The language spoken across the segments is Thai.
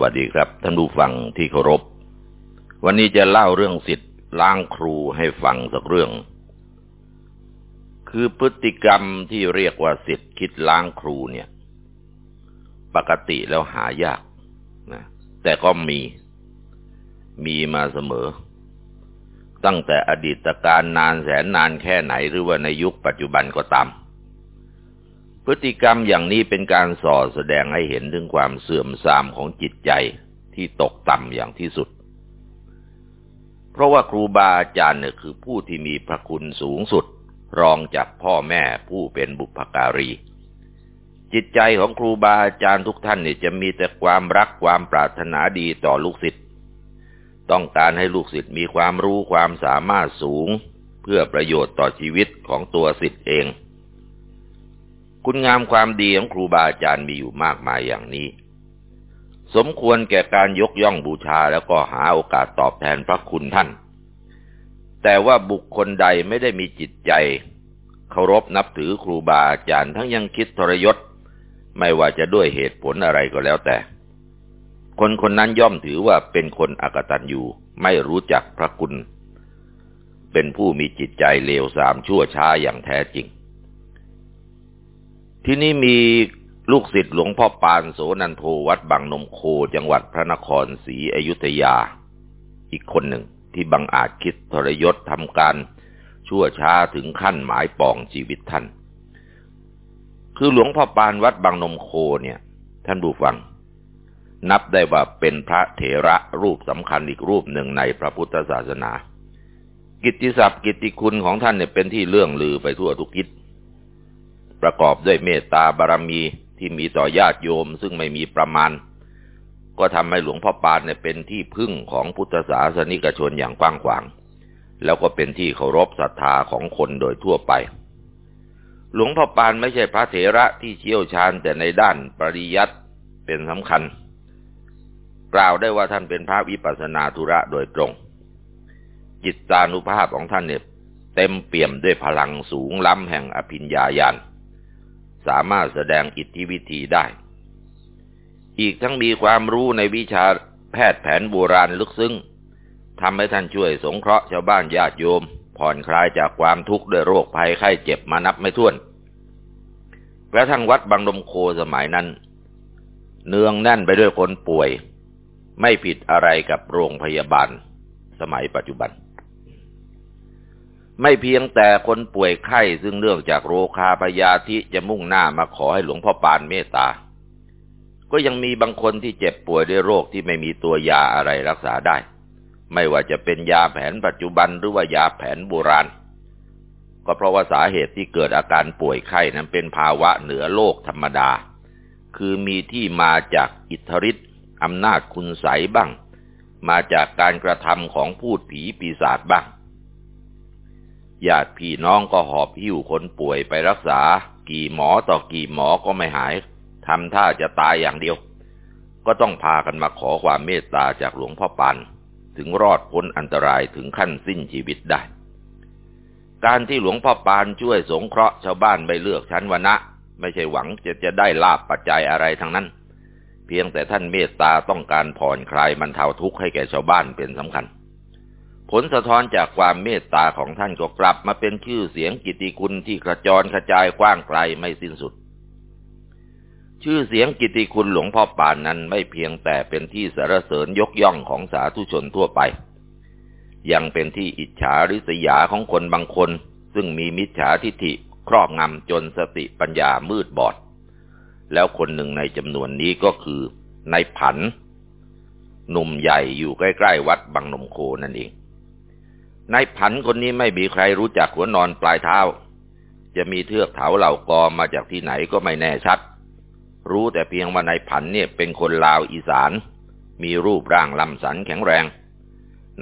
สวัสดีครับ ท่านผู้ฟังที่เคารพ วันนี้จะเล่าเรื่องสิทธิ์ล้างครูให้ฟังสักเรื่อง คือพฤติกรรมที่เรียกว่าสิทธิ์คิดล้างครูเนี่ย ปกติแล้วหายากนะแต่ก็มีมีมาเสมอ ตั้งแต่อดีตการนานแสนนานแค่ไหนหรือว่าในยุคปัจจุบันก็ตาม พฤติกรรมอย่างนี้เป็นการส่อแสดงให้เห็นถึงความเสื่อมทรามของจิตใจที่ตกต่ำอย่างที่สุด เพราะว่าครูบาอาจารย์เนี่ยคือผู้ที่มีพระคุณสูงสุด รองจากพ่อแม่ผู้เป็นบุพการี จิตใจของครูบาอาจารย์ทุกท่านเนี่ยจะมีแต่ความรักความปรารถนาดีต่อลูกศิษย์ ต้องการให้ลูกศิษย์มีความรู้ความสามารถสูง เพื่อประโยชน์ต่อชีวิตของตัวศิษย์เอง คุณงามความดีของครูบาอาจารย์มีอยู่มากมายอย่างนี้ สมควรแก่การยกย่องบูชาแล้วก็หาโอกาสตอบแทนพระคุณท่าน แต่ว่าบุคคลใดไม่ได้มีจิตใจเคารพนับถือครูบาอาจารย์ทั้งยังคิดทรยศ ไม่ว่าจะด้วยเหตุผลอะไรก็แล้วแต่ คนคนนั้นย่อมถือว่าเป็นคนอกตัญญูไม่รู้จักพระคุณ เป็นผู้มีจิตใจเลวทรามชั่วช้าอย่างแท้จริง ที่นี่มีลูกศิษย์หลวงพ่อปานโสนันโทวัดบางนมโคจังหวัดพระนครศรีอยุธยา อีกคนหนึ่งที่บังอาจคิดทรยศทำการชั่วช้าถึงขั้นหมายปองชีวิตท่าน คือหลวงพ่อปานวัดบางนมโคเนี่ย ท่านผู้ฟัง นับได้ว่าเป็นพระเถระรูปสำคัญอีกรูปหนึ่งในพระพุทธศาสนา กิตติศัพท์กิตติคุณของท่านเนี่ยเป็นที่เลื่องลือไปทั่วทุกทิศ ประกอบด้วยเมตตาบารมีที่มีต่อญาติโยมซึ่งไม่มีประมาณ ก็ทำให้หลวงพ่อปานเนี่ยเป็นที่พึ่งของพุทธศาสนิกชนอย่างกว้างขวาง แล้วก็เป็นที่เคารพศรัทธาของคนโดยทั่วไป หลวงพ่อปานไม่ใช่พระเถระที่เชี่ยวชาญแต่ในด้านปริยัติเป็นสำคัญ กล่าวได้ว่าท่านเป็นพระวิปัสสนาธุระโดยตรง จิตตานุภาพของท่านเนี่ยเต็มเปี่ยมด้วยพลังสูงล้ำแห่งอภิญญาญาณ สามารถแสดงอิทธิวิธีได้ อีกทั้งมีความรู้ในวิชาแพทย์แผนโบราณลึกซึ้งทำให้ท่านช่วยสงเคราะห์ชาวบ้านญาติโยม ผ่อนคลายจากความทุกข์ด้วยโรคภัยไข้เจ็บมานับไม่ถ้วน กระทั่งวัดบางลมโคสมัยนั้น เนืองแน่นไปด้วยคนป่วย ไม่ผิดอะไรกับโรงพยาบาล สมัยปัจจุบัน ไม่เพียงแต่คนป่วยไข้ซึ่งเนื่องจากโรคาพยาธิจะมุ่งหน้ามาขอให้หลวงพ่อปานเมตตา ก็ยังมีบางคนที่เจ็บป่วยด้วยโรคที่ไม่มีตัวยาอะไรรักษาได้ ไม่ว่าจะเป็นยาแผนปัจจุบันหรือว่ายาแผนโบราณ ก็เพราะว่าสาเหตุที่เกิดอาการป่วยไข้นั้นเป็นภาวะเหนือโลกธรรมดา คือมีที่มาจากอิทธิฤทธิ์อำนาจคุณใสบ้าง มาจากการกระทำของพูดผีปีศาจบ้าง ญาติพี่น้องก็หอบหิ้วคนป่วยไปรักษา กี่หมอต่อกี่หมอก็ไม่หายทำท่าจะตายอย่างเดียว ก็ต้องพากันมาขอความเมตตาจากหลวงพ่อปานถึงรอดพ้นอันตรายถึงขั้นสิ้นชีวิตได้ การที่หลวงพ่อปานช่วยสงเคราะห์ชาวบ้านไม่เลือกชั้นวรรณะไม่ใช่หวังจะจะได้ลาบปัจจัยอะไรทั้งนั้น เพียงแต่ท่านเมตตาต้องการผ่อนคลายมันเทาทุกข์ให้แก่ชาวบ้านเป็นสำคัญ ผลสะท้อนจากความเมตตาของท่านก็กลับมาเป็นชื่อเสียงกิติคุณที่กระจรกระจายกว้างไกลไม่สิ้นสุด ชื่อเสียงกิติคุณหลวงพ่อป่านนั้นไม่เพียงแต่เป็นที่สรรเสริญยกย่องของสาธุชนทั่วไป ยังเป็นที่อิจฉาริษยาของคนบางคน ซึ่งมีมิจฉาทิฐิครอบงำจนสติปัญญามืดบอด แล้วคนหนึ่งในจำนวนนี้ก็คือในผัน หนุ่มใหญ่อยู่ใกล้ ๆ วัดบางนมโคนั่นเอง นายผันคนนี้ไม่มีใครรู้จักหัวนอนปลายเท้า จะมีเทือกเถาเหล่ากอมาจากที่ไหนก็ไม่แน่ชัด รู้แต่เพียงว่านายผันเนี่ยเป็นคนลาวอีสาน มีรูปร่างลำสันแข็งแรง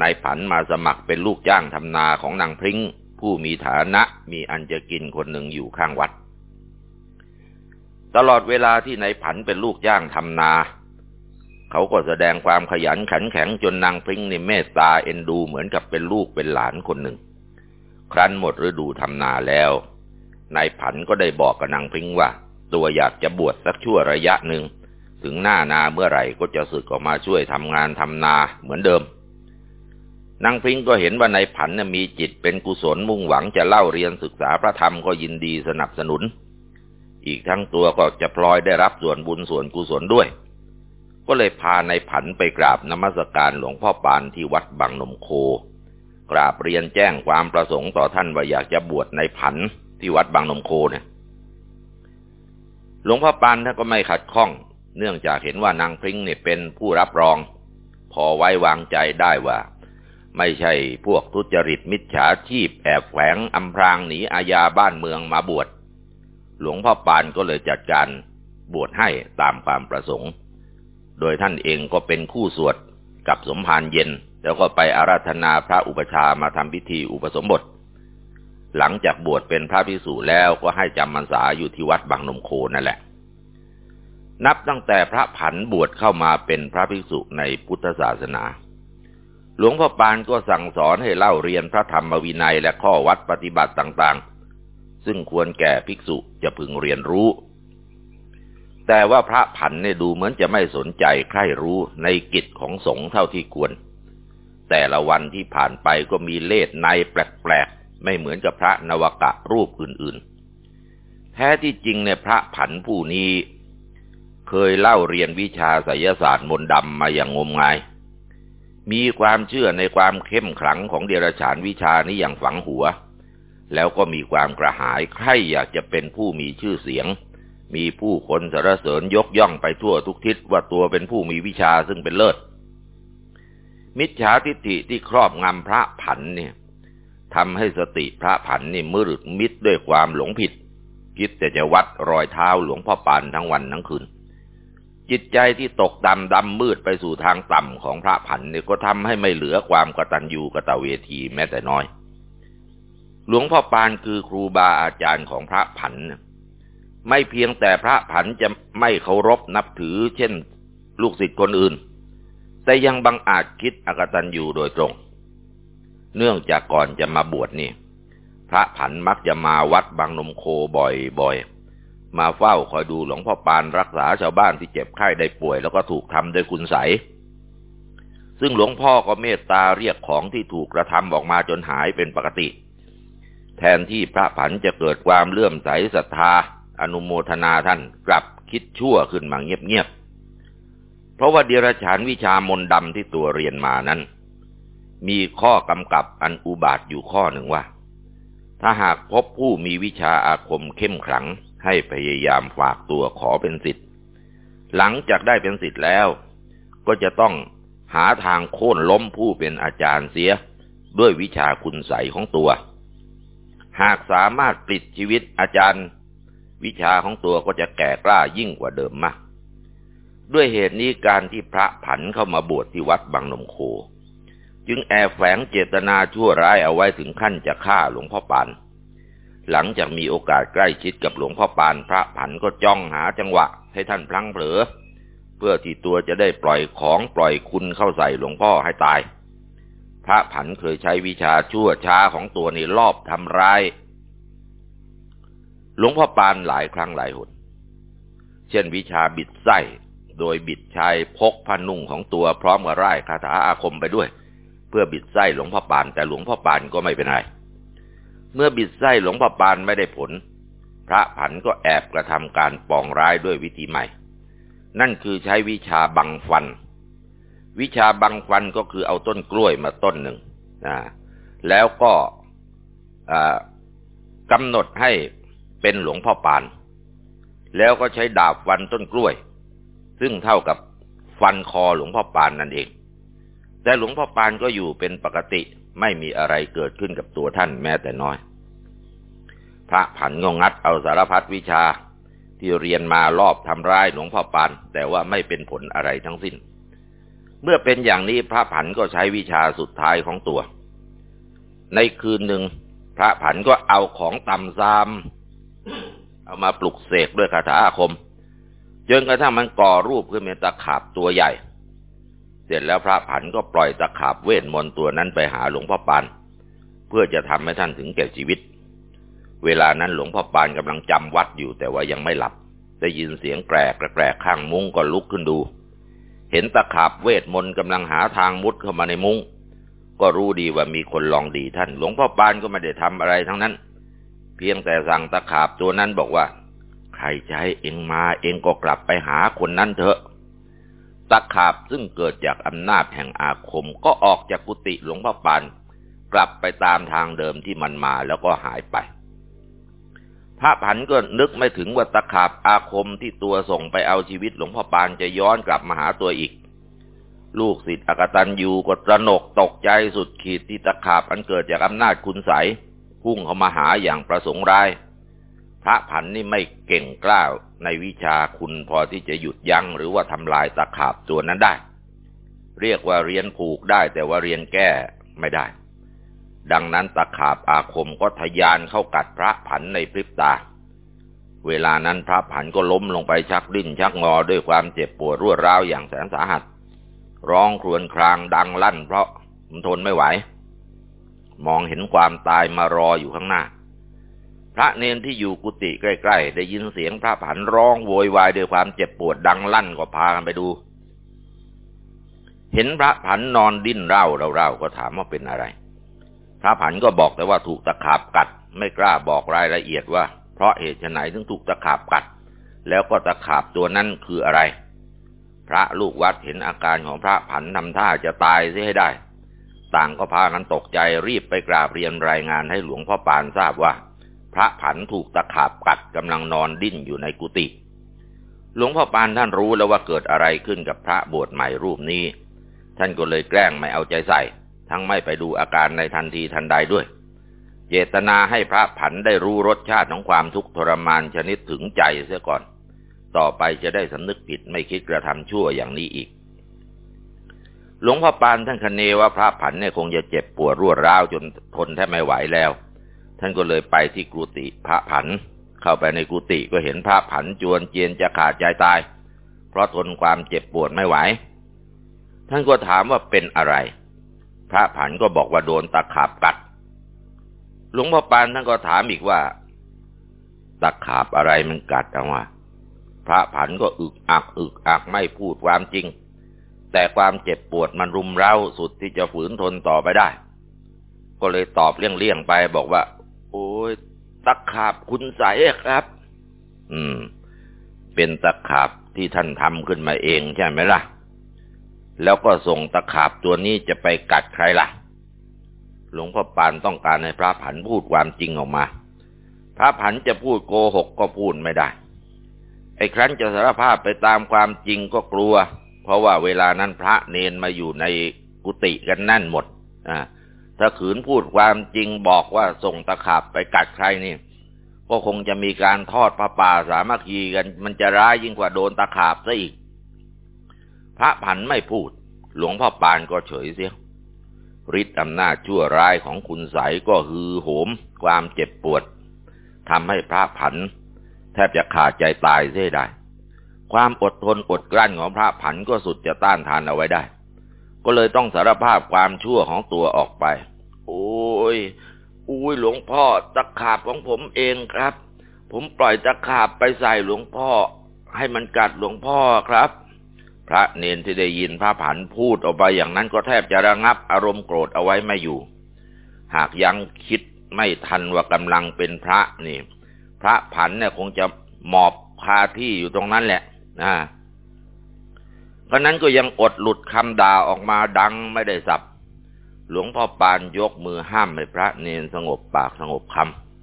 นายผันมาสมัครเป็นลูกจ้างทำนาของนางพริ้งผู้มีฐานะมีอันจะกินคนหนึ่งอยู่ข้างวัด ตลอดเวลาที่นายผันเป็นลูกจ้างทำนา เขาก็แสดงความขยันขันแข็งจนนางพริ้งในเมตตาเอ็นดูเหมือนกับเป็นลูกเป็นหลานคนหนึ่ง ครั้นหมดฤดูทำนาแล้ว นายผันก็ได้บอกกับนางพริ้งว่า ตัวอยากจะบวชสักชั่วระยะหนึ่ง ถึงหน้านาเมื่อไหร่ก็จะสึกออกมาช่วยทำงานทำนาเหมือนเดิมนางพริ้งก็เห็นว่าในผันมีจิตเป็นกุศลมุ่งหวังจะเล่าเรียนศึกษาพระธรรมก็ยินดีสนับสนุน อีกทั้งตัวก็จะพลอยได้รับส่วนบุญส่วนกุศลด้วย ก็เลยพาในผันไปกราบนมัสการหลวงพ่อปานที่วัดบางนมโค กราบเรียนแจ้งความประสงค์ต่อท่านว่าอยากจะบวชในผันที่วัดบางนมโคเนี่ยหลวงพ่อปานท่านก็ไม่ขัดข้อง เนื่องจากเห็นว่านางพริ้งเนี่ยเป็นผู้รับรอง พอไว้วางใจได้ว่า ไม่ใช่พวกทุจริตมิจฉาชีพแอบแฝงอำพรางหนีอาญาบ้านเมืองมาบวชหลวงพ่อปานก็เลยจัดการบวชให้ตามความประสงค์ โดยท่านเองก็เป็นคู่สวดกับสมภารเย็น แล้วก็ไปอาราธนาพระอุปชามาทำพิธีอุปสมบท หลังจากบวชเป็นพระภิกษุแล้วก็ให้จำพรรษาอยู่ที่วัดบางนมโคนั่นแหละ นับตั้งแต่พระผันบวชเข้ามาเป็นพระภิกษุในพุทธศาสนา หลวงพ่อปานก็สั่งสอนให้เล่าเรียนพระธรรมวินัยและข้อวัดปฏิบัติต่างๆ ซึ่งควรแก่ภิกษุจะพึงเรียนรู้ แต่ว่าพระผันเนี่ยดูเหมือนจะไม่สนใจใคร่รู้ในกิจของสงฆ์เท่าที่ควร แต่ละวันที่ผ่านไปก็มีเลสในแปลกๆ ไม่เหมือนกับพระนวกะรูปอื่นๆ แท้ที่จริงเนี่ยพระผันผู้นี้ เคยเล่าเรียนวิชาไสยศาสตร์มนต์ดำมาอย่างงมงาย มีความเชื่อในความเข้มขลังของเดรัจฉานวิชานี้อย่างฝังหัว แล้วก็มีความกระหายใคร่อยากจะเป็นผู้มีชื่อเสียง มีผู้คนสรรเสริญยกย่องไปทั่วทุกทิศว่าตัวเป็นผู้มีวิชาซึ่งเป็นเลิศ มิจฉาทิฏฐิที่ครอบงำพระผันเนี่ยทำให้สติพระผันนี่มืดมิดด้วยความหลงผิด คิดแต่จะวัดรอยเท้าหลวงพ่อปานทั้งวันทั้งคืน จิตใจที่ตกดำดำมืดไปสู่ทางต่ำของพระผันเนี่ยก็ทำให้ไม่เหลือความกตัญญูกตเวทีแม้แต่น้อย หลวงพ่อปานคือครูบาอาจารย์ของพระผัน ไม่เพียงแต่พระผันจะไม่เคารพนับถือ เช่น ลูกศิษย์คนอื่น แต่ยังบังอาจคิดอกตัญญูโดยตรง เนื่องจากก่อนจะมาบวชนี่ พระผันมักจะมาวัดบางนมโคบ่อยๆ มาเฝ้าคอยดูหลวงพ่อปานรักษาชาวบ้านที่เจ็บไข้ได้ป่วย แล้วก็ถูกทำโดยคุณใสซึ่งหลวงพ่อก็เมตตาเรียกของที่ถูกกระทำออกมาจนหายเป็นปกติ แทนที่พระผันจะเกิดความเลื่อมใสศรัทธา อนุโมทนาท่านกลับคิดชั่วขึ้นมาเงียบๆ เพราะว่าเดรัจฉานวิชามนดำที่ตัวเรียนมานั้น มีข้อกำกับอันอุบาทอยู่ข้อหนึ่งว่า ถ้าหากพบผู้มีวิชาอาคมเข้มขลังให้พยายามฝากตัวขอเป็นสิทธิ์ หลังจากได้เป็นสิทธิ์แล้ว ก็จะต้องหาทางโค่นล้มผู้เป็นอาจารย์เสีย ด้วยวิชาคุณใสของตัว หากสามารถปลิดชีวิตอาจารย์ วิชาของตัวก็จะแก่กล้ายิ่งกว่าเดิมมาก ด้วยเหตุนี้การที่พระผันเข้ามาบวชที่วัดบางนมโค จึงแอบแฝงเจตนาชั่วร้ายเอาไว้ถึงขั้นจะฆ่าหลวงพ่อปานหลังจากมีโอกาสใกล้ชิดกับหลวงพ่อปานพระผันก็จ้องหาจังหวะให้ท่านพลั้งเผลอ เพื่อที่ตัวจะได้ปล่อยของปล่อยคุณเข้าใส่หลวงพ่อให้ตาย พระผันเคยใช้วิชาชั่วช้าของตัวนี่รอบทำร้าย หลวงพ่อปานหลายครั้งหลายหน เช่นวิชาบิดไส้ โดยบิดชายพกผ้านุ่งของตัวพร้อมกับไร้คาถาอาคมไปด้วย เพื่อบิดไส้หลวงพ่อปานแต่หลวงพ่อปานก็ไม่เป็นไร เมื่อบิดไส้หลวงพ่อปานไม่ได้ผล พระผันก็แอบกระทำการปองร้ายด้วยวิธีใหม่ นั่นคือใช้วิชาบังฟัน วิชาบังฟันก็คือเอาต้นกล้วยมาต้นหนึ่งนะแล้วก็กำหนดให้ เป็นหลวงพ่อปาน แล้วก็ใช้ดาบฟันต้นกล้วย ซึ่งเท่ากับฟันคอหลวงพ่อปานนั่นเอง แต่หลวงพ่อปานก็อยู่เป็นปกติไม่มีอะไรเกิดขึ้นกับตัวท่านแม้แต่น้อย พระผันงงัดเอาสารพัดวิชาที่เรียนมารอบทำร้ายหลวงพ่อปาน แต่ว่าไม่เป็นผลอะไรทั้งสิ้น เมื่อเป็นอย่างนี้พระผันก็ใช้วิชาสุดท้ายของตัว ในคืนหนึ่งพระผันก็เอาของต่ำซาม เอามาปลุกเสกด้วยคาถาอาคม จนกระทั่งมันก่อรูปขึ้นเป็นตะขาบตัวใหญ่ เสร็จแล้วพระผันก็ปล่อยตะขาบเวทมนต์ตัวนั้นไปหาหลวงพ่อปาน เพื่อจะทำให้ท่านถึงแก่ชีวิต เวลานั้นหลวงพ่อปานกำลังจำวัดอยู่แต่ว่ายังไม่หลับ ได้ยินเสียงแกรกแกรกข้างมุ้งก็ลุกขึ้นดู เห็นตะขาบเวทมนต์กำลังหาทางมุดเข้ามาในมุ้งก็รู้ดีว่ามีคนลองดีท่าน หลวงพ่อปานก็ไม่ได้ทำอะไรทั้งนั้น เพียงแต่สั่งตะขาบตัวนั้นบอกว่า ใครจะให้เองมาเองก็กลับไปหาคนนั้นเถอะ ตะขาบซึ่งเกิดจากอำนาจแห่งอาคมก็ออกจากกุฏิหลวงพ่อปานกลับไปตามทางเดิมที่มันมาแล้วก็หายไป พระผันก็นึกไม่ถึงว่าตะขาบอาคมที่ตัวส่งไปเอาชีวิตหลวงพ่อปานจะย้อนกลับมาหาตัวอีกลูกศิษย์อกตันยูก็ตระหนกตกใจสุดขีดที่ตะขาบอันเกิดจากอำนาจคุณใส พุ่งเข้ามาหาอย่างประสงค์ร้าย พระผันนี่ไม่เก่งกล้าในวิชาคุณพอที่จะหยุดยั้งหรือว่าทำลายตะขาบตัวนั้นได้ เรียกว่าเรียนผูกได้แต่ว่าเรียนแก้ไม่ได้ ดังนั้นตะขาบอาคมก็ทยานเข้ากัดพระผันในพริบตา เวลานั้นพระผันก็ล้มลงไปชักดิ้นชักงอด้วยความเจ็บปวดรวดร้าวอย่างแสนสาหัส ร้องครวญครางดังลั่นเพราะมันทนไม่ไหว มองเห็นความตายมารออยู่ข้างหน้า พระเนนที่อยู่กุฏิใกล้ๆ ได้ยินเสียงพระผันร้องโวยวายด้วยความเจ็บปวดดังลั่นก็พากันไปดู เห็นพระผันนอนดิ้นเร่าเร่าก็ถามว่าเป็นอะไร พระผันก็บอกแต่ว่าถูกตะขาบกัด ไม่กล้าบอกรายละเอียดว่า เพราะเหตุไหนถึงถูกตะขาบกัด แล้วก็ตะขาบตัวนั้นคืออะไร พระลูกวัดเห็นอาการของพระผันทำท่าจะตายเสียให้ได้ ต่างก็พากันตกใจรีบไปกราบเรียนรายงานให้หลวงพ่อปานทราบว่า พระผันถูกตะขาบกัดกำลังนอนดิ้นอยู่ในกุฏิหลวงพ่อปานท่านรู้แล้วว่าเกิดอะไรขึ้นกับพระบวชใหม่รูปนี้ ท่านก็เลยแกล้งไม่เอาใจใส่ ทั้งไม่ไปดูอาการในทันทีทันใดด้วย เจตนาให้พระผันได้รู้รสชาติของความทุกข์ทรมานชนิดถึงใจเสียก่อน ต่อไปจะได้สำนึกผิดไม่คิดกระทำชั่วอย่างนี้อีก หลวงพ่อปานท่านคเนว่าพระผันเนี่ยคงจะเจ็บปวดรวดร้าวจนทนแทบไม่ไหวแล้ว ท่านก็เลยไปที่กุฏิพระผัน เข้าไปในกุฏิก็เห็นพระผันจวนเจียนจะขาดใจตาย เพราะทนความเจ็บปวดไม่ไหว ท่านก็ถามว่าเป็นอะไร พระผันก็บอกว่าโดนตะขาบกัด หลวงพ่อปานท่านก็ถามอีกว่าตะขาบอะไรมันกัดเอาวะพระผันก็อึกอักอึกอักไม่พูดความจริง แต่ความเจ็บปวดมันรุมเร้าสุดที่จะฝืนทนต่อไปได้ ก็เลยตอบเลี่ยงๆไปบอกว่า โอ้ยตะขาบคุณใสครับ อืม เป็นตะขาบที่ท่านทำขึ้นมาเองใช่ไหมล่ะ แล้วก็ส่งตะขาบตัวนี้จะไปกัดใครล่ะ หลวงพ่อปานต้องการให้พระผันพูดความจริงออกมา พระผันจะพูดโกหกก็พูดไม่ได้ ไอ้ครั้นจะสารภาพไปตามความจริงก็กลัว เพราะว่าเวลานั้นพระเนนมาอยู่ในกุฏิกันแน่นหมดอ่าถ้าขืนพูดความจริงบอกว่าส่งตะขาบไปกัดใครนี่ ก็คงจะมีการทอดพระป่าสามัคคีกัน มันจะร้ายยิ่งกว่าโดนตะขาบซะอีก พระพันไม่พูด หลวงพ่อปานก็เฉยเสียฤทธิ์อำนาจชั่วร้ายของคุณใสก็ฮือโหม ความเจ็บปวดทำให้พระผัน แทบจะขาดใจตายเสียได้ ความอดทนอดกลั้นของพระผันก็สุดจะต้านทานเอาไว้ได้ ก็เลยต้องสารภาพความชั่วของตัวออกไป โอ้ยอุ้ยหลวงพ่อตะขาบของผมเองครับ ผมปล่อยตะขาบไปใส่หลวงพ่อ ให้มันกัดหลวงพ่อครับ พระเนนที่ได้ยินพระผันพูดออกไปอย่างนั้นก็แทบจะระงับอารมณ์โกรธเอาไว้ไม่อยู่ หากยังคิดไม่ทันว่ากำลังเป็นพระนี่ พระผันเนี่ยคงจะหมอบคาที่อยู่ตรงนั้นแหละ นะเพราะนั้นก็ยังอดหลุดคำด่าออกมาดังไม่ได้สับ หลวงพ่อปานยกมือห้ามให้พระเนนสงบปากสงบค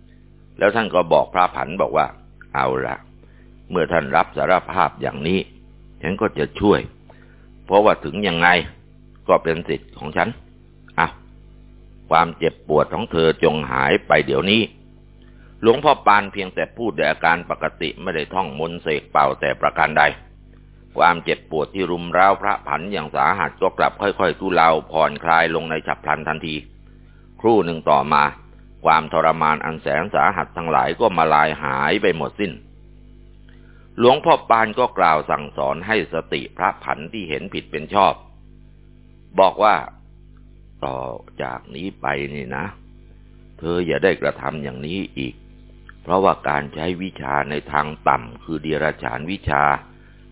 ำแล้วท่านก็บอกพระผันบอกว่า เอาละเมื่อท่านรับสารภาพอย่างนี้ ฉันก็จะช่วย เพราะว่าถึงยังไงก็เป็นสิทธิ์ของฉันอะความเจ็บปวดของเธอจงหายไปเดี๋ยวนี้ หลวงพ่อปานเพียงแต่พูดด้วยอาการปกติไม่ได้ท่องมนต์เสกเป่าแต่ประการใด ความเจ็บปวดที่รุมร้าวพระผันอย่างสาหัสก็กลับค่อยๆทุเลาผ่อนคลายลงในฉับพลันทันที ครู่หนึ่งต่อมา ความทรมานอันแสนสาหัสทั้งหลายก็มาลายหายไปหมดสิ้น หลวงพ่อปานก็กล่าวสั่งสอนให้สติพระผันที่เห็นผิดเป็นชอบ บอกว่า ต่อจากนี้ไปนี่นะ เธออย่าได้กระทำอย่างนี้อีก เพราะว่าการใช้วิชาในทางต่ำคือเดียรฉานวิชา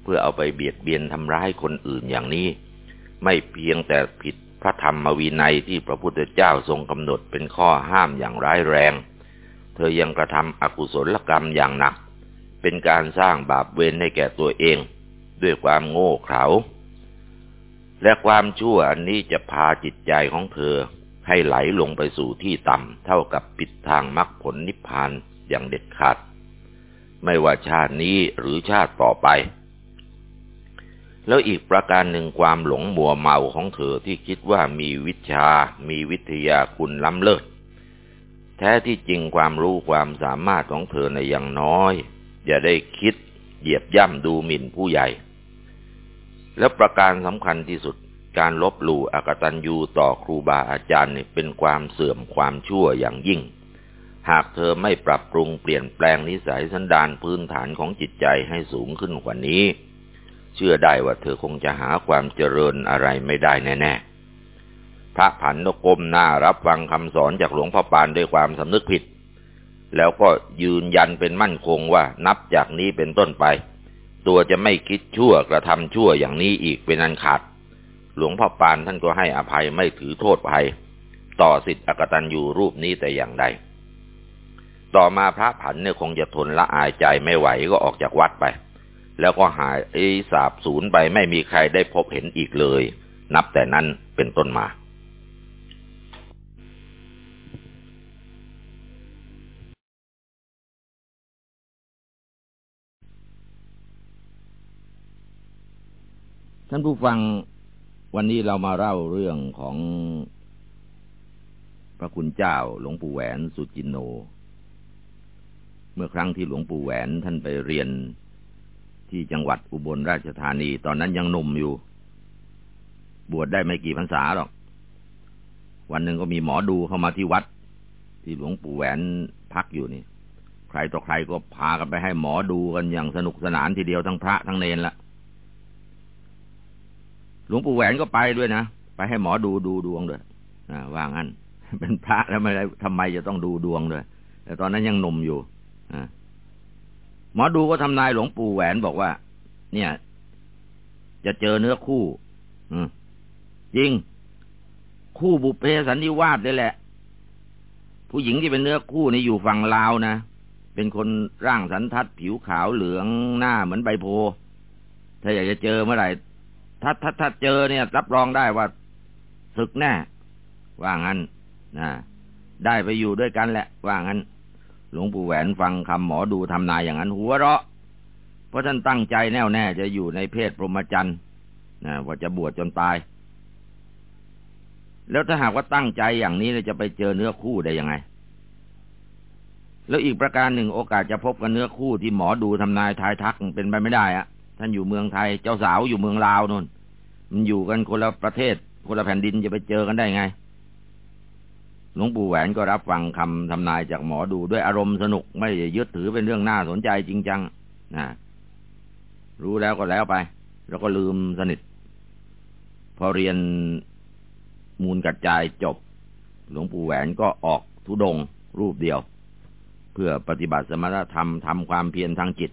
เพื่อเอาไปเบียดเบียนทำร้ายคนอื่นอย่างนี้ ไม่เพียงแต่ผิดพระธรรมวินัยที่พระพุทธเจ้าทรงกำหนดเป็นข้อห้ามอย่างร้ายแรง เธอยังกระทำอกุศลกรรมอย่างหนัก เป็นการสร้างบาปเวรให้แก่ตัวเอง ด้วยความโง่เขลาและความชั่วอันนี้จะพาจิตใจของเธอให้ไหลลงไปสู่ที่ต่ำเท่ากับปิดทางมรรคผลนิพพาน อย่างเด็ดขาด ไม่ว่าชาตินี้หรือชาติต่อไป แล้วอีกประการหนึ่งความหลงมัวเมาของเธอที่คิดว่ามีวิชา มีวิทยาคุณล้ำเลิศ แท้ที่จริงความรู้ความสามารถของเธอในอย่างน้อย อย่าได้คิดเหยียบย่ำดูหมิ่นผู้ใหญ่ แล้วประการสำคัญที่สุดการลบหลู่อกตัญญูต่อครูบาอาจารย์เป็นความเสื่อมความชั่วอย่างยิ่ง หากเธอไม่ปรับปรุงเปลี่ยนแปลงนิสัยสันดานพื้นฐานของจิตใจให้สูงขึ้นกว่านี้ เชื่อได้ว่าเธอคงจะหาความเจริญอะไรไม่ได้แน่ๆ พระผันนกมหน้ารับฟังคำสอนจากหลวงพ่อปานด้วยความสำนึกผิด แล้วก็ยืนยันเป็นมั่นคงว่านับจากนี้เป็นต้นไป ตัวจะไม่คิดชั่วกระทำชั่วอย่างนี้อีกเป็นอันขาด หลวงพ่อปานท่านก็ให้อภัยไม่ถือโทษภัย ต่อสิทธิอกตันยูรูปนี้แต่อย่างใด ต่อมาพระผันเนี่ยคงจะทนละอายใจไม่ไหวก็ออกจากวัดไป แล้วก็หายไอ้สาบสูญไปไม่มีใครได้พบเห็นอีกเลย นับแต่นั้นเป็นต้นมา ท่านผู้ฟังวันนี้เรามาเล่าเรื่องของพระคุณเจ้าหลวงปู่แหวนสุจินโน เมื่อครั้งที่หลวงปู่แหวนท่านไปเรียนที่จังหวัดอุบลราชธานี ตอนนั้นยังหนุ่มอยู่ บวชได้ไม่กี่พรรษาหรอก วันหนึ่งก็มีหมอดูเข้ามาที่วัด ที่หลวงปู่แหวนพักอยู่นี่ ใครต่อใครก็พากันไปให้หมอดูกันอย่างสนุกสนานทีเดียวทั้งพระทั้งเนนละหลวงปู่แหวนก็ไปด้วยนะไปให้หมอดูดูดวงด้วยว่างั้น เป็นพระแล้วไม่ได้ทำไมจะต้องดูดวงด้วยแต่ตอนนั้นยังหนุ่มอยู่ หมอดูก็ทำนายหลวงปู่แหวนบอกว่า เนี่ย จะเจอเนื้อคู่จริง คู่บุพเพสันนิวาสเลยแหละ ผู้หญิงที่เป็นเนื้อคู่นี่อยู่ฝั่งลาวนะเป็นคนร่างสันทัดผิวขาวเหลืองหน้าเหมือนใบโพถ้าอยากจะเจอเมื่อไหร่ถ้าถ้าถ้าเจอเนี่ย รับรองได้ว่าศึกแน่ ว่างั้นนะได้ไปอยู่ด้วยกันแหละ ว่างั้น หลวงปู่แหวนฟังคำหมอดูทำนายอย่างนั้นหัวเราะ เพราะท่านตั้งใจแน่วแน่จะอยู่ในเพศพรหมจรรย์นะว่าจะบวชจนตาย แล้วถ้าหากว่าตั้งใจอย่างนี้จะไปเจอเนื้อคู่ได้ยังไง แล้วอีกประการหนึ่งโอกาสจะพบกับเนื้อคู่ที่หมอดูทำนายทายทักเป็นไปไม่ได้อะท่านอยู่เมืองไทย เจ้าสาวอยู่เมืองลาวนู่น มันอยู่กันคนละประเทศคนละแผ่นดินจะไปเจอกันได้ไง หลวงปู่แหวนก็รับฟังคำทำนายจากหมอดูด้วยอารมณ์สนุกไม่ยึดถือเป็นเรื่องน่าสนใจจริงจังนะรู้แล้วก็แล้วไป แล้วก็ลืมสนิท พอเรียนมูลกัดจายจบ หลวงปู่แหวนก็ออกทุดงรูปเดียว เพื่อปฏิบัติสมณธรรมทำความเพียรทางจิต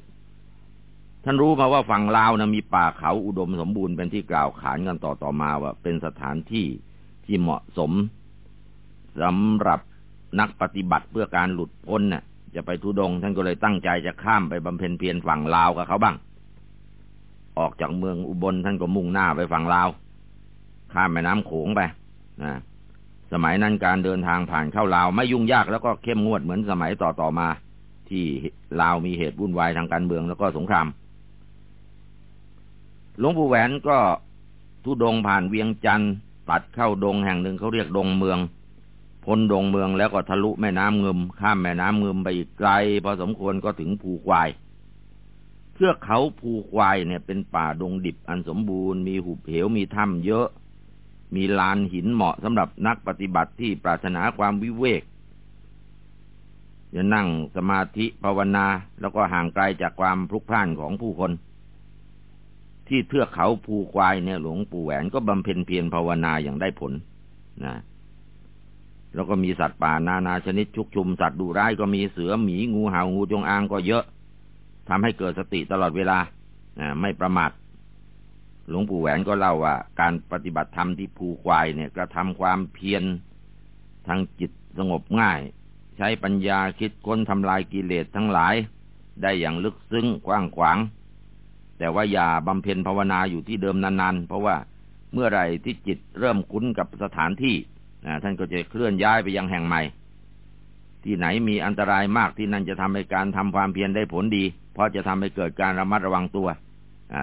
ท่านรู้มาว่าฝั่งลาวนะมีป่าเขาอุดมสมบูรณ์เป็นที่กล่าวขานกันต่อต่อมาว่าเป็นสถานที่ที่เหมาะสม สำหรับนักปฏิบัติเพื่อการหลุดพ้นเนี่ยจะไปทุดง ท่านก็เลยตั้งใจจะข้ามไปบำเพ็ญเพียรฝั่งลาวกับเขาบ้าง ออกจากเมืองอุบลท่านก็มุ่งหน้าไปฝั่งลาว ข้ามแม่น้ำโขงไปนะสมัยนั้นการเดินทางผ่านเข้าลาว ไม่ยุ่งยากแล้วก็เข้มงวดเหมือนสมัยต่อต่อมา ที่ลาวมีเหตุวุ่นวายทางการเมืองแล้วก็สงครามหลวงปู่แหวนก็ทุดงผ่านเวียงจันทร์ตัดเข้าดงแห่งหนึ่งเขาเรียกดงเมือง พ้นดงเมืองแล้วก็ทะลุแม่น้ำเงิม ข้ามแม่น้ำเงิมไปอีกไกล พอสมควรก็ถึงภูควายเทือกเขาภูควายเนี่ยเป็นป่าดงดิบอันสมบูรณ์มีหุบเหวมีถ้ำเยอะ มีลานหินเหมาะสำหรับนักปฏิบัติที่ปรารถนาความวิเวกจะนั่งสมาธิภาวนา แล้วก็ห่างไกลจากความพลุกพล่านของผู้คน ที่เทือกเขาภูควายเนี่ยหลวงปู่แหวนก็บำเพ็ญเพียรภาวนาอย่างได้ผลนะ แล้วก็มีสัตว์ป่านานาชนิดชุกชุมสัตว์ดุร้ายก็มีเสือหมีงูเห่างูจงอางก็เยอะทำให้เกิดสติตลอดเวลาไม่ประมาทหลวงปู่แหวนก็เล่าว่า การปฏิบัติธรรมที่ภูควายเนี่ยกระทำความเพียรทางจิตสงบง่าย ใช้ปัญญาคิดค้นทำลายกิเลสทั้งหลาย ได้อย่างลึกซึ้งกว้างขวาง แต่ว่าอย่าบำเพ็ญภาวนาอยู่ที่เดิมนานๆ เพราะว่าเมื่อไรที่จิตเริ่มคุ้นกับสถานที่ ท่านก็จะเคลื่อนย้ายไปยังแห่งใหม่ ที่ไหนมีอันตรายมากที่นั่นจะทำให้การทำความเพียรได้ผลดี เพราะจะทำให้เกิดการระมัดระวังตัว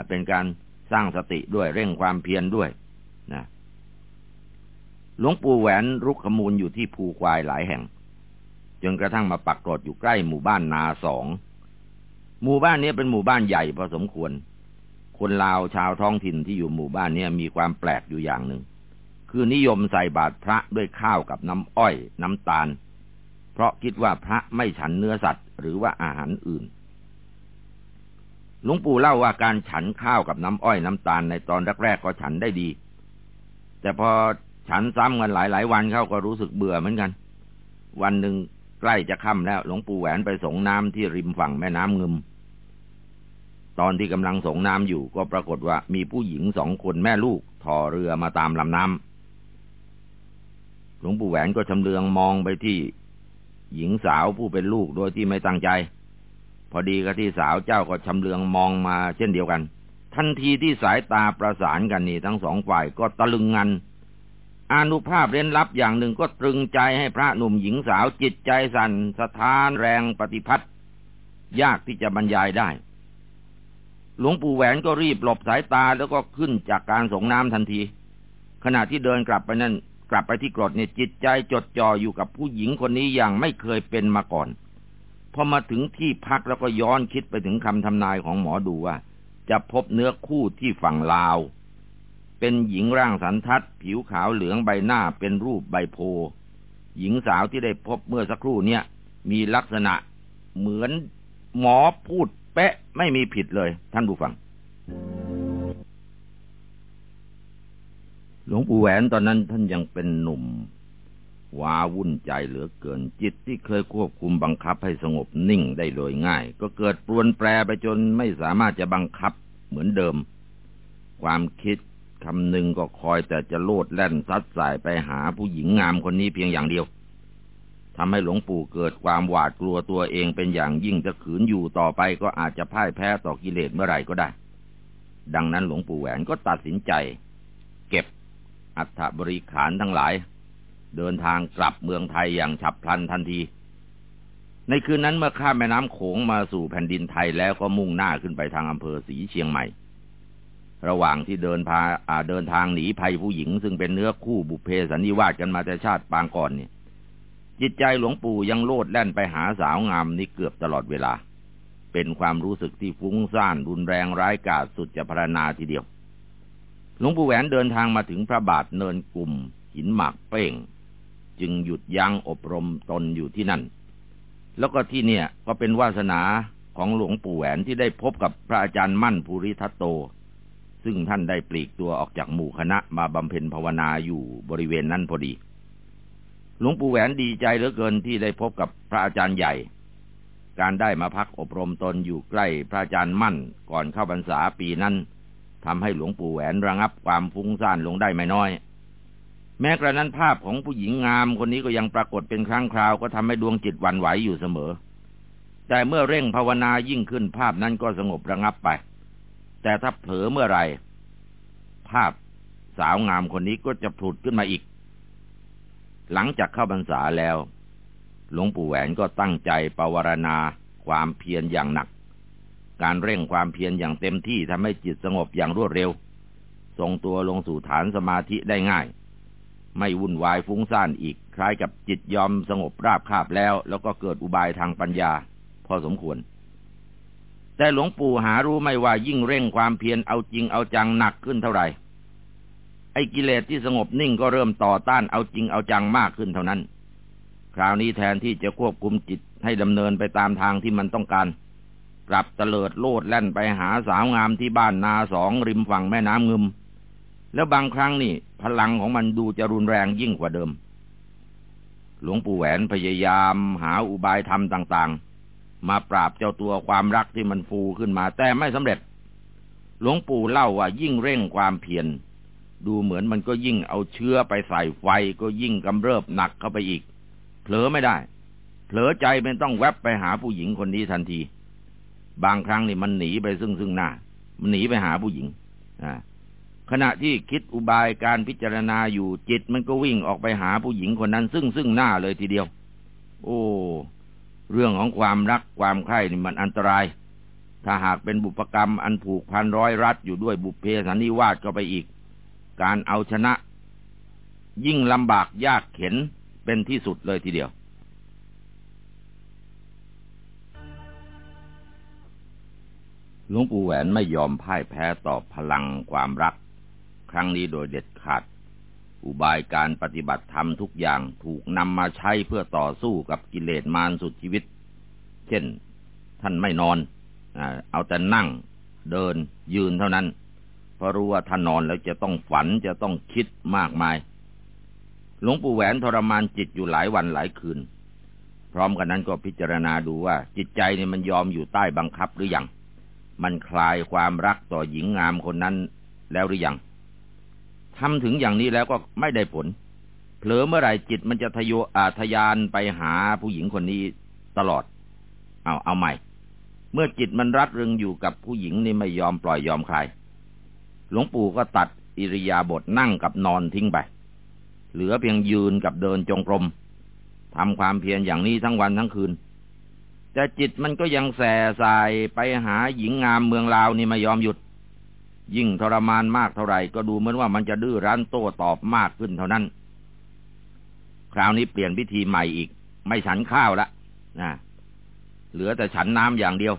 เป็นการสร้างสติด้วยเร่งความเพียรด้วยนะหลวงปู่แหวนรุกขมูลอยู่ที่ภูควายหลายแห่ง จนกระทั่งมาปักกรดอยู่ใกล้หมู่บ้านนาสองหมู่บ้านนี้เป็นหมู่บ้านใหญ่พอสมควร คนลาวชาวท้องถิ่นที่อยู่หมู่บ้านนี้มีความแปลกอยู่อย่างหนึ่ง คือนิยมใส่บาตรพระด้วยข้าวกับน้ำอ้อย น้ำตาล เพราะคิดว่าพระไม่ฉันเนื้อสัตว์ หรือว่าอาหารอื่นหลวงปู่เล่าว่าการฉันข้าวกับน้ำอ้อยน้ำตาลในตอนแรกๆก็ฉันได้ดี แต่พอฉันซ้ำกันหลายๆวันเขาก็รู้สึกเบื่อเหมือนกัน วันหนึ่งใกล้จะค่ำแล้ว หลวงปู่แหวนไปส่งน้ำที่ริมฝั่งแม่น้ำเงึมตอนที่กำลังส่งน้ำอยู่ก็ปรากฏว่ามีผู้หญิงสองคนแม่ลูกถอเรือมาตามลำน้ำ ลวงปู่แหวนก็ชำเลืองมองไปที่หญิงสาวผู้เป็นลูกโดยที่ไม่ตั้งใจ พอดีกับที่สาวเจ้าก็ชำเลืองมองมาเช่นเดียวกัน ทันทีที่สายตาประสานกันนี่ทั้งสองฝ่ายก็ตะลึงงันอานุภาพเร้นลับอย่างหนึ่งก็ตรึงใจให้พระหนุ่มหญิงสาวจิตใจสัน่นสะท้านแรงปฏิพัทธ์ยากที่จะบรรยายได้ หลวงปู่แหวนก็รีบหลบสายตาแล้วก็ขึ้นจากการสงน้ำทันที ขณะที่เดินกลับไปนั่น กลับไปที่กรดเนี่ยจิตใจจดจ่ออยู่กับผู้หญิงคนนี้อย่างไม่เคยเป็นมาก่อน พอมาถึงที่พักแล้วก็ย้อนคิดไปถึงคำทำนายของหมอดูว่า จะพบเนื้อคู่ที่ฝั่งลาว เป็นหญิงร่างสันทัด ผิวขาวเหลืองใบหน้าเป็นรูปใบโพ หญิงสาวที่ได้พบเมื่อสักครู่เนี้ยมีลักษณะเหมือนหมอพูดเป๊ะไม่มีผิดเลย ท่านผู้ฟัง หลวงปู่แหวนตอนนั้นท่านยังเป็นหนุ่มว้าวุ่นใจเหลือเกินจิตที่เคยควบคุมบังคับให้สงบนิ่งได้โดยง่าย ก็เกิดปรวนแปรไปจนไม่สามารถจะบังคับเหมือนเดิม ความคิดคำหนึ่งก็คอยแต่จะโลดแล่นซัดสายไปหาผู้หญิงงามคนนี้เพียงอย่างเดียวทำให้หลวงปู่เกิดความหวาดกลัวตัวเองเป็นอย่างยิ่งจะขืนอยู่ต่อไปก็อาจจะพ่ายแพ้ต่อกิเลสเมื่อไหร่ก็ได้ ดังนั้นหลวงปู่แหวนก็ตัดสินใจ อัฐบริขารทั้งหลาย เดินทางกลับเมืองไทยอย่างฉับพลันทันที ในคืนนั้นเมื่อข้ามแม่น้ำโขงมาสู่แผ่นดินไทยแล้วก็มุ่งหน้าขึ้นไปทางอำเภอศรีเชียงใหม่ ระหว่างที่เดินพาเดินทางหนีภัยผู้หญิง ซึ่งเป็นเนื้อคู่บุพเพสันนิวาสกันมาแต่ชาติปางก่อนเนี่ย จิตใจหลวงปู่ยังโลดแล่นไปหาสาวงามนี้เกือบตลอดเวลา เป็นความรู้สึกที่ฟุ้งซ่านรุนแรงร้ายกาจสุดจะพรรณนาทีเดียว หลวงปู่แหวนเดินทางมาถึงพระบาทเนินกลุ่ม หินหมากเป้ง จึงหยุดยั้งอบรมตนอยู่ที่นั่น แล้วก็ที่เนี่ยก็เป็นวาสนาของหลวงปู่แหวนที่ได้พบกับพระอาจารย์มั่นภูริทัตโต ซึ่งท่านได้ปลีกตัวออกจากหมู่คณะมาบำเพ็ญภาวนาอยู่บริเวณนั้นพอดี หลวงปู่แหวนดีใจเหลือเกินที่ได้พบกับพระอาจารย์ใหญ่ การได้มาพักอบรมตนอยู่ใกล้พระอาจารย์มั่นก่อนเข้าพรรษาปีนั้น ทำให้หลวงปู่แหวนระงับความฟุ้งซ่านลงได้ไม่น้อย แม้กระนั้นภาพของผู้หญิงงามคนนี้ก็ยังปรากฏเป็นครั้งคราวก็ทำให้ดวงจิตวันไหวอยู่เสมอ แต่เมื่อเร่งภาวนายิ่งขึ้นภาพนั้นก็สงบระงับไป แต่ถ้าเผลอเมื่อไรภาพสาวงามคนนี้ก็จะผุดขึ้นมาอีก หลังจากเข้าพรรษาแล้ว หลวงปู่แหวนก็ตั้งใจปวารณาความเพียรอย่างหนัก การเร่งความเพียรอย่างเต็มที่ทำให้จิตสงบอย่างรวดเร็ว ทรงตัวลงสู่ฐานสมาธิได้ง่าย ไม่วุ่นวายฟุ้งซ่านอีก คล้ายกับจิตยอมสงบราบคาบแล้ว แล้วก็เกิดอุบายทางปัญญา พอสมควร แต่หลวงปู่หารู้ไม่ว่ายิ่งเร่งความเพียรเอาจริงเอาจังหนักขึ้นเท่าไหร่ไอ้กิเลสที่สงบนิ่งก็เริ่มต่อต้านเอาจริงเอาจังมากขึ้นเท่านั้น คราวนี้แทนที่จะควบคุมจิตให้ดำเนินไปตามทางที่มันต้องการ กลับเตลิดโลดแล่นไปหาสาวงามที่บ้านนาสองริมฝั่งแม่น้ำงึม แล้วบางครั้งนี่ พลังของมันดูจะรุนแรงยิ่งกว่าเดิม หลวงปู่แหวนพยายามหาอุบายธรรมต่าง ๆ มาปราบเจ้าตัวความรักที่มันฟูขึ้นมาแต่ไม่สำเร็จ หลวงปู่เล่าว่ายิ่งเร่งความเพียรดูเหมือนมันก็ยิ่งเอาเชื้อไปใส่ไฟก็ยิ่งกำเริบหนักเข้าไปอีก เผลอไม่ได้ เผลอใจเป็นต้องแวบไปหาผู้หญิงคนนี้ทันที บางครั้งนี่มันหนีไปซึ่งซึ่งหน้า มันหนีไปหาผู้หญิงอ่าขณะที่คิดอุบายการพิจารณาอยู่จิตมันก็วิ่งออกไปหาผู้หญิงคนนั้น ซึ่งซึ่งหน้าเลยทีเดียว โอ้ เรื่องของความรักความใคร่นี่มันอันตราย ถ้าหากเป็นบุพกรรมอันผูกพันร้อยรัดอยู่ด้วยบุพเพสันนิวาสก็ไปอีก การเอาชนะ ยิ่งลำบากยากเข็นเป็นที่สุดเลยทีเดียว หลวงปู่แหวนไม่ยอมพ่ายแพ้ต่อพลังความรัก ครั้งนี้โดยเด็ดขาด อุบายการปฏิบัติธรรมทุกอย่างถูกนำมาใช้เพื่อต่อสู้กับกิเลสมารสุดชีวิต เช่น ท่านไม่นอนเอาแต่นั่งเดินยืนเท่านั้น เพราะรู้ว่าถ้านอนแล้วจะต้องฝันจะต้องคิดมากมาย หลวงปู่แหวนทรมานจิตอยู่หลายวันหลายคืน พร้อมกันนั้นก็พิจารณาดูว่าจิตใจนี่มันยอมอยู่ใต้บังคับหรือยัง มันคลายความรักต่อหญิงงามคนนั้นแล้วหรือยังทำถึงอย่างนี้แล้วก็ไม่ได้ผล เผลอเมื่อไหร่จิตมันจะทะโยอาทยานไปหาผู้หญิงคนนี้ตลอด เอาเอาใหม่ เมื่อจิตมันรัดรึงอยู่กับผู้หญิงนี่ไม่ยอมปล่อยยอมใคร หลวงปู่ก็ตัดอิริยาบถนั่งกับนอนทิ้งไป เหลือเพียงยืนกับเดินจงกรมทำความเพียรอย่างนี้ทั้งวันทั้งคืน แต่จิตมันก็ยังแส่สายไปหาหญิงงามเมืองลาวนี่ไม่ยอมหยุด ยิ่งทรมานมากเท่าไหร่ ก็ดูเหมือนว่ามันจะดื้อรั้นโต้ตอบมากขึ้นเท่านั้น คราวนี้เปลี่ยนพิธีใหม่อีก ไม่ฉันข้าวละนะเหลือแต่ฉันน้ำอย่างเดียว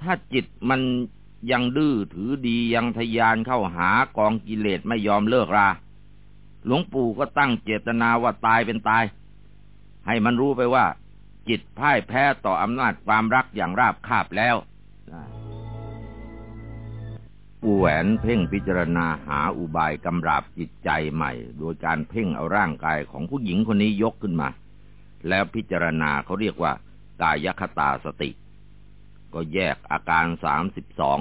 ถ้าจิตมันยังดื้อถือดียังทยานเข้าหากองกิเลสไม่ยอมเลิกรา หลวงปู่ก็ตั้งเจตนาว่าตายเป็นตาย ให้มันรู้ไปว่า จิตพ่ายแพ้ต่ออำนาจความรักอย่างราบคาบแล้วปู่แหวนเพ่งพิจารณาหาอุบายกำราบจิตใจใหม่ โดยการเพ่งเอาร่างกายของผู้หญิงคนนี้ยกขึ้นมา แล้วพิจารณาเขาเรียกว่า กายคตาสติ ก็แยกอาการสามสิบสอง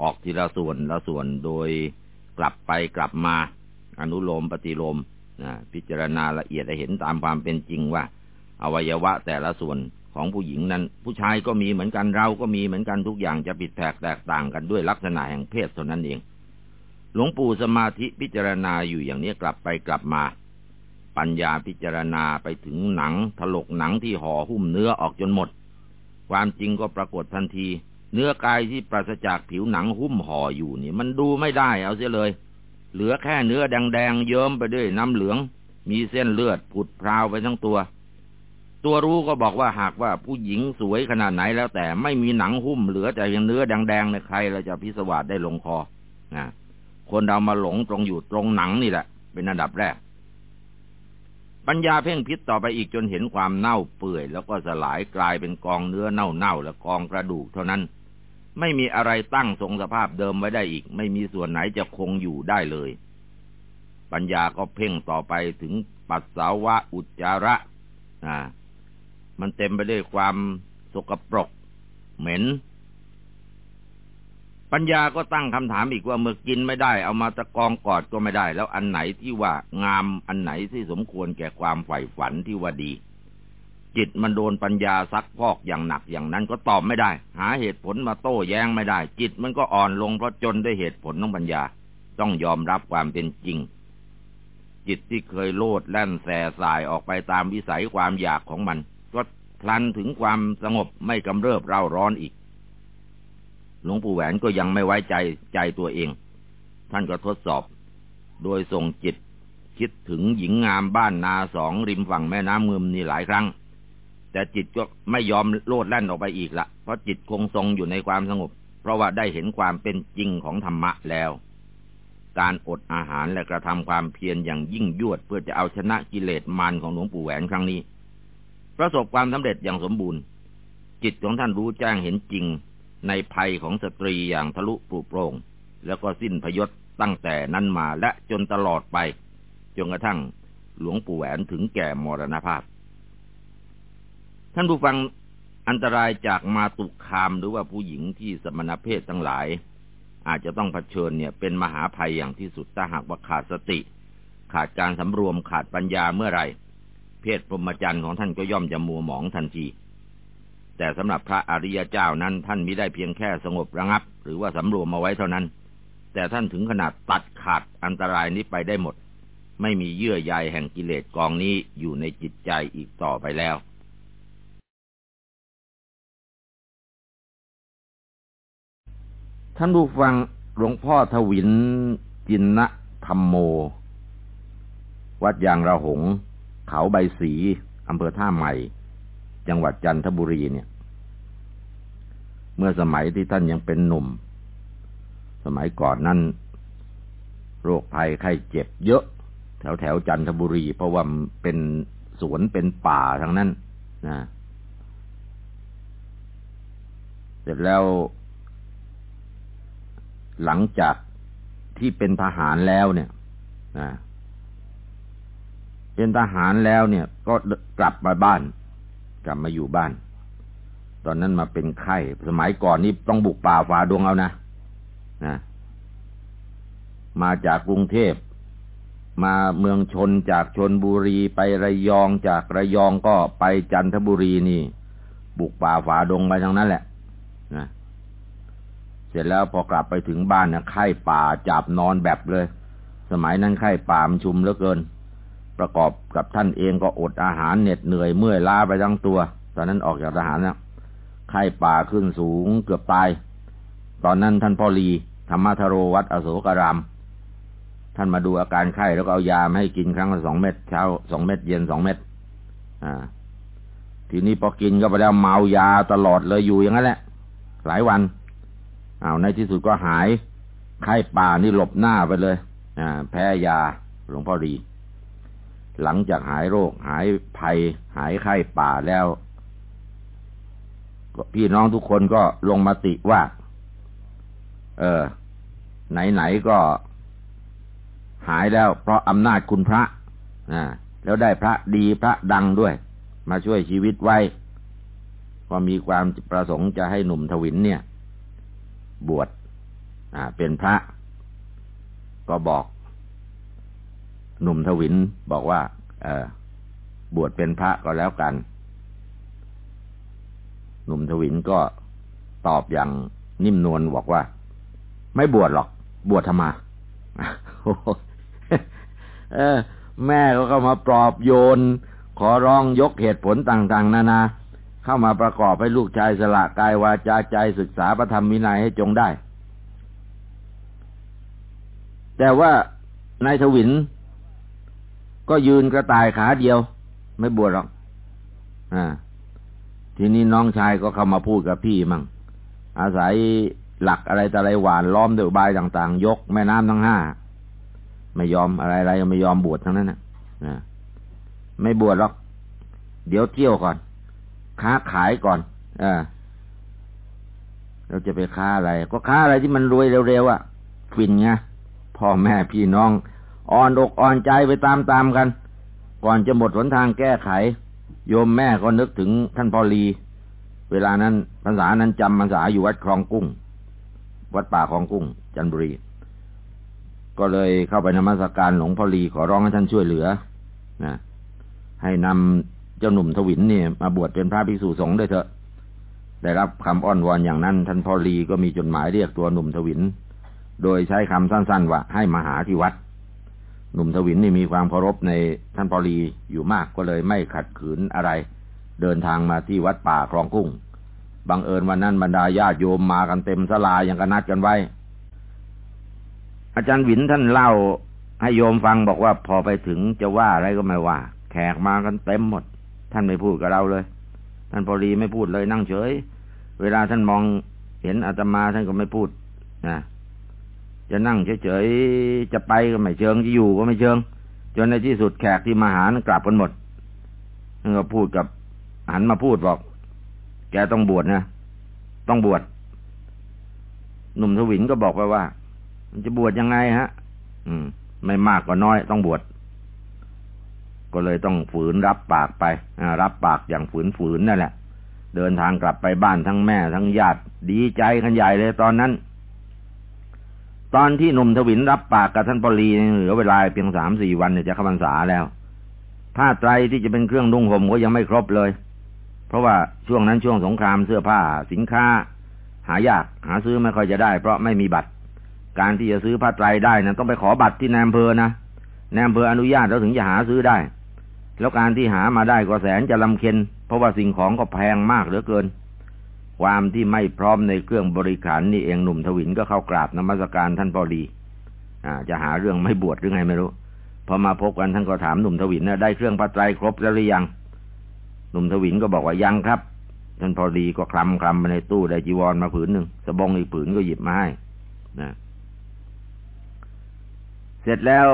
ออกทีละส่วนละส่วนโดยกลับไปกลับมา อนุโลมปฏิโลมพิจารณาละเอียดให้เห็นตามความเป็นจริงว่า อวัยวะแต่ละส่วนของผู้หญิงนั้น ผู้ชายก็มีเหมือนกันเราก็มีเหมือนกันทุกอย่างจะผิดแผกแตกต่างกันด้วยลักษณะแห่งเพศเท่านั้นเอง หลวงปู่สมาธิพิจารณาอยู่อย่างนี้กลับไปกลับมา ปัญญาพิจารณาไปถึงหนังถลกหนังที่ห่อหุ้มเนื้อออกจนหมด ความจริงก็ปรากฏทันที เนื้อกายที่ปราศจากผิวหนังหุ้มห่ออยู่นี่ มันดูไม่ได้เอาเสียเลย เหลือแค่เนื้อแดงๆเยิ้มไปด้วยน้ำเหลือง มีเส้นเลือดผุดพราวไปทั้งตัว ตัวรู้ก็บอกว่าหากว่าผู้หญิงสวยขนาดไหนแล้วแต่ไม่มีหนังหุ้มเหลือแต่ยังเนื้อแดงๆในใครเราจะพิสวาสได้ลงคอนะคนเรามาหลงตรงอยู่ตรงหนังนี่แหละ เป็นอันดับแรก ปัญญาเพ่งพิษต่อไปอีกจนเห็นความเน่าเปื่อย แล้วก็สลายกลายเป็นกองเนื้อเน่าๆและกองกระดูกเท่านั้น ไม่มีอะไรตั้งทรงสภาพเดิมไว้ได้อีก ไม่มีส่วนไหนจะคงอยู่ได้เลย ปัญญาก็เพ่งต่อไปถึงปัสสาวะอุจจาระ อ่า มันเต็มไปด้วยความสกปรก เหม็น ปัญญาก็ตั้งคำถามอีกว่าเมื่อกินไม่ได้ เอามาตะกองกอดก็ไม่ได้ แล้วอันไหนที่ว่างามอันไหนที่สมควรแก่ความใฝ่ฝันที่ว่าดี จิตมันโดนปัญญาซักพอกอย่างหนักอย่างนั้นก็ตอบไม่ได้ หาเหตุผลมาโต้แย้งไม่ได้ จิตมันก็อ่อนลงเพราะจนด้วยเหตุผลของปัญญา ต้องยอมรับความเป็นจริงจิตที่เคยโลดแล่นแส่สายออกไปตามวิสัยความอยากของมัน พลันถึงความสงบไม่กำเริบเร่าร้อนอีก หลวงปู่แหวนก็ยังไม่ไว้ใจใจตัวเอง ท่านก็ทดสอบ โดยส่งจิตคิดถึงหญิงงามบ้านนาสองริมฝั่งแม่น้ำเมืมนี่หลายครั้ง แต่จิตก็ไม่ยอมโลดแล่นออกไปอีกละเพราะจิตคงทรงอยู่ในความสงบ เพราะว่าได้เห็นความเป็นจริงของธรรมะแล้วการอดอาหารและกระทำความเพียรอย่างยิ่งยวดเพื่อจะเอาชนะกิเลสมารของหลวงปู่แหวนครั้งนี้ ประสบความสำเร็จอย่างสมบูรณ์ จิตของท่านรู้แจ้งเห็นจริงในภัยของสตรีอย่างทะลุปลุโปรงแล้วก็สิ้นพยศตั้งแต่นั้นมาและจนตลอดไปจนกระทั่งหลวงปู่แหวนถึงแก่มรณภาพ ท่านผู้ฟังอันตรายจากมาตุคามหรือว่าผู้หญิงที่สมณเพศทั้งหลาย อาจจะต้องเผชิญเนี่ยเป็นมหาภัยอย่างที่สุดถ้าหากว่าขาดสติ ขาดการสำรวมขาดปัญญาเมื่อไร เพศพรหมจรรย์ของท่านก็ย่อมจะมัวหมองทันที แต่สำหรับพระอริยเจ้านั้นท่านมิได้เพียงแค่สงบระงับ หรือว่าสำรวมมาไว้เท่านั้น แต่ท่านถึงขนาดตัดขาดอันตรายนี้ไปได้หมด ไม่มีเยื่อใยแห่งกิเลสกองนี้อยู่ในจิตใจอีกต่อไปแล้วท่านผู้ฟังหลวงพ่อทวินจินนะธรรมโม วัดยางระหง เขาใบสีอำเภอท่าใหม่ จังหวัดจันทบุรีเนี่ย เมื่อสมัยที่ท่านยังเป็นหนุ่ม สมัยก่อนนั้น โรคภัยไข้เจ็บเยอะ แถวแถวจันทบุรี เพราะว่าเป็นสวนเป็นป่าทั้งนั้นนะเสร็จแล้ว หลังจากที่เป็นทหารแล้วเนี่ยนะ เป็นทหารแล้วเนี่ย ก็กลับมาบ้าน กลับมาอยู่บ้าน ตอนนั้นมาเป็นไข้สมัยก่อนนี่ต้องบุกป่าฝ่าดงเอานะนะมาจากกรุงเทพมาเมืองชนจากชนบุรีไประยองจากระยองก็ไปจันทบุรีนี่ บุกป่าฝ่าดงไปทั้งนั้นแหละนะเสร็จแล้วพอกลับไปถึงบ้านนะไข้ป่าจับนอนแบบเลย สมัยนั้นไข้ป่ามชุมเหลือเกิน ประกอบกับท่านเองก็อดอาหารเหน็ดเหนื่อยเมื่อยล้าไปทั้งตัว ตอนนั้นออกจากทหารนะไข้ป่าขึ้นสูงเกือบตาย ตอนนั้นท่านพ่อลีธรรมธโรวัดอโศการาม ท่านมาดูอาการไข้แล้วก็เอายามาให้กินครั้งละสองเม็ดเช้าสองเม็ดเย็นสองเม็ดอ่า ทีนี้พอกินก็ไปแล้วเมายาตลอดเลยอยู่อย่างนั้นแหละ หลายวันอาในที่สุดก็หายไข้ป่านี่หลบหน้าไปเลย อ่า แพ้ยาหลวงพ่อดี หลังจากหายโรค หายภัย หายไข้ป่าแล้ว พี่น้องทุกคนก็ลงมติว่า เออ ไหนๆก็หายแล้ว เพราะอำนาจคุณพระอ่าแล้วได้พระดีพระดังด้วย มาช่วยชีวิตไว้ ก็มีความประสงค์จะให้หนุ่มทวินเนี่ย บวชเป็นพระ ก็บอก หนุ่มทวินบอกว่า เออบวชเป็นพระก็แล้วกัน หนุ่มทวินก็ตอบอย่างนิ่มนวลบอกว่า ไม่บวชหรอก บวชทำไมเออ แม่ก็เข้ามาปลอบโยน ขอร้องยกเหตุผลต่าง ๆ นานา เข้ามาประกอบให้ลูกชายสละกายวาจาใจศึกษาพระธรรมวินัยให้จงได้ แต่ว่านายทวิน ก็ยืนกระต่ายขาเดียว ไม่บวชหรอก อ่า ทีนี้น้องชายก็เข้ามาพูดกับพี่มั่ง อาศัยหลักอะไรแต่อะไรหวานล้อมด้วยบายต่างๆ ยกแม่น้ำทั้งห้า ไม่ยอมอะไรอะไรไม่ยอมบวชทั้งนั้นนะไม่บวชหรอก เดี๋ยวเที่ยวก่อน ค้าขายก่อนอเราจะไปค้าอะไร ก็ค้าอะไรที่มันรวยเร็วๆอะฟินไงพ่อแม่พี่น้อง อ่อนอกอ่อนใจไปตามๆกัน ก่อนจะหมดหนทางแก้ไข โยมแม่ก็นึกถึงท่านพอลี เวลานั้นภาษานั้นจำภาษาอยู่วัดคลองกุ้ง วัดป่าคลองกุ้ง จันทบุรี ก็เลยเข้าไปนมัสการหลวงพ่อลีขอร้องให้ท่านช่วยเหลือนะให้นำเจ้าหนุ่มทวินเนี่ยมาบวชเป็นพระภิกษุสงฆ์ด้วยเถอะ ได้รับคำอ้อนวอนอย่างนั้น ท่านพ่อลีก็มีจดหมายเรียกตัวหนุ่มทวิน โดยใช้คำสั้นๆว่าให้มาหาที่วัด หนุ่มทวินนี่มีความเคารพในท่านพอลีอยู่มากก็เลยไม่ขัดขืนอะไร เดินทางมาที่วัดป่าคลองกุ้ง บังเอิญวันนั้นบรรดาญาติโยมมากันเต็มสลาอย่างกันนัดกันไว้ อาจารย์วินท่านเล่าให้โยมฟังบอกว่าพอไปถึงจะว่าอะไรก็ไม่ว่า แขกมากันเต็มหมด ท่านไม่พูดกับเราเลย ท่านพอลีไม่พูดเลยนั่งเฉย เวลาท่านมองเห็นอาตมาท่านก็ไม่พูดนะ จะนั่งเฉยๆ จะไปก็ไม่เชิง จะอยู่ก็ไม่เชิง จนในที่สุดแขกที่มาหากลับกันหมดท่นก็พูดกับหันมาพูดบอก แกต้องบวชนะ ต้องบวช หนุ่มทวินก็บอกไปว่า มันจะบวชยังไงฮะ อืม ไม่มากก็น้อยต้องบวช ก็เลยต้องฝืนรับปากไปรับปากอย่างฝืนๆนั่นแหละ เดินทางกลับไปบ้านทั้งแม่ทั้งญาติ ดีใจกันใหญ่เลยตอนนั้น ตอนที่หนุ่มทวินรับปากกับท่านปรีเหลือเวลาเพียงสามสี่วันเนี่ยจะเข้าพรรษาแล้ว ผ้าไตรที่จะเป็นเครื่องนุ่งห่มก็ยังไม่ครบเลย เพราะว่าช่วงนั้นช่วงสงครามเสื้อผ้าสินค้า หายากหาซื้อไม่ค่อยจะได้ เพราะไม่มีบัตร การที่จะซื้อผ้าไตรได้นะต้องไปขอบัตรที่นายอำเภอนะนายอำเภออนุญาตแล้วถึงจะหาซื้อได้ แล้วการที่หามาได้ก็แสนจะลำเค็นเพราะว่าสิ่งของก็แพงมากเหลือเกิน ความที่ไม่พร้อมในเครื่องบริการนี่เองหนุ่มทวินก็เข้ากราบนมัสการท่านพอดีอ่า จะหาเรื่องไม่บวชหรือไงไม่รู้พอมาพบกันท่านก็ถามหนุ่มทวินนะได้เครื่องปัจจัยครบแล้วหรือยังหนุ่มทวินก็บอกว่ายังครับท่านพอดีก็คลำคลำมาในตู้ได้จีวรมาผืนหนึ่งสบงอีกผืนก็หยิบมาให้นะเสร็จแล้ว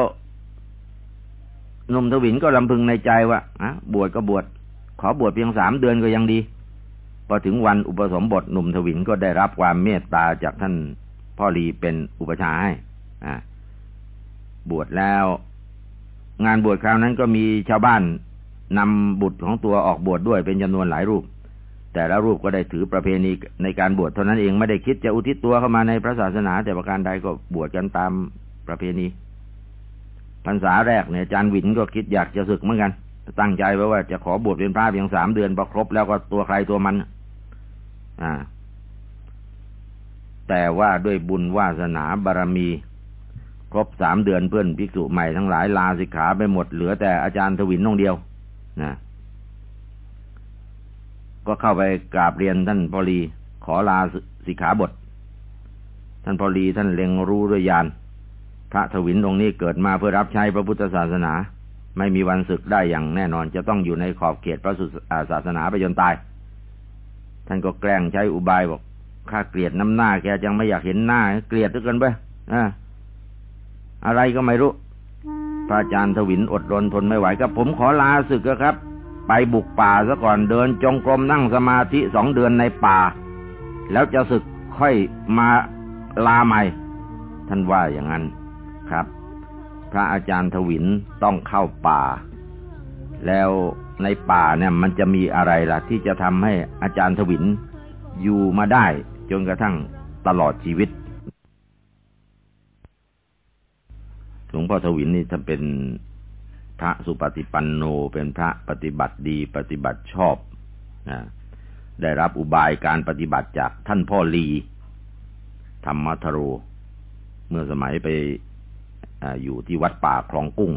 หนุ่มทวินก็ลำพึงในใจว่าอะบวชก็บวชขอบวชเพียงสามเดือนก็ยังดี พอถึงวันอุปสมบทหนุ่มทวินก็ได้รับความเมตตาจากท่านพ่อรีเป็นอุปชาให้บวชแล้ว งานบวชคราวนั้นก็มีชาวบ้านนำบุตรของตัวออกบวชดด้วยเป็นจำนวนหลายรูป แต่ละรูปก็ได้ถือประเพณีในการบวชเท่านั้นเองไม่ได้คิดจะอุทิศตัวเข้ามาในพระศาสนา แต่ประการใดก็บวชกันตามประเพณีพรรษาแรกเนี่ยอาจารย์วินก็คิดอยากจะศึกเหมือนกัน ตั้งใจไว้ว่าจะขอบวชเป็นพระเพียงสามเดือนพอครบแล้วก็ตัวใครตัวมัน อ่า แต่ว่าด้วยบุญวาสนาบารมี ครบสามเดือนเพื่อนภิกษุใหม่ทั้งหลายลาสิกขาไปหมดเหลือแต่อาจารย์ทวินน้องเดียวนะก็เข้าไปกราบเรียนท่านพอลี ขอลาสิกขาบท ท่านพอลีท่านเล็งรู้ด้วยญาณพระทวินองค์นี้เกิดมาเพื่อรับใช้พระพุทธศาสนา ไม่มีวันศึกได้อย่างแน่นอนจะต้องอยู่ในขอบเขตพระศาสนาไปจนตาย ท่านก็แกล้งใช้อุบายบอกข้าเกลียดน้ำหน้าแกจังไม่อยากเห็นหน้า เกลียดทุกคนไปอ่าอะไรก็ไม่รู้ พระอาจารย์ทวินอดรนทนไม่ไหวก็ผมขอลาศึกครับ ไปบุกป่าซะก่อนเดินจงกรมนั่งสมาธิสองเดือนในป่า แล้วจะศึกค่อยมาลาใหม่ ท่านว่าอย่างนั้นครับ พระอาจารย์ทวินต้องเข้าป่า แล้ว ในป่าเนี่ย มันจะมีอะไรล่ะ ที่จะทำให้อาจารย์ทวินอยู่มาได้ จนกระทั่งตลอดชีวิตหลวงพ่อทวินนี่ท่านเป็นพระสุปฏิปันโน เป็นพระปฏิบัติดีปฏิบัติชอบนะได้รับอุบายการปฏิบัติจากท่านพ่อลีธรรมทโร เมื่อสมัยไปออยู่ที่วัดป่าคลองกุ้ง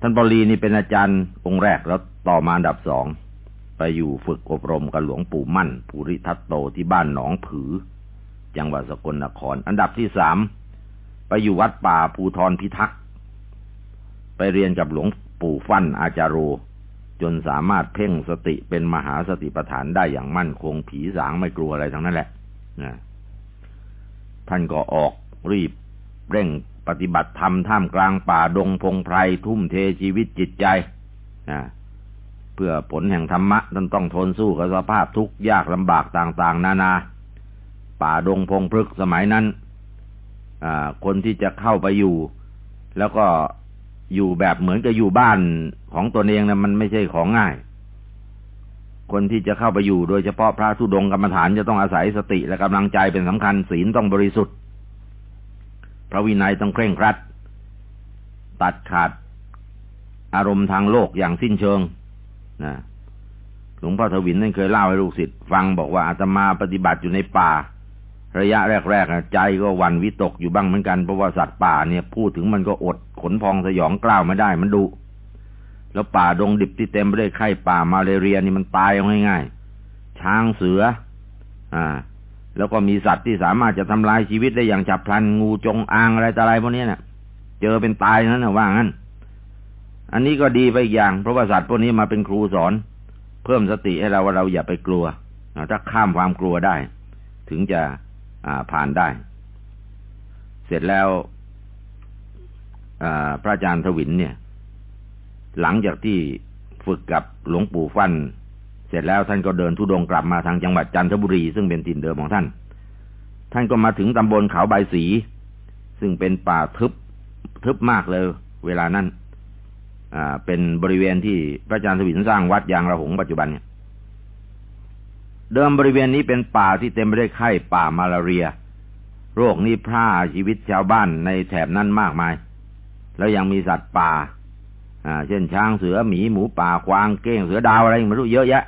ท่านพ่อลีนี่เป็นอาจารย์องค์แรกแล้วต่อมาอันดับสองไปอยู่ฝึกอบรมกับหลวงปู่มั่น ภูริทัตโตที่บ้านหนองผือ จังหวัดสกลนคร อันดับที่สามไปอยู่วัดป่าภูทรพิทักษ์ไปเรียนกับหลวงปู่ฟั่นอาจารโร จนสามารถเพ่งสติเป็นมหาสติปัฏฐานได้อย่างมั่นคงผีสางไม่กลัวอะไรทั้งนั้นแหละนะท่านก็ออกรีบเร่ง ปฏิบัติธรรมท่ามกลางป่าดงพงไพรทุ่มเทชีวิตจิตใจนะเพื่อผลแห่งธรรมะท่านต้องทนสู้กับสภาพทุกข์ยากลำบากต่างๆ นานา ป่าดงพงพฤกสมัยนั้นคนที่จะเข้าไปอยู่ แล้วก็อยู่แบบเหมือนกับอยู่บ้านของตนเองนะมันไม่ใช่ของง่าย คนที่จะเข้าไปอยู่โดยเฉพาะพระธุดงกรรมฐานจะต้องอาศัยสติและกำลังใจเป็นสำคัญศีลต้องบริสุทธิ์ พระวินัยต้องเคร่งครัด ตัดขาด อารมณ์ทางโลกอย่างสิ้นเชิงนะหลวงพ่อทวินนั่นเคยเล่าให้ลูกศิษย์ฟังบอกว่าอาตมาปฏิบัติอยู่ในป่า ระยะแรกๆใจก็วันวิตกอยู่บ้างเหมือนกันเพราะว่าสัตว์ป่าเนี่ยพูดถึงมันก็อดขนพองสยองกล้าวไม่ได้มันดุแล้วป่าดงดิบที่เต็มไปด้วยไข้ป่ามาเรียนี่มันตายง่ายๆช้างเสือ อ่า แล้วก็มีสัตว์ที่สามารถจะทำลายชีวิตได้อย่างฉับพลันงูจงอางอะไรต่ออะไรพวกนี้เนะ่ยเจอเป็นตายนั้นนะว่างั้น อันนี้ก็ดีไปอีกอย่าง เพราะว่าสัตว์พวกนี้มาเป็นครูสอน เพิ่มสติให้เราว่าเราอย่าไปกลัวถ้าข้ามความกลัวได้ ถึงจะผ่านได้ เสร็จแล้วพระอาจารย์ทวินเนี่ย หลังจากที่ฝึกกับหลวงปู่ฟั่น เสร็จแล้วท่านก็เดินทุดงกลับมาทางจังหวัดจันทบุรีซึ่งเป็นถิ่นเดิมของท่าน ท่านก็มาถึงตำบลเขาใบสี ซึ่งเป็นป่าทึบทึบมากเลย เวลานั้นอ่า เป็นบริเวณที่พระอาจารย์สวินสร้างวัดยางระหงปัจจุบันเนี่ยเดิมบริเวณนี้เป็นป่าที่เต็มไปด้วยไข้ป่ามาลาเรีย โรคนี้พร่าชีวิตชาวบ้านในแถบนั้นมากมาย แล้วยังมีสัตว์ป่า อ่า เช่นช้างเสือหมีหมูป่าควางเก้งเสือดาวอะไรไม่รู้เยอะแยะ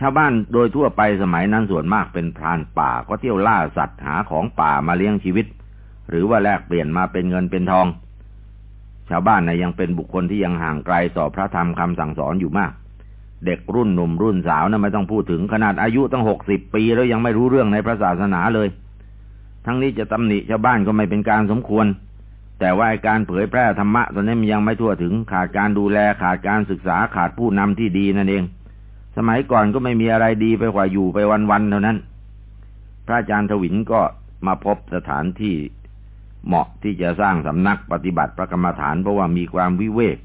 ชาวบ้านโดยทั่วไปสมัยนั้นส่วนมากเป็นพรานป่าก็เที่ยวล่าสัตว์หาของป่ามาเลี้ยงชีวิต หรือว่าแลกเปลี่ยนมาเป็นเงินเป็นทอง ชาวบ้านนะยังเป็นบุคคลที่ยังห่างไกลต่อพระธรรมคำสั่งสอนอยู่มาก เด็กรุ่นหนุ่มรุ่นสาวนะไม่ต้องพูดถึงขนาดอายุตั้งหกสิบปีแล้วยังไม่รู้เรื่องในพระศาสนาเลย ทั้งนี้จะตำหนิชาวบ้านก็ไม่เป็นการสมควร แต่ว่าการเผยแพร่ธรรมะตอนนี้มันยังไม่ทั่วถึงขาดการดูแลขาดการศึกษาขาดผู้นำที่ดีนั่นเอง สมัยก่อนก็ไม่มีอะไรดีไปกว่าอยู่ไปวันๆเท่านั้น พระอาจารย์ทวินก็มาพบสถานที่เหมาะที่จะสร้างสำนักปฏิบัติพระกรรมฐานเพราะว่ามีความวิเวก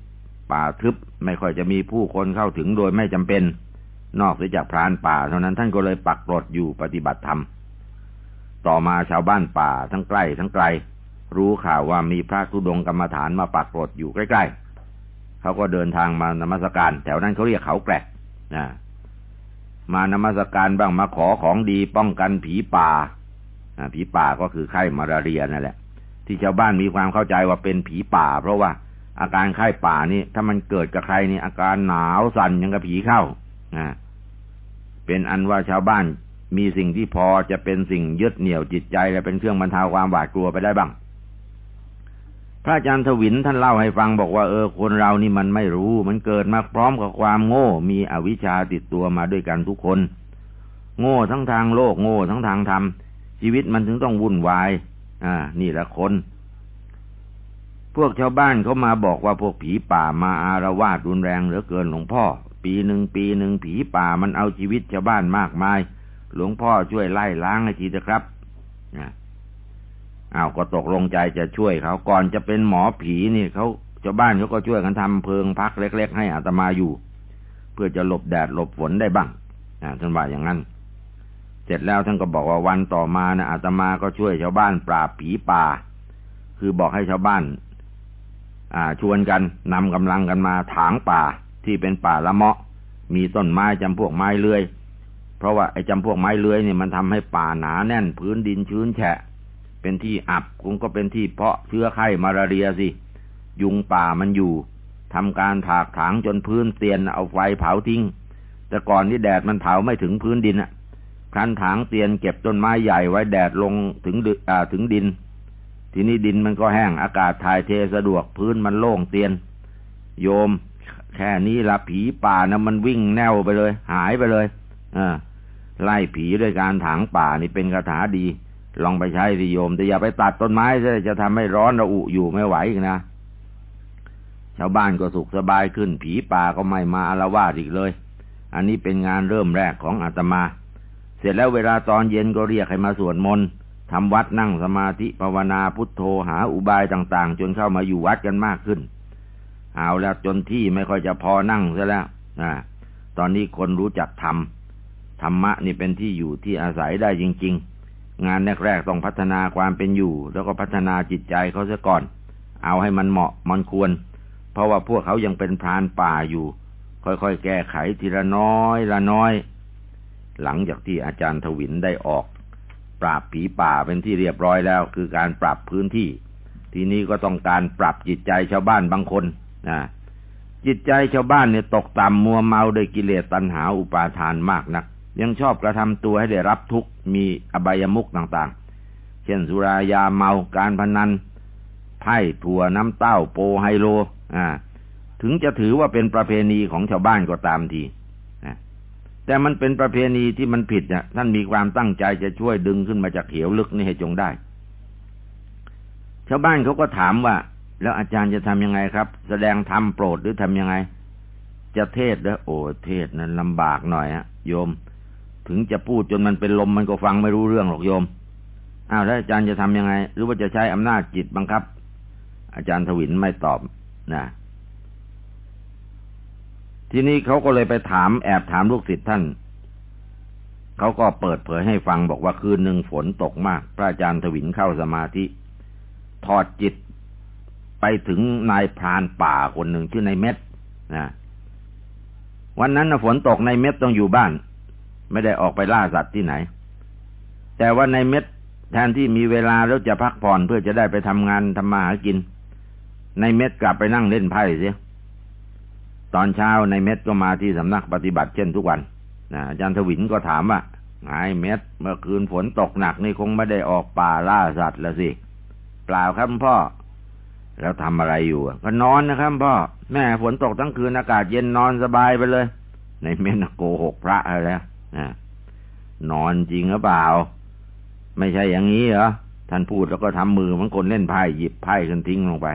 ป่าทึบไม่ค่อยจะมีผู้คนเข้าถึงโดยไม่จำเป็น นอกเสียจากพรานป่าเท่านั้นท่านก็เลยปักรดอยู่ปฏิบัติธรรม ต่อมาชาวบ้านป่าทั้งใกล้ทั้งไกล รู้ข่าวว่ามีพระธุดงกรรมฐานมาปักรดอยู่ใกล้ๆเขาก็เดินทางมานมัสการ แถวนั้นเขาเรียกเขาแกลก นะมานมัสการบ้างมาขอของดีป้องกันผีป่าผีป่าก็คือไข้มาราเรียนั่นแหละ ที่ชาวบ้านมีความเข้าใจว่าเป็นผีป่า เพราะว่าอาการไข้ป่านี่ถ้ามันเกิดกับใครนี่อาการหนาวสั่นยังกับผีเข้านะเป็นอันว่าชาวบ้านมีสิ่งที่พอจะเป็นสิ่งยึดเหนี่ยวจิตใจ และเป็นเครื่องบรรเทาความหวาดกลัวไปได้บ้าง ระอาจารย์ทวินท่านเล่าให้ฟังบอกว่าเออคนเรานี่มันไม่รู้ มันเกิดมาพร้อมกับความโง่ มีอวิชชาติดตัวมาด้วยกันทุกคน โง่ทั้งทางโลกโง่ทั้งทางธรรมชีวิตมันถึงต้องวุ่นวาย อ่า นี่ละคน พวกชาวบ้านเขามาบอกว่าพวกผีป่ามาอารวาสรุนแรงเหลือเกินหลวงพ่อ ปีหนึ่งปีหนึ่งผีป่ามันเอาชีวิตชาวบ้านมากมาย หลวงพ่อช่วยไล่ล้างให้ทีเถอะครับอ้า วก็ตกลงใจจะช่วยเขาก่อนจะเป็นหมอผีนี่เขาชาวบ้านเขาก็ช่วยกันทำเพิงพักเล็ก ๆ ให้อาตมาอยู่ เพื่อจะหลบแดดหลบฝนได้บ้างอ่าท่านว่าอย่างนั้นเสร็จแล้วท่านก็บอกว่าวันต่อมานะอาตมาก็ช่วยชาวบ้านปราบผีป่า คือบอกให้ชาวบ้าน อ่า ชวนกันนำกำลังกันมาถางป่าที่เป็นป่าละเมาะ มีต้นไม้จำพวกไม้เลื้อย เพราะว่าไอ้จำพวกไม้เลื้อยเนี่ยมันทำให้ป่าหนาแน่นพื้นดินชื้นแฉะ เป็นที่อับคงก็เป็นที่เพาะเชื้อไข้มาลาเรียสิ ยุงป่ามันอยู่ทำการถากถางจนพื้นเตียนเอาไฟเผาทิ้ง แต่ก่อนที่แดดมันเผาไม่ถึงพื้นดินอะคันถางเตียนเก็บต้นไม้ใหญ่ไว้แดดลงถึงอ่าถึงดิน ทีนี้ดินมันก็แห้งอากาศถ่ายเทสะดวกพื้นมันโล่งเตียน โยม แค่นี้ละผีป่านะมันวิ่งแนวไปเลย หายไปเลยอ่าไล่ผีด้วยการถางป่านี่เป็นคาถาดี ลองไปใช้สิโยม แต่อย่าไปตัดต้นไม้จะจะทำให้ร้อนระอุอยู่ไม่ไหวอีกนะชาวบ้านก็สุขสบายขึ้น ผีป่าก็ไม่มาอารวาสอีกเลย อันนี้เป็นงานเริ่มแรกของอาตมา เสร็จแล้วเวลาตอนเย็นก็เรียกให้มาสวดมนต์ทำวัดนั่งสมาธิภาวนาพุทโธหาอุบายต่างๆ จนเข้ามาอยู่วัดกันมากขึ้น เอาแล้วจนที่ไม่ค่อยจะพอนั่งซะแล้วอ่าตอนนี้คนรู้จักธรรมธรรมะนี่เป็นที่อยู่ที่อาศัยได้จริง ๆ งานแรกๆต้องพัฒนาความเป็นอยู่ แล้วก็พัฒนาจิตใจเขาซะก่อน เอาให้มันเหมาะมันควร เพราะว่าพวกเขายังเป็นพรานป่าอยู่ ค่อยๆแก้ไขทีละน้อยละน้อย หลังจากที่อาจารย์ทวินได้ออก ปราบผีป่าเป็นที่เรียบร้อยแล้ว คือการปรับพื้นที่ ทีนี้ก็ต้องการปรับจิตใจชาวบ้านบางคนนะจิตใจชาวบ้านเนี่ยตกต่ำมัวเมาโดยกิเลสตัณหาอุปาทานมากนัก ยังชอบกระทำตัวให้ได้รับทุกข์มีอบายมุกต่างๆ เช่นสุรายาเมาการพนันไพ่ถั่วน้ำเต้าโปไฮโล อ่า ถึงจะถือว่าเป็นประเพณีของชาวบ้านก็ตามทีแต่มันเป็นประเพณีที่มันผิดเนี่ยท่านมีความตั้งใจจะช่วยดึงขึ้นมาจากเหวลึกนี่ให้จงได้ ชาวบ้านเขาก็ถามว่า แล้วอาจารย์จะทำยังไงครับ แสดงธรรมโปรดหรือทำยังไง จะเทศแล้วโอ้เทศนั้นลำบากหน่อยฮะโยม ถึงจะพูดจนมันเป็นลมมันก็ฟังไม่รู้เรื่องหรอกโยม อ้าวแล้วอาจารย์จะทำยังไง หรือว่าจะใช้อำนาจจิตบังคับ อาจารย์ทวินไม่ตอบนะทีนี้เขาก็เลยไปถามแอบถามลูกศิษย์ท่าน เขาก็เปิดเผยให้ฟังบอกว่าคืนหนึ่งฝนตกมาก พระอาจารย์ถวินเข้าสมาธิ ถอดจิตไปถึงนายพรานป่าคนหนึ่งชื่อนายเม็ดนะวันนั้นฝนตกนายเม็ดต้องอยู่บ้าน ไม่ได้ออกไปล่าสัตว์ที่ไหน แต่ว่านายเม็ดแทนที่มีเวลาแล้วจะพักผ่อนเพื่อจะได้ไปทำงานทำมาหากินนายเม็ดกลับไปนั่งเล่นไพ่เสียตอนเช้านายเม็ดก็มาที่สำนักปฏิบัติเช่นทุกวันนะอาจารย์ทวินก็ถามว่าไงเม็ดเมื่อคืนฝนตกหนักนี่คงไม่ได้ออกป่าล่าสัตว์ละสิ เปล่าครับพ่อ แล้วทำอะไรอยู่ก็นอนนะครับพ่อ แม่ฝนตกทั้งคืนอากาศเย็นนอนสบายไปเลย ในเม็ดโกหกพระอะไรแล้ว นอนจริงหรือเปล่า ไม่ใช่อย่างนี้เหรอ ท่านพูดแล้วก็ทำมือมันคนเล่นไพ่หยิบไพ่ขึ้นทิ้งลงไป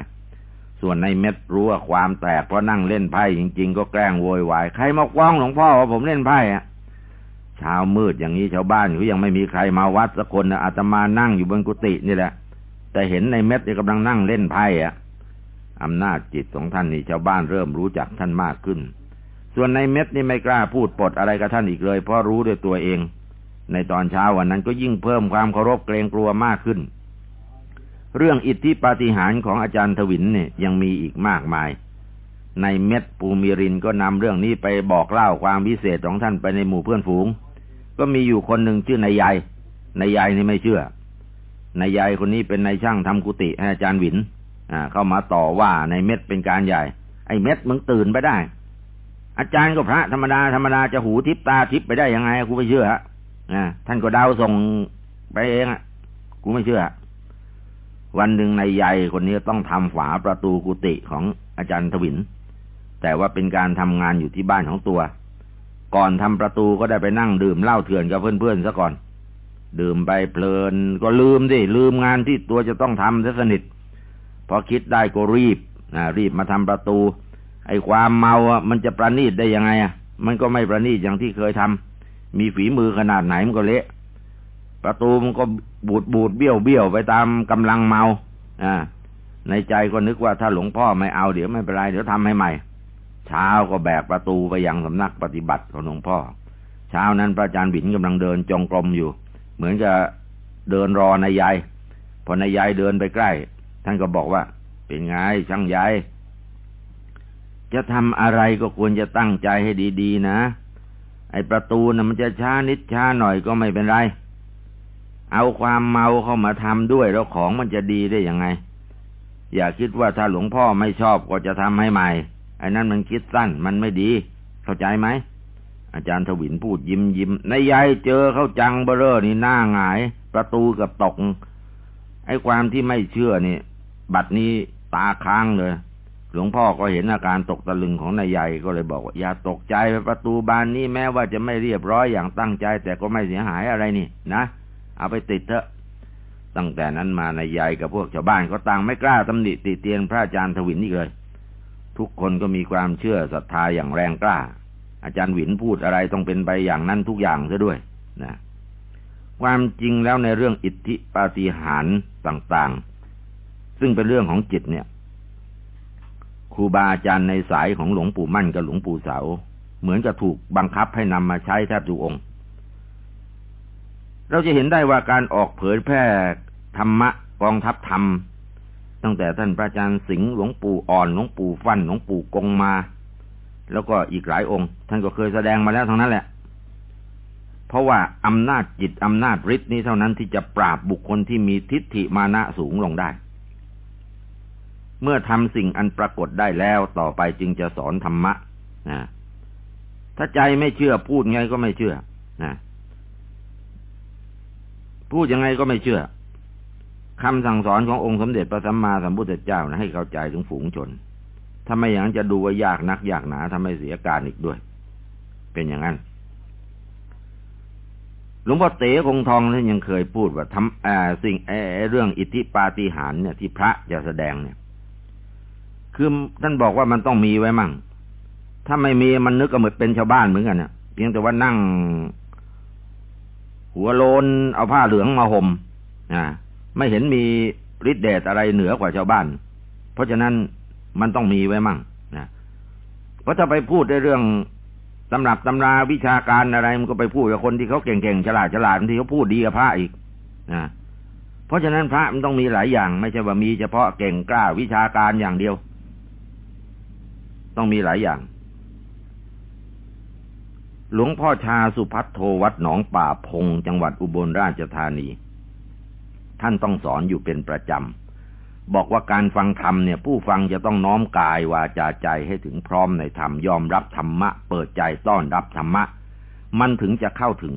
ส่วนในเม็ดรู้ว่าความแตกเพราะนั่งเล่นไพ่จริง ๆ ก็แกล้งโวยวายใครมาว้องหลวงพ่อว่าผมเล่นไพ่อะเช้ามืดอย่างนี้ชาวบ้านเขายังไม่มีใครมาวัดสักคนนะอาตมานั่งอยู่บนกุฏินี่แหละ แต่เห็นในเม็ดกำลังนั่งเล่นไพ่อะอำนาจจิตของท่านนี่ชาวบ้านเริ่มรู้จักท่านมากขึ้น ส่วนในเม็ดนี่ไม่กล้าพูดปดอะไรกับท่านอีกเลย เพราะรู้ด้วยตัวเอง ในตอนเช้าวันนั้นก็ยิ่งเพิ่มความเคารพเกรงกลัวมากขึ้น เรื่องอิทธิปาฏิหาริย์ของอาจารย์ทวินเนี่ยยังมีอีกมากมาย ในเม็ดปูมิรินก็นำเรื่องนี้ไปบอกเล่าความพิเศษของท่านไปในหมู่เพื่อนฝูง ก็มีอยู่คนหนึ่งชื่อนายใหญ่นายใหญ่นี่ไม่เชื่อนายใหญ่คนนี้เป็นนายช่างทำกุฏิให้อาจารย์วิน อ่า เข้ามาต่อว่าในเม็ดเป็นการใหญ่ ไอ้เม็ดมึงตื่นไปได้ อาจารย์ก็พระธรรมดาธรรมดาจะหูทิพตาทิพไปได้ยังไงกูไม่เชื่อฮะท่านก็เดาส่งไปเองอะกูไม่เชื่อ วันหนึ่งในใหญ่คนนี้ต้องทำฝาประตูกุฏิของอาจารย์ทวิน แต่ว่าเป็นการทำงานอยู่ที่บ้านของตัว ก่อนทำประตูก็ได้ไปนั่งดื่มเหล้าเถื่อนกับเพื่อนๆซะก่อน ดื่มไปเพลิน ก็ลืมสิลืมงานที่ตัวจะต้องทำซะสนิทพอคิดได้ก็รีบนะรีบมาทำประตู ไอ้ความเมาอะมันจะประณีตได้ยังไงอะ มันก็ไม่ประณีตอย่างที่เคยทำมีฝีมือขนาดไหนมันก็เละ ประตูมันก็บูดบูดเบี้ยวเบี้ยวไปตามกำลังเมา อ่า ในใจก็นึกว่าถ้าหลวงพ่อไม่เอาเดี๋ยวไม่เป็นไรเดี๋ยวทำให้ใหม่ เช้าก็แบกประตูไปยังสำนักปฏิบัติของหลวงพ่อ เช้านั้นพระอาจารย์บินกำลังเดินจงกรมอยู่ เหมือนจะเดินรอนายยายพอนายยายเดินไปใกล้ ท่านก็บอกว่า เป็นไงช่างใหญ่ จะทำอะไรก็ควรจะตั้งใจให้ดี ๆ นะ ไอประตูนะ่ะมันจะช้านิดช้าหน่อยก็ไม่เป็นไร เอาความเมาเข้ามาทำด้วยแล้วของมันจะดีได้ยังไง อย่าคิดว่าถ้าหลวงพ่อไม่ชอบก็จะทำให้ใหม่ไอ้นั่นมันคิดสั้นมันไม่ดี เข้าใจไหมอาจารย์ทวินพูดยิ้มยิ้มในยายเจอเข้าจังเบอร์นี่หน้าหงาย ประตูกับตก ไอ้ความที่ไม่เชื่อนี่ บัดนี้ตาค้างเลย หลวงพ่อก็เห็นอาการตกตะลึงของนายใหญ่ก็เลยบอกว่าอย่าตกใจประตูบานนี้แม้ว่าจะไม่เรียบร้อยอย่างตั้งใจ แต่ก็ไม่เสียหายอะไรนี่นะเอาไปติดเถอะ ตั้งแต่นั้นมานายใหญ่กับพวกชาวบ้านก็ต่างไม่กล้าตำหนิติเตียนพระอาจารย์ทวินนี่เลย ทุกคนก็มีความเชื่อศรัทธาอย่างแรงกล้า อาจารย์หวินพูดอะไรต้องเป็นไปอย่างนั้นทุกอย่างซะด้วยนะความจริงแล้วในเรื่องอิทธิปาฏิหาริย์ต่าง ๆ ซึ่งเป็นเรื่องของจิตเนี่ย ครูบาอาจารย์ในสายของหลวงปู่มั่นกับหลวงปู่เสา เหมือนกับถูกบังคับให้นำมาใช้แทบทุกองค์ เราจะเห็นได้ว่าการออกเผยแพร่ธรรมะกองทัพธรรม ตั้งแต่ท่านพระอาจารย์สิงห์หลวงปู่อ่อนหลวงปู่ฟั่นหลวงปู่กงมา แล้วก็อีกหลายองค์ ท่านก็เคยแสดงมาแล้วทั้งนั้นแหละ เพราะว่าอำนาจจิตอำนาจฤทธิ์นี้เท่านั้นที่จะปราบบุคคลที่มีทิฏฐิมานะสูงลงได้ เมื่อทำสิ่งอันปรากฏได้แล้วต่อไปจึงจะสอนธรรมะนะถ้าใจไม่เชื่อพูดไงก็ไม่เชื่อนะพูดยังไงก็ไม่เชื่อคำสั่งสอนขององค์สมเด็จพระสัมมาสัมพุทธเจ้านะให้เข้าใจถึงฝูงชน ถ้าไม่อย่างนั้นจะดูว่ายากนักยากหนาทำให้เสียการอีกด้วย เป็นอย่างนั้น หลวงพ่อเต๋คงทองท่านยังเคยพูดว่าทำสิ่งเรื่องอิทธิปาฏิหาริย์เนี่ยที่พระจะแสดงเนี่ย คือท่านบอกว่ามันต้องมีไว้มั่ง ถ้าไม่มีมันนึกก็เหมือนเป็นชาวบ้านเหมือนกันเนี่ยเพียงแต่ว่านั่ง หัวโลนเอาผ้าเหลืองมาห่มอ่าไม่เห็นมีฤทธิ์เดชอะไรเหนือกว่าชาวบ้าน เพราะฉะนั้นมันต้องมีไว้มั่งนะเพราะถ้าไปพูดในเรื่องตำรับตำราวิชาการอะไรมันก็ไปพูดกับคนที่เขาเก่งๆฉลาดฉลาดที่เขาพูดดีกับพระอีกนะเพราะฉะนั้นพระมันต้องมีหลายอย่าง ไม่ใช่ว่ามีเฉพาะเก่งกล้าวิชาการอย่างเดียว ต้องมีหลายอย่าง หลวงพ่อชาสุพัทโทวัดหนองป่าพง จังหวัดอุบลราชธานี ท่านต้องสอนอยู่เป็นประจำ บอกว่าการฟังธรรมเนี่ย ผู้ฟังจะต้องน้อมกายวาจาใจให้ถึงพร้อมในธรรมยอมรับธรรมะ เปิดใจต้อนรับธรรมะ มันถึงจะเข้าถึง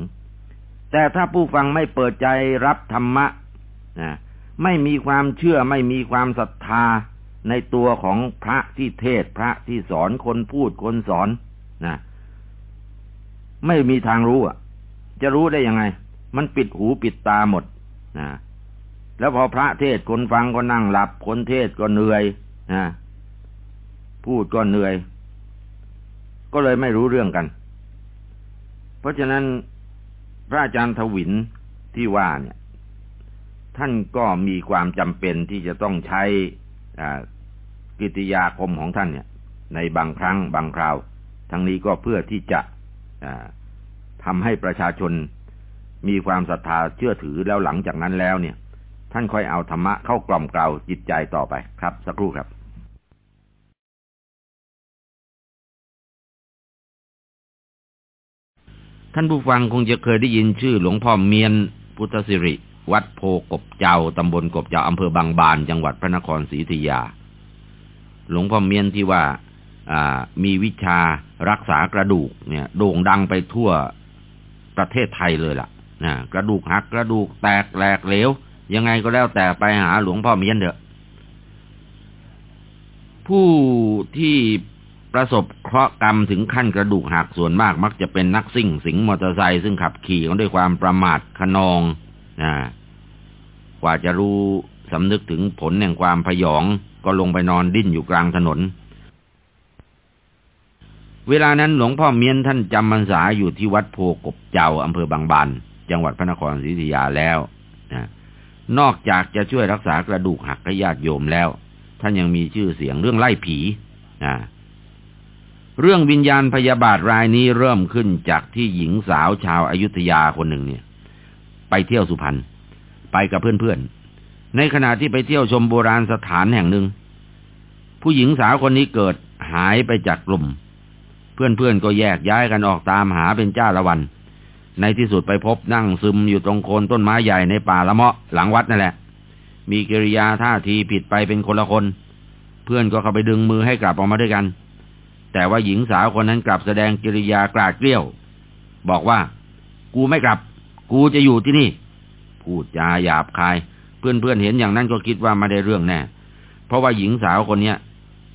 แต่ถ้าผู้ฟังไม่เปิดใจรับธรรมะนะไม่มีความเชื่อไม่มีความศรัทธา ในตัวของพระที่เทศพระที่สอนคนพูดคนสอนนะไม่มีทางรู้อะ จะรู้ได้ยังไง มันปิดหูปิดตาหมดนะแล้วพอพระเทศคนฟังก็นั่งหลับ คนเทศก็เหนื่อยนะพูดก็เหนื่อย ก็เลยไม่รู้เรื่องกัน เพราะฉะนั้นพระอาจารย์ทวินที่ว่าเนี่ย ท่านก็มีความจำเป็นที่จะต้องใช้ กิติยาคมของท่านเนี่ย ในบางครั้งบางคราว ทั้งนี้ก็เพื่อที่จะทำให้ประชาชนมีความศรัทธาเชื่อถือแล้วหลังจากนั้นแล้วเนี่ย ท่านค่อยเอาธรรมะเข้ากล่อมเกลาจิตใจต่อไปครับ สักครู่ครับท่านผู้ฟังคงจะเคยได้ยินชื่อหลวงพ่อเมียนพุทธสิริ วัดโพกบเจ้าตำบลกบเจ้าอำเภอบางบาน จังหวัดพระนครศรีอยุธยา หลวงพ่อเมียนที่ว่ามีวิชารักษากระดูกเนี่ยโด่งดังไปทั่วประเทศไทยเลยล่ะนะกระดูกหักกระดูกแตกแหลกเหลว ยังไงก็แล้วแต่ไปหาหลวงพ่อเมียนเถอะ ผู้ที่ประสบเคราะห์กรรมถึงขั้นกระดูกหักส่วนมากมักจะเป็นนักซิ่งสิงมอเตอร์ไซค์ซึ่งขับขี่กันด้วยความประมาทขนองนะกว่าจะรู้สำนึกถึงผลแห่งความพยอง ก็ลงไปนอนดิ้นอยู่กลางถนน เวลานั้นหลวงพ่อเมียนท่านจำพรรษาอยู่ที่วัดโพกบเจ้าอำเภอบางบานจังหวัดพระนครศรีอยุธยาแล้วนะนอกจากจะช่วยรักษากระดูกหักให้ญาติโยมแล้ว ท่านยังมีชื่อเสียงเรื่องไล่ผีนะเรื่องวิญญาณพยาบาทรายนี้เริ่มขึ้นจากที่หญิงสาวชาวอายุทยาคนหนึ่งเนี่ย ไปเที่ยวสุพรรณไปกับเพื่อนๆ ในขณะที่ไปเที่ยวชมโบราณสถานแห่งหนึ่ง ผู้หญิงสาวคนนี้เกิดหายไปจากกลุ่ม เพื่อนๆก็แยกย้ายกันออกตามหาเป็นจ้าละวัน ในที่สุดไปพบนั่งซึมอยู่ตรงโคนต้นไม้ใหญ่ในป่าละเมาะหลังวัดนั่นแหละ มีกิริยาท่าทีผิดไปเป็นคนละคน เพื่อนก็เข้าไปดึงมือให้กลับออกมาด้วยกัน แต่ว่าหญิงสาวคนนั้นกลับแสดงกิริยากราดเกลี้ยว บอกว่า กูไม่กลับ กูจะอยู่ที่นี่ พูดจาหยาบคาย เพื่อนๆเห็นอย่างนั้นก็คิดว่าไม่ได้เรื่องแน่เพราะว่าหญิงสาวคนเนี้ย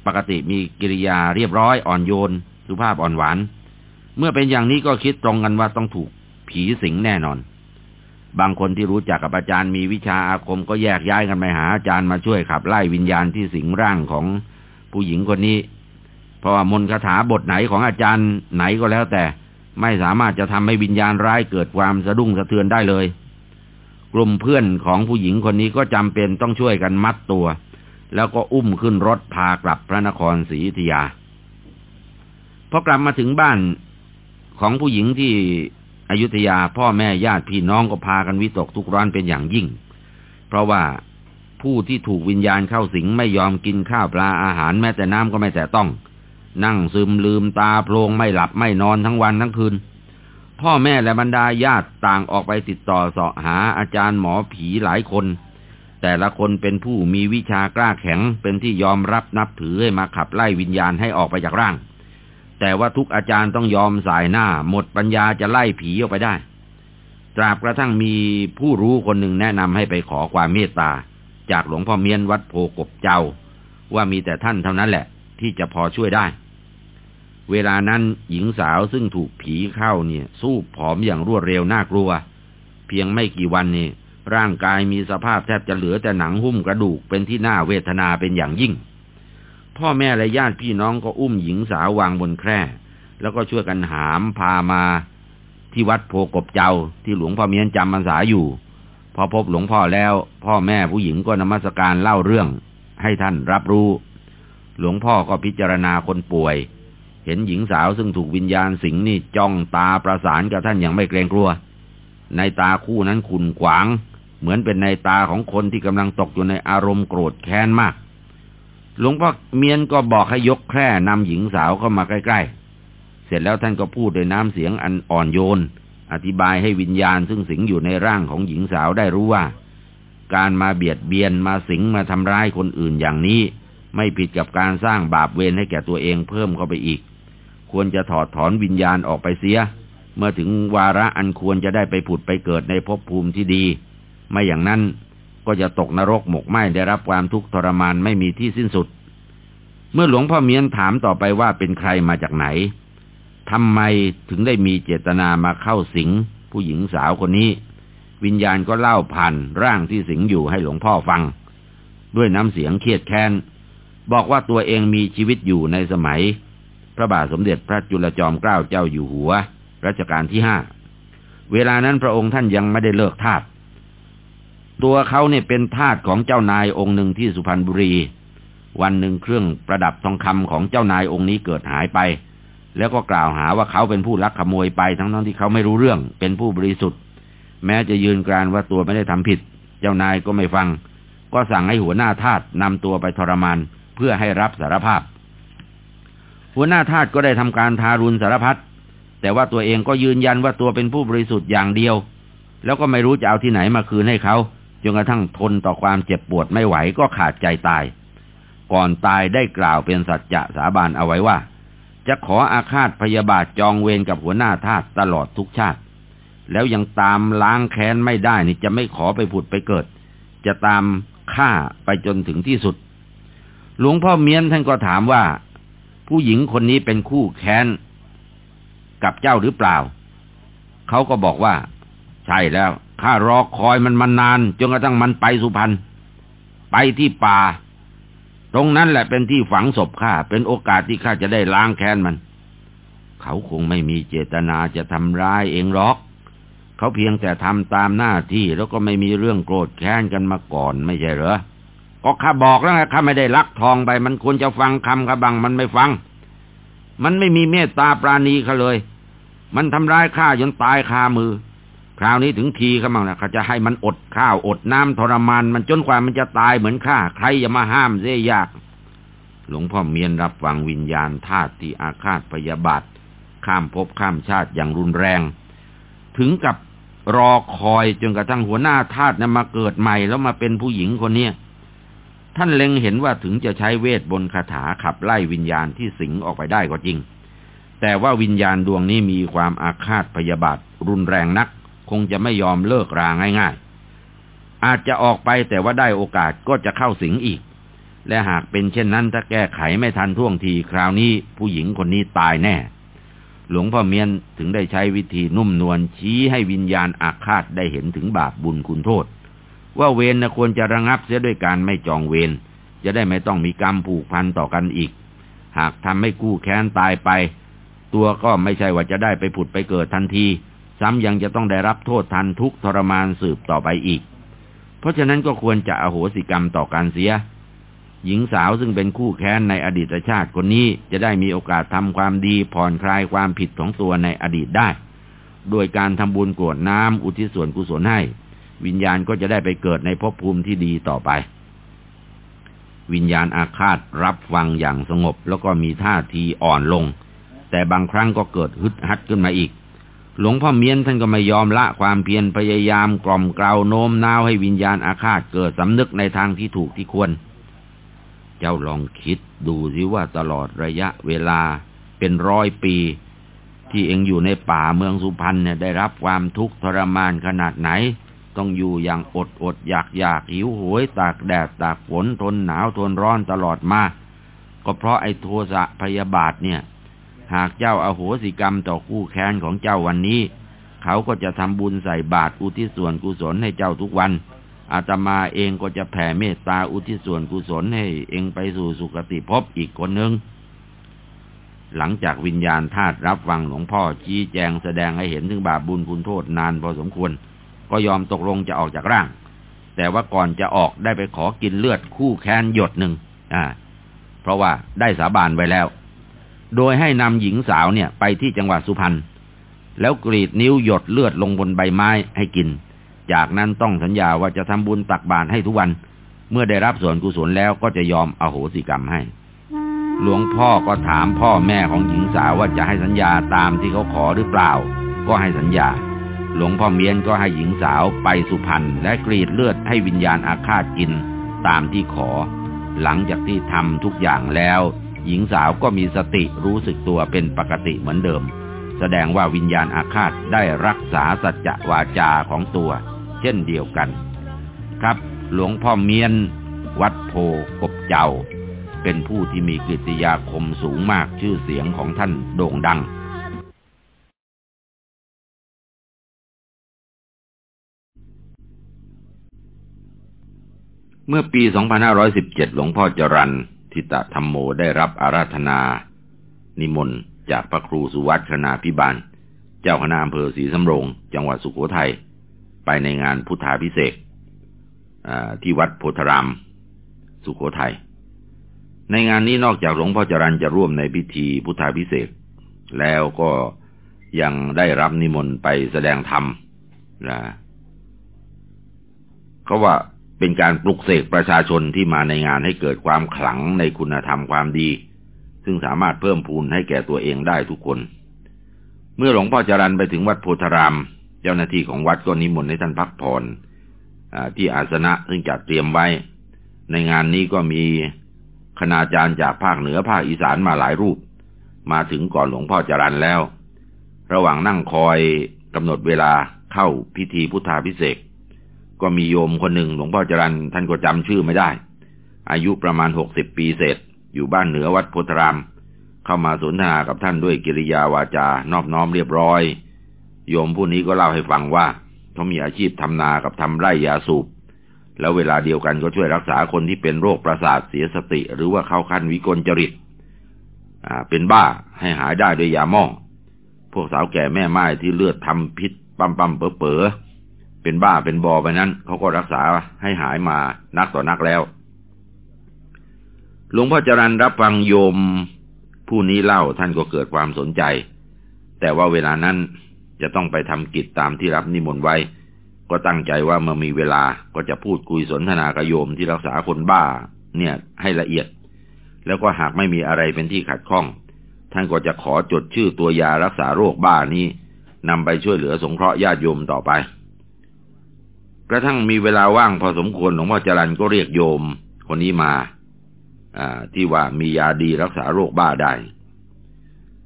ปกติมีกิริยาเรียบร้อยอ่อนโยน สุภาพอ่อนหวาน เมื่อเป็นอย่างนี้ก็คิดตรงกันว่าต้องถูกผีสิงแน่นอน บางคนที่รู้จักกับอาจารย์มีวิชาอาคมก็แยกย้ายกันไปหาอาจารย์มาช่วยขับไล่วิญญาณที่สิงร่างของผู้หญิงคนนี้ เพราะว่ามนคาถาบทไหนของอาจารย์ไหนก็แล้วแต่ ไม่สามารถจะทำให้วิญญาณร้ายเกิดความสะดุ้งสะเทือนได้เลย กลุ่มเพื่อนของผู้หญิงคนนี้ก็จำเป็นต้องช่วยกันมัดตัว แล้วก็อุ้มขึ้นรถพากลับพระนครศรีอยุธยาพอกลับมาถึงบ้านของผู้หญิงที่อยุธยาพ่อแม่ญาติพี่น้องก็พากันวิตกทุกร้อนเป็นอย่างยิ่ง เพราะว่าผู้ที่ถูกวิญญาณเข้าสิงไม่ยอมกินข้าวปลาอาหารแม้แต่น้ำก็ไม่แต่ต้อง นั่งซึมลืมตาโพลงไม่หลับไม่นอนทั้งวันทั้งคืน พ่อแม่และบรรดาญาติต่างออกไปติดต่อเสาะหาอาจารย์หมอผีหลายคน แต่ละคนเป็นผู้มีวิชากล้าแข็งเป็นที่ยอมรับนับถือให้มาขับไล่วิญญาณให้ออกไปจากร่าง แต่ว่าทุกอาจารย์ต้องยอมสายหน้า หมดปัญญาจะไล่ผีออกไปได้ ตราบกระทั่งมีผู้รู้คนหนึ่งแนะนำให้ไปขอความเมตตา จากหลวงพ่อเมียนวัดโพกบเจ้า ว่ามีแต่ท่านเท่านั้นแหละ ที่จะพอช่วยได้ เวลานั้นหญิงสาวซึ่งถูกผีเข้าเนี่ย สู้ผอมอย่างรวดเร็วน่ากลัว เพียงไม่กี่วันนี่ร่างกายมีสภาพแทบจะเหลือแต่หนังหุ้มกระดูกเป็นที่น่าเวทนาเป็นอย่างยิ่ง พ่อแม่และญาติพี่น้องก็อุ้มหญิงสาววางบนแคร่ แล้วก็ช่วยกันหามพามา ที่วัดโพกบเจ้าที่หลวงพ่อเมียนจำพรรษาอยู่ พอพบหลวงพ่อแล้ว พ่อแม่ผู้หญิงก็นมัสการเล่าเรื่อง ให้ท่านรับรู้ หลวงพ่อก็พิจารณาคนป่วย เห็นหญิงสาวซึ่งถูกวิญญาณสิงนี่จ้องตาประสานกับท่านอย่างไม่เกรงกลัว ในตาคู่นั้นขุนขวาง เหมือนเป็นในตาของคนที่กำลังตกอยู่ในอารมณ์โกรธแค้นมาก หลวงพ่อเมียนก็บอกให้ยกแคร่นำหญิงสาวเข้ามาใกล้ๆ เสร็จแล้วท่านก็พูดด้วยน้ำเสียงอันอ่อนโยน อธิบายให้วิญญาณซึ่งสิงอยู่ในร่างของหญิงสาวได้รู้ว่า การมาเบียดเบียนมาสิงมาทำร้ายคนอื่นอย่างนี้ ไม่ผิดกับการสร้างบาปเวรให้แก่ตัวเองเพิ่มเข้าไปอีก ควรจะถอดถอนวิญญาณออกไปเสีย เมื่อถึงวาระอันควรจะได้ไปผุดไปเกิดในภพภูมิที่ดี ไม่อย่างนั้นก็จะตกนรกหมกไหมได้รับความทุกข์ทรมานไม่มีที่สิ้นสุด เมื่อหลวงพ่อเมียนถามต่อไปว่าเป็นใครมาจากไหนทำไมถึงได้มีเจตนามาเข้าสิง ผู้หญิงสาวคนนี้ วิญญาณก็เล่าผ่านร่างที่สิงอยู่ให้หลวงพ่อฟัง ด้วยน้ำเสียงเครียดแค้น บอกว่าตัวเองมีชีวิตอยู่ในสมัย พระบาทสมเด็จพระจุลจอมเกล้าเจ้าอยู่หัว รัชกาลที่ห้า เวลานั้นพระองค์ท่านยังไม่ได้เลิกทาสตัวเขาเนี่ยเป็นทาสของเจ้านายองค์หนึ่งที่สุพรรณบุรี วันหนึ่งเครื่องประดับทองคำของเจ้านายองค์นี้เกิดหายไป แล้วก็กล่าวหาว่าเขาเป็นผู้ลักขโมยไปทั้งทั้งที่เขาไม่รู้เรื่อง เป็นผู้บริสุทธิ์ แม้จะยืนกรานว่าตัวไม่ได้ทำผิด เจ้านายก็ไม่ฟัง ก็สั่งให้หัวหน้าทาสนำตัวไปทรมานเพื่อให้รับสารภาพ หัวหน้าทาสก็ได้ทำการทารุณสารพัดแต่ว่าตัวเองก็ยืนยันว่าตัวเป็นผู้บริสุทธิ์อย่างเดียว แล้วก็ไม่รู้จะเอาที่ไหนมาคืนให้เขาจนกระทั่งทนต่อความเจ็บปวดไม่ไหวก็ขาดใจตาย ก่อนตายได้กล่าวเป็นสัจจะสาบานเอาไว้ว่า จะขออาฆาตพยาบาทจองเวรกับหัวหน้าทาสตลอดทุกชาติ แล้วยังตามล้างแค้นไม่ได้นี่จะไม่ขอไปผุดไปเกิด จะตามฆ่าไปจนถึงที่สุด หลวงพ่อเมียนท่านก็ถามว่า ผู้หญิงคนนี้เป็นคู่แค้นกับเจ้าหรือเปล่า เขาก็บอกว่า ใช่แล้วข้ารอคอยมันมานานจนกระทั่งมันไปสุพรรณไปที่ป่า ตรงนั้นแหละเป็นที่ฝังศพข้าเป็นโอกาสที่ข้าจะได้ล้างแค้นมัน เขาคงไม่มีเจตนาจะทำร้ายเองหรอก เขาเพียงแต่ทำตามหน้าที่แล้วก็ไม่มีเรื่องโกรธแค้นกันมาก่อนไม่ใช่เหรอ ก็ข้าบอกแล้วไงข้าไม่ได้ลักทองไปมันควรจะฟังคำข้าบังมันไม่ฟัง มันไม่มีเมตตาปราณีเขาเลย มันทำร้ายข้าจนตายคามือ คราวนี้ถึงทีเขาบ้างนะเขาจะให้มันอดข้าวอดน้ำทรมาน มันจนกว่ามันจะตายเหมือนข้าใครจะมาห้ามเสียยาก หลวงพ่อเมียนรับฟังวิญญาณธาตุที่อาฆาตพยาบาท ข้ามภพข้ามชาติอย่างรุนแรง ถึงกับรอคอยจนกระทั่งหัวหน้าธาตุนั้นมาเกิดใหม่แล้วมาเป็นผู้หญิงคนเนี้ย ท่านเล็งเห็นว่าถึงจะใช้เวทบนคาถาขับไล่วิญญาณที่สิงออกไปได้ก็จริง แต่ว่าวิญญาณดวงนี้มีความอาฆาตพยาบาทรุนแรงนัก คงจะไม่ยอมเลิกราง่าย ๆ อาจจะออกไปแต่ว่าได้โอกาสก็จะเข้าสิงอีก และหากเป็นเช่นนั้นถ้าแก้ไขไม่ทันท่วงทีคราวนี้ผู้หญิงคนนี้ตายแน่ หลวงพ่อเมียนถึงได้ใช้วิธีนุ่มนวลชี้ให้วิญญาณอาฆาตได้เห็นถึงบาปบุญคุณโทษ ว่าเวรนะควรจะระงับเสียด้วยการไม่จองเวรจะได้ไม่ต้องมีกรรมผูกพันต่อกันอีก หากทำให้กู้แค้นตายไป ตัวก็ไม่ใช่ว่าจะได้ไปผุดไปเกิดทันที ซ้ำยังจะต้องได้รับโทษทันทุกทรมานสืบต่อไปอีก เพราะฉะนั้นก็ควรจะอโหสิกรรมต่อการเสีย หญิงสาวซึ่งเป็นคู่แค้นในอดีตชาติคนนี้จะได้มีโอกาสทำความดีผ่อนคลายความผิดของตัวในอดีตได้ โดยการทำบุญกรวดน้ำอุทิศส่วนกุศลให้ วิญญาณก็จะได้ไปเกิดในภพภูมิที่ดีต่อไป วิญญาณอาฆาตรับฟังอย่างสงบแล้วก็มีท่าทีอ่อนลง แต่บางครั้งก็เกิดฮึดฮัดขึ้นมาอีก หลวงพ่อเมียนท่านก็ไม่ยอมละความเพียรพยายามกล่อมกล่าวโน้มน้าวให้วิญญาณอาฆาตเกิดสำนึกในทางที่ถูกที่ควร เจ้าลองคิดดูสิว่าตลอดระยะเวลาเป็นร้อยปี ที่เองอยู่ในป่าเมืองสุพรรณเนี่ยได้รับความทุกข์ทรมานขนาดไหน ต้องอยู่อย่างอดอดอยากอยากหิวโหยตากแดดตากฝนทนหนาวทนร้อนตลอดมา ก็เพราะไอ้โทสะพยาบาทเนี่ย หากเจ้าอาโหสิกรรมต่อคู่แค้นของเจ้าวันนี้ เขาก็จะทำบุญใส่บาตรอุทิศส่วนกุศลให้เจ้าทุกวันอาตมาเองก็จะแผ่เมตตาอุทิศส่วนกุศลให้เองไปสู่สุคติภพอีกคนหนึ่งหลังจากวิญญาณธาตุรับฟังหลวงพ่อชี้แจงแสดงให้เห็นถึงบาปบุญคุณโทษนานพอสมควร ก็ยอมตกลงจะออกจากร่าง แต่ว่าก่อนจะออกได้ไปขอกินเลือดคู่แค้นหยดหนึ่งอ่า เพราะว่าได้สาบานไว้แล้ว โดยให้นำหญิงสาวเนี่ยไปที่จังหวัดสุพรรณแล้วกรีดนิ้วหยดเลือดลงบนใบไม้ให้กิน จากนั้นต้องสัญญาว่าจะทำบุญตักบาตรให้ทุกวัน เมื่อได้รับส่วนกุศลแล้วก็จะยอมอโหสิกรรมให้ หลวงพ่อก็ถามพ่อแม่ของหญิงสาวว่าจะให้สัญญาตามที่เขาขอหรือเปล่า ก็ให้สัญญา หลวงพ่อเมียนก็ให้หญิงสาวไปสุพรรณและกรีดเลือดให้วิญญาณอาฆาตกินตามที่ขอ หลังจากที่ทำทุกอย่างแล้ว หญิงสาวก็มีสติรู้สึกตัวเป็นปกติเหมือนเดิม แสดงว่าวิญญาณอาฆาตได้รักษาสัจจะวาจาของตัว เช่นเดียวกัน ครับ หลวงพ่อเมียน วัดโพกบเจ้า เป็นผู้ที่มีกิตยาคมสูงมากชื่อเสียงของท่านโด่งดัง เมื่อปี 2517 หลวงพ่อจรันทิตธรรมโมได้รับอาราธนา นิมนต์จากพระครูสุวัตคณาพิบาล เจ้าคณะอำเภอศรีสำโรง จังหวัดสุโขทัย ไปในงานพุทธาพิเศษที่วัดโพธาราม สุโขทัย ในงานนี้นอกจากหลวงพ่อจรันจะร่วมในพิธีพุทธาพิเศษแล้วก็ยังได้รับนิมนต์ไปแสดงธรรมนะเขาว่า เป็นการปลุกเสกประชาชนที่มาในงานให้เกิดความขลังในคุณธรรมความดี ซึ่งสามารถเพิ่มพูนให้แก่ตัวเองได้ทุกคน เมื่อหลวงพ่อจรันไปถึงวัดโพธาราม เจ้าหน้าที่ของวัดก็นิมนต์ให้ท่านพักผ่อนที่อาสนะซึ่งจัดเตรียมไว้ ในงานนี้ก็มีคณาจารย์จากภาคเหนือภาคอีสานมาหลายรูป มาถึงก่อนหลวงพ่อจรันแล้ว ระหว่างนั่งคอยกำหนดเวลาเข้าพิธีพุทธาพิเศษก ก็มีโยมคนหนึ่งหลวงพ่อจรันท่านก็จำชื่อไม่ได้ อายุประมาณหกสิบปีเศษ อยู่บ้านเหนือวัดโพธาราม เข้ามาสนทนากับท่านด้วยกิริยาวาจานอบน้อมเรียบร้อย โยมผู้นี้ก็เล่าให้ฟังว่าเขามีอาชีพทำนากับทำไร่ยาสูบ แล้วเวลาเดียวกันก็ช่วยรักษาคนที่เป็นโรคประสาทเสียสติ หรือว่าเข้าขั้นวิกลจริตอ่าเป็นบ้าให้หายได้ด้วยยาหม้อพวกสาวแก่แม่ไม้ที่เลือดทำพิษปั๊มปั๊มเป๋อเป๋อ เป็นบ้าเป็นบอไปนั้นเขาก็รักษาให้หายมานักต่อนักแล้ว หลวงพ่อจรันรับฟังโยมผู้นี้เล่าท่านก็เกิดความสนใจ แต่ว่าเวลานั้นจะต้องไปทำกิจตามที่รับนิมนต์ไว้ ก็ตั้งใจว่าเมื่อมีเวลาก็จะพูดคุยสนทนากับโยมที่รักษาคนบ้า เนี่ยให้ละเอียด แล้วก็หากไม่มีอะไรเป็นที่ขัดข้อง ท่านก็จะขอจดชื่อตัวยารักษาโรคบ้านี้นำไปช่วยเหลือสงเคราะห์ญาติโยมต่อไป กระทั่งมีเวลาว่างพอสมควรหลวงพ่อจรันก็เรียกโยม คนนี้มาที่ว่ามียาดีรักษาโรคบ้าได้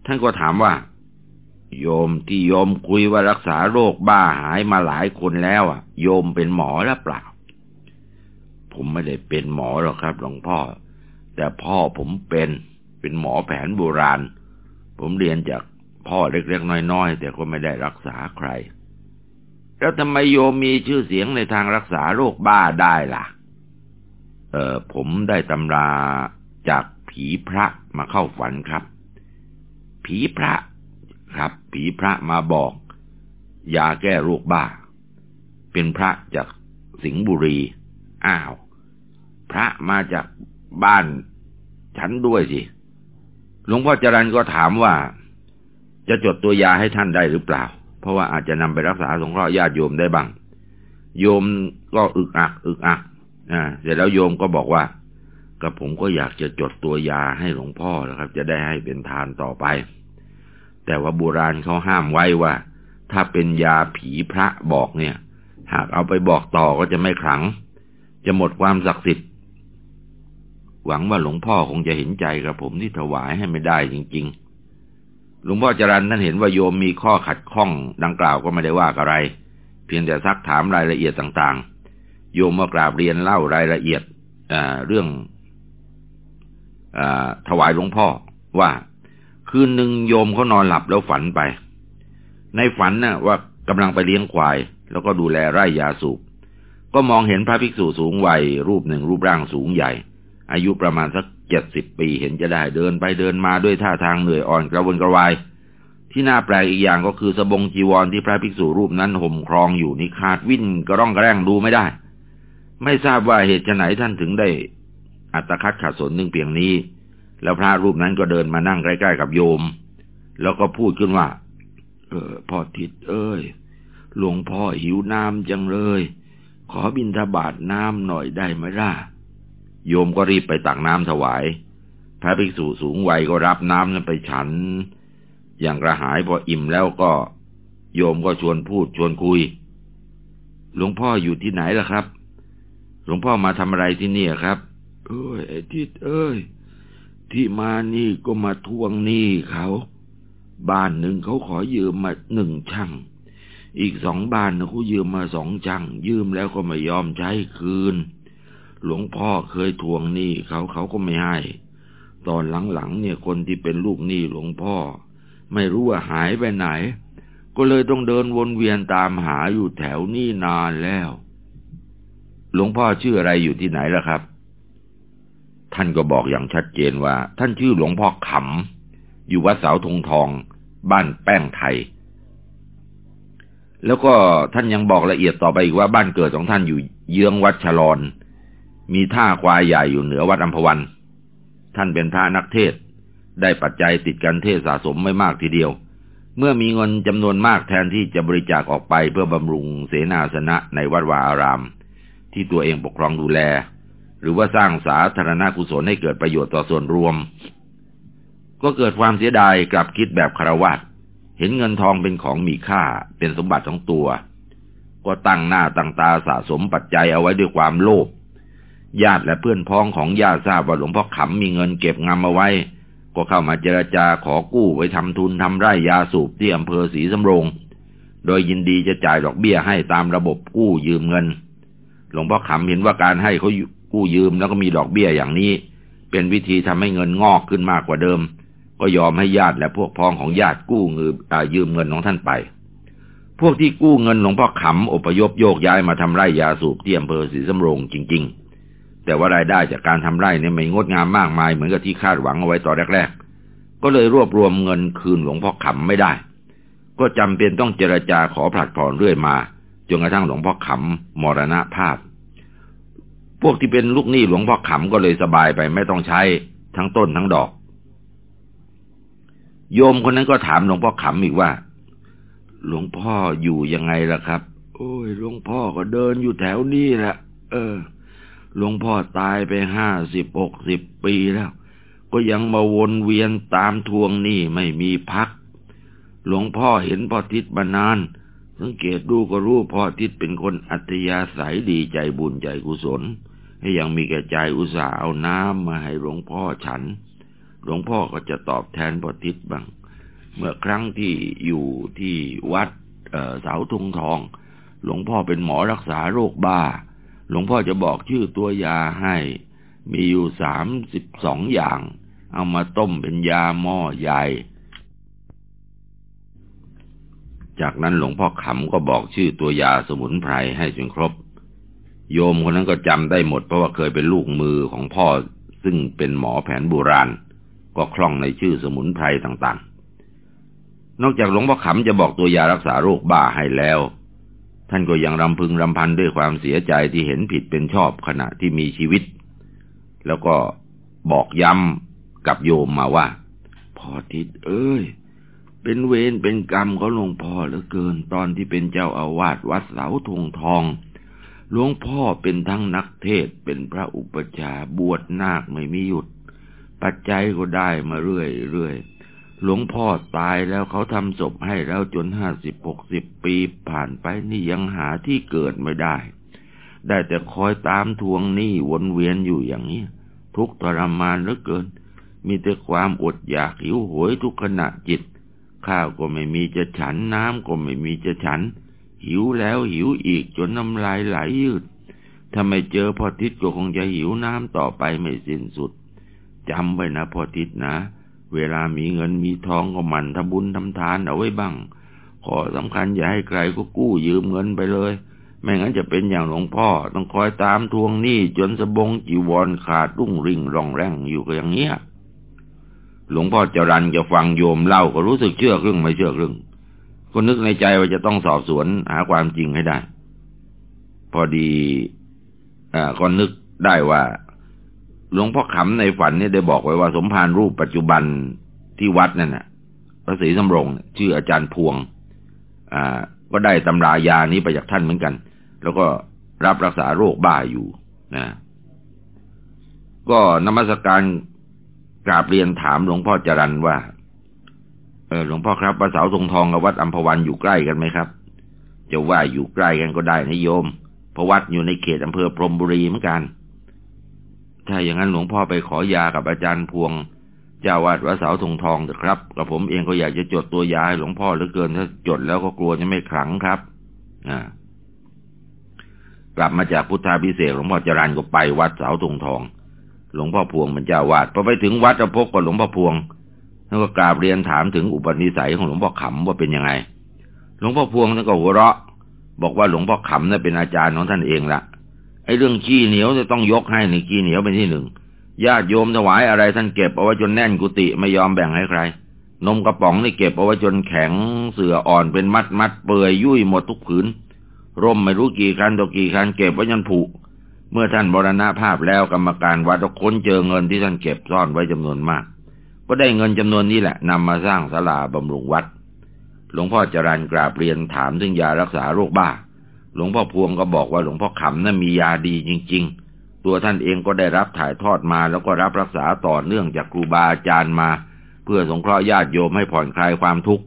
ท่านก็ถามว่า โยมที่โยมคุยว่ารักษาโรคบ้าหายมาหลายคนแล้วอะ โยมเป็นหมอหรือเปล่า ผมไม่ได้เป็นหมอหรอกครับหลวงพ่อ แต่พ่อผมเป็นเป็นหมอแผนโบราณ ผมเรียนจากพ่อเล็กๆน้อยๆแต่ก็ไม่ได้รักษาใคร แล้วทำไมโยมมีชื่อเสียงในทางรักษาโรคบ้าได้ล่ะ เออผมได้ตำราจากผีพระมาเข้าฝันครับ ผีพระครับ ผีพระมาบอกยาแก้โรคบ้า เป็นพระจากสิงห์บุรี อ้าว พระมาจากบ้านฉันด้วยสิ หลวงพ่อจรันก็ถามว่า จะจดตัวยาให้ท่านได้หรือเปล่า เพราะว่าอาจจะนำไปรักษาสงเคราะห์ญาติโยมได้บ้าง โยมก็อึกอัก อึกอักอ่าเสร็จแล้วโยมก็บอกว่าก็ผมก็อยากจะจดตัวยาให้หลวงพ่อนะครับ จะได้ให้เป็นทานต่อไป แต่ว่าโบราณเขาห้ามไว้ว่า ถ้าเป็นยาผีพระบอกเนี่ย หากเอาไปบอกต่อก็จะไม่ขลัง จะหมดความศักดิ์สิทธิ์หวังว่าหลวงพ่อคงจะเห็นใจกับผมที่ถวายให้ไม่ได้จริง ๆ หลวงพ่อจรันท่านเห็นว่าโยมมีข้อขัดข้องดังกล่าวก็ไม่ได้ว่าอะไร เพียงแต่ซักถามรายละเอียดต่างๆ โยมมากราบเรียนเล่ารายละเอียดเรื่องอถวายหลวงพ่อว่า คืนหนึ่งโยมเขานอนหลับแล้วฝันไป ในฝันน่ะว่ากำลังไปเลี้ยงควาย แล้วก็ดูแลไร่ยาสูบก็มองเห็นพระภิกษุสูงวัยรูปหนึ่งรูปร่างสูงใหญ่ อายุประมาณสัก เจ็ดสิบปีเห็นจะได้เดินไปเดินมาด้วยท่าทางเหนื่อยอ่อนกระวนกระวาย ที่น่าแปลกอีกอย่างก็คือสบงจีวรที่พระภิกษุรูปนั้นห่มครองอยู่นี่ขาดวิ่นกระร่องกระแร่งดูไม่ได้ ไม่ทราบว่าเหตุไหนท่านถึงได้ อัตคัดขัดสนหนึ่งเพียงนี้ แล้วพระรูปนั้นก็เดินมานั่งใกล้ๆกับโยม แล้วก็พูดขึ้นว่า เออพ่อทิดเอ้ยหลวงพ่อหิวน้ำจังเลย ขอบินทบาทน้ำหน่อยได้ไหมล่ะ โยมก็รีบไปตักน้ำถวาย พระภิกษุสูงวัยก็รับน้ำนั้นไปฉัน อย่างกระหายพออิ่มแล้วก็ โยมก็ชวนพูดชวนคุย หลวงพ่ออยู่ที่ไหนล่ะครับ หลวงพ่อมาทำอะไรที่นี่ครับ เอ้ยไอ้ทิศเอ้ย ที่มานี่ก็มาทวงหนี้เขา บ้านหนึ่งเขาขอยืมมาหนึ่งช่างอีกสองบ้านเขายืมมาสองช่างยืมแล้วก็ไม่ยอมใช้คืน หลวงพ่อเคยทวงหนี้เขาเขาก็ไม่ให้ ตอนหลังๆเนี่ยคนที่เป็นลูกหนี้หลวงพ่อ ไม่รู้ว่าหายไปไหน ก็เลยต้องเดินวนเวียนตามหาอยู่แถวนี้นานแล้ว หลวงพ่อชื่ออะไรอยู่ที่ไหนล่ะครับ ท่านก็บอกอย่างชัดเจนว่า ท่านชื่อหลวงพ่อขำอยู่วัดเสาธงทอง บ้านแป้งไทยแล้วก็ท่านยังบอกละเอียดต่อไปอีกว่าบ้านเกิดของท่านอยู่เยื้องวัดชลอน มีท่าควายใหญ่อยู่เหนือวัดอัมพวัน ท่านเป็นพระนักเทศ ได้ปัจจัยติดกันเทศสะสมไม่มากทีเดียว เมื่อมีเงินจำนวนมากแทนที่จะบริจาคออกไปเพื่อบำรุงเสนาสนะในวัดวาอาราม ที่ตัวเองปกครองดูแล หรือว่าสร้างสาธารณกุศลให้เกิดประโยชน์ต่อส่วนรวม ก็เกิดความเสียดายกลับคิดแบบคารวะเห็นเงินทองเป็นของมีค่าเป็นสมบัติของตัว ก็ตั้งหน้าตั้งตาสะสมปัจจัยเอาไว้ด้วยความโลภ ญาติและเพื่อนพ้องของญาติทราบว่าหลวงพ่อขำมีเงินเก็บงำเอาไว้ ก็เข้ามาเจรจาขอกู้ไปทำทุนทำไร่ยาสูบที่อำเภอศรีสำโรง โดยยินดีจะจ่ายดอกเบี้ยให้ตามระบบกู้ยืมเงิน หลวงพ่อขำเห็นว่าการให้เขากู้ยืมแล้วก็มีดอกเบี้ยอย่างนี้ เป็นวิธีทำให้เงินงอกขึ้นมากกว่าเดิม ก็ยอมให้ญาติและพวกพ้องของญาติกู้เงินยืมเงินของท่านไปพวกที่กู้เงินหลวงพ่อขำอพยพโยกย้ายมาทำไร่ยาสูบที่อำเภอศรีสำโรงจริง ๆ แต่ว่ารายได้จากการทำไร่เนี่ยไม่งดงามมากมายเหมือนกับที่คาดหวังเอาไว้ตอนแรก ๆ ก็เลยรวบรวมเงินคืนหลวงพ่อขำไม่ได้ ก็จำเป็นต้องเจรจาขอผลัดผ่อนเรื่อยมาจนกระทั่งหลวงพ่อขำมรณภาพ พวกที่เป็นลูกหนี้หลวงพ่อขำก็เลยสบายไปไม่ต้องใช้ทั้งต้นทั้งดอก โยมคนนั้นก็ถามหลวงพ่อขำอีกว่า หลวงพ่ออยู่ยังไงล่ะครับ โอ้ยหลวงพ่อก็เดินอยู่แถวนี้แหละเออ หลวงพ่อตายไปห้าสิบหกสิบปีแล้ว ก็ยังมาวนเวียนตามทวงหนี้ไม่มีพัก หลวงพ่อเห็นพ่อทิศมานาน สังเกตดูก็รู้พ่อทิศเป็นคนอัธยาศัยดีใจบุญใจกุศล ให้ยังมีแก่ใจอุตส่าห์เอาน้ำมาให้หลวงพ่อฉัน หลวงพ่อก็จะตอบแทนพ่อทิศบ้าง เมื่อครั้งที่อยู่ที่วัดเสาทุงทอง หลวงพ่อเป็นหมอรักษาโรคบ้า หลวงพ่อจะบอกชื่อตัวยาให้ มีอยู่สามสิบสองอย่าง เอามาต้มเป็นยาหม้อใหญ่ จากนั้นหลวงพ่อขำก็บอกชื่อตัวยาสมุนไพรให้จนครบ โยมคนนั้นก็จำได้หมดเพราะว่าเคยเป็นลูกมือของพ่อซึ่งเป็นหมอแผนโบราณ ก็คล่องในชื่อสมุนไพรต่างๆ นอกจากหลวงพ่อขำจะบอกตัวยารักษาโรคบ้าให้แล้ว ท่านก็ยังรำพึงรำพันด้วยความเสียใจที่เห็นผิดเป็นชอบขณะที่มีชีวิต แล้วก็บอกย้ำกับโยมมาว่าพ่อทิดเอ้ย เป็นเวรเป็นกรรมเขาหลวงพ่อเหลือเกินตอนที่เป็นเจ้าอาวาสวัดเสาธงทองหลวงพ่อเป็นทั้งนักเทศเป็นพระอุปชาบวชนาคไม่มีหยุด ปัจจัยก็ได้มาเรื่อยเรื่อย หลวงพ่อตายแล้วเขาทำศพให้แล้วจนห้าสิบหกสิบปีผ่านไปนี่ยังหาที่เกิดไม่ได้ ได้แต่คอยตามทวงหนี้วนเวียนอยู่อย่างนี้ ทุกทรมานเหลือเกิน มีแต่ความอดอยากหิวโหยทุกขณะจิต ข้าวก็ไม่มีจะฉันน้ำก็ไม่มีจะฉัน หิวแล้วหิวอีกจนน้ำลายไหลยืดถ้าไม่เจอพ่อทิศก็คงจะหิวน้ำต่อไปไม่สิ้นสุดจำไว้นะพ่อทิศนะ เวลามีเงินมีทองก็มันทำบุญทำทานเอาไว้บ้าง ขอสำคัญอย่าให้ใครก็กู้ยืมเงินไปเลย ไม่งั้นจะเป็นอย่างหลวงพ่อ ต้องคอยตามทวงหนี้จนสบงจีวรขาดรุ่งริ่งรองแรงอยู่กับอย่างเนี้ยหลวงพ่อจรันจะฟังโยมเล่าก็รู้สึกเชื่อครึ่งไม่เชื่อครึ่งก็นึกในใจว่าจะต้องสอบสวนหาความจริงให้ได้ พอดีอ่าก็นึกได้ว่า หลวงพ่อขำในฝันเนี่ยได้บอกไว้ว่าสมภารรูปปัจจุบันที่วัดนั่นน่ะพระศรีสำรงชื่ออาจารย์พวง อ่า ก็ได้ตำรายานี้ไปจากท่านเหมือนกัน แล้วก็รับรักษาโรคบ้าอยู่นะก็นมัสการกราบเรียนถามหลวงพ่อจรันว่า เออหลวงพ่อครับวัดเสาธงทองกับวัดอัมพวันอยู่ใกล้กันไหมครับ จะว่าอยู่ใกล้กันก็ได้นะโยมเพราะวัดอยู่ในเขตอำเภอพรมบุรีเหมือนกัน ถ้าอย่างนั้นหลวงพ่อไปขอยากับอาจารย์พวง เจ้าวาดวัดเสาธงทองเถอะครับกับผมเองก็อยากจะจดตัวยาให้หลวงพ่อเหลือเกิน ถ้าจดแล้วก็กลัวจะไม่ขลังครับ อ่ากลับมาจากพุทธาพิเศษหลวงพ่อจรันก็ไปวัดเสาธงทอง หลวงพ่อพวงเป็นเจ้าวาดพอไปถึงวัดจะพบกับหลวงพ่อพวงท่านก็กราบเรียนถามถึงอุปนิสัยของหลวงพ่อขำว่าเป็นยังไง หลวงพ่อพวงท่านก็หัวเราะ บอกว่าหลวงพ่อขำน่ะเป็นอาจารย์ของท่านเองละ ไอ้เรื่องขี้เหนียวจะต้องยกให้ในขี้เหนียวเป็นที่หนึ่งญาติโยมถวายอะไรท่านเก็บเอาไว้จนแน่นกุฏิไม่ยอมแบ่งให้ใคร นมกระป๋องนี่เก็บเอาไว้จนแข็งเสื่ออ่อนเป็นมัดมัดเปื่อยยุ่ยหมดทุกผืน ร่มไม่รู้กี่คันต่อกี่คันเก็บไว้จนผุ เมื่อท่านบรณภาพแล้วกรรมการวัดก็ค้นเจอเงินที่ท่านเก็บซ่อนไว้จำนวนมาก ก็ได้เงินจำนวนนี้แหละนำมาสร้างศาลาบำรุงวัด หลวงพ่อจรันกราบเรียนถามถึงยารักษาโรคบ้า หลวงพ่อพวงก็บอกว่าหลวงพ่อขำนั้นมียาดีจริง ๆ ตัวท่านเองก็ได้รับถ่ายทอดมา แล้วก็รับรักษาต่อเนื่องจากครูบาอาจารย์มา เพื่อสงเคราะห์ญาติโยมให้ผ่อนคลายความทุกข์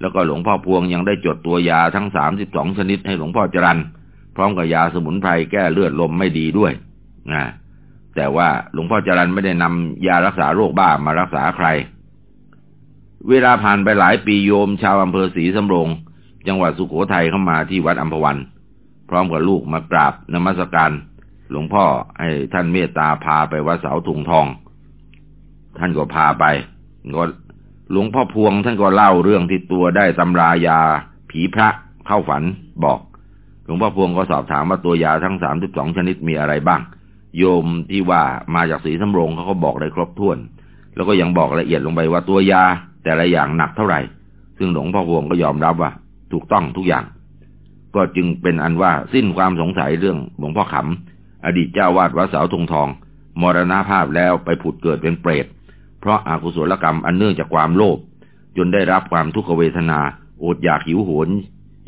แล้วก็หลวงพ่อพวงยังได้จดตัวยาทั้งสามสิบสองชนิดให้หลวงพ่อจรันพร้อมกับยาสมุนไพรแก้เลือดลมไม่ดีด้วยนะแต่ว่าหลวงพ่อจรันไม่ได้นำยารักษาโรคบ้ามารักษาใคร เวลาผ่านไปหลายปีโยมชาวอำเภอศรีสำโรง จังหวัดสุโขทัยเข้ามาที่วัดอัมพวัน พร้อมกับลูกมากราบนมัสการ หลวงพ่อให้ท่านเมตตาพาไปวัดเสาถุงทอง ท่านก็พาไปก็หลวงพ่อพวงท่านก็เล่าเรื่องที่ตัวได้ตำรายาผีพระเข้าฝันบอก หลวงพ่อพวงก็สอบถามว่าตัวยาทั้งสามสิบสองชนิดมีอะไรบ้าง โยมที่ว่ามาจากสีสำโรงเขาก็บอกได้ครบถ้วน แล้วก็ยังบอกละเอียดลงไปว่าตัวยาแต่ละอย่างหนักเท่าไหร่ ซึ่งหลวงพ่อพวงก็ยอมรับว่า ถูกต้องทุกอย่าง ก็จึงเป็นอันว่าสิ้นความสงสัยเรื่องหลวงพ่อขำอดีตเจ้าวาดวัดเสาธงทอง มรณาภาพแล้วไปผุดเกิดเป็นเปรต เพราะอากุศลกรรมอันเนื่องจากความโลภจนได้รับความทุกขเวทนาอดอยากหิวโหย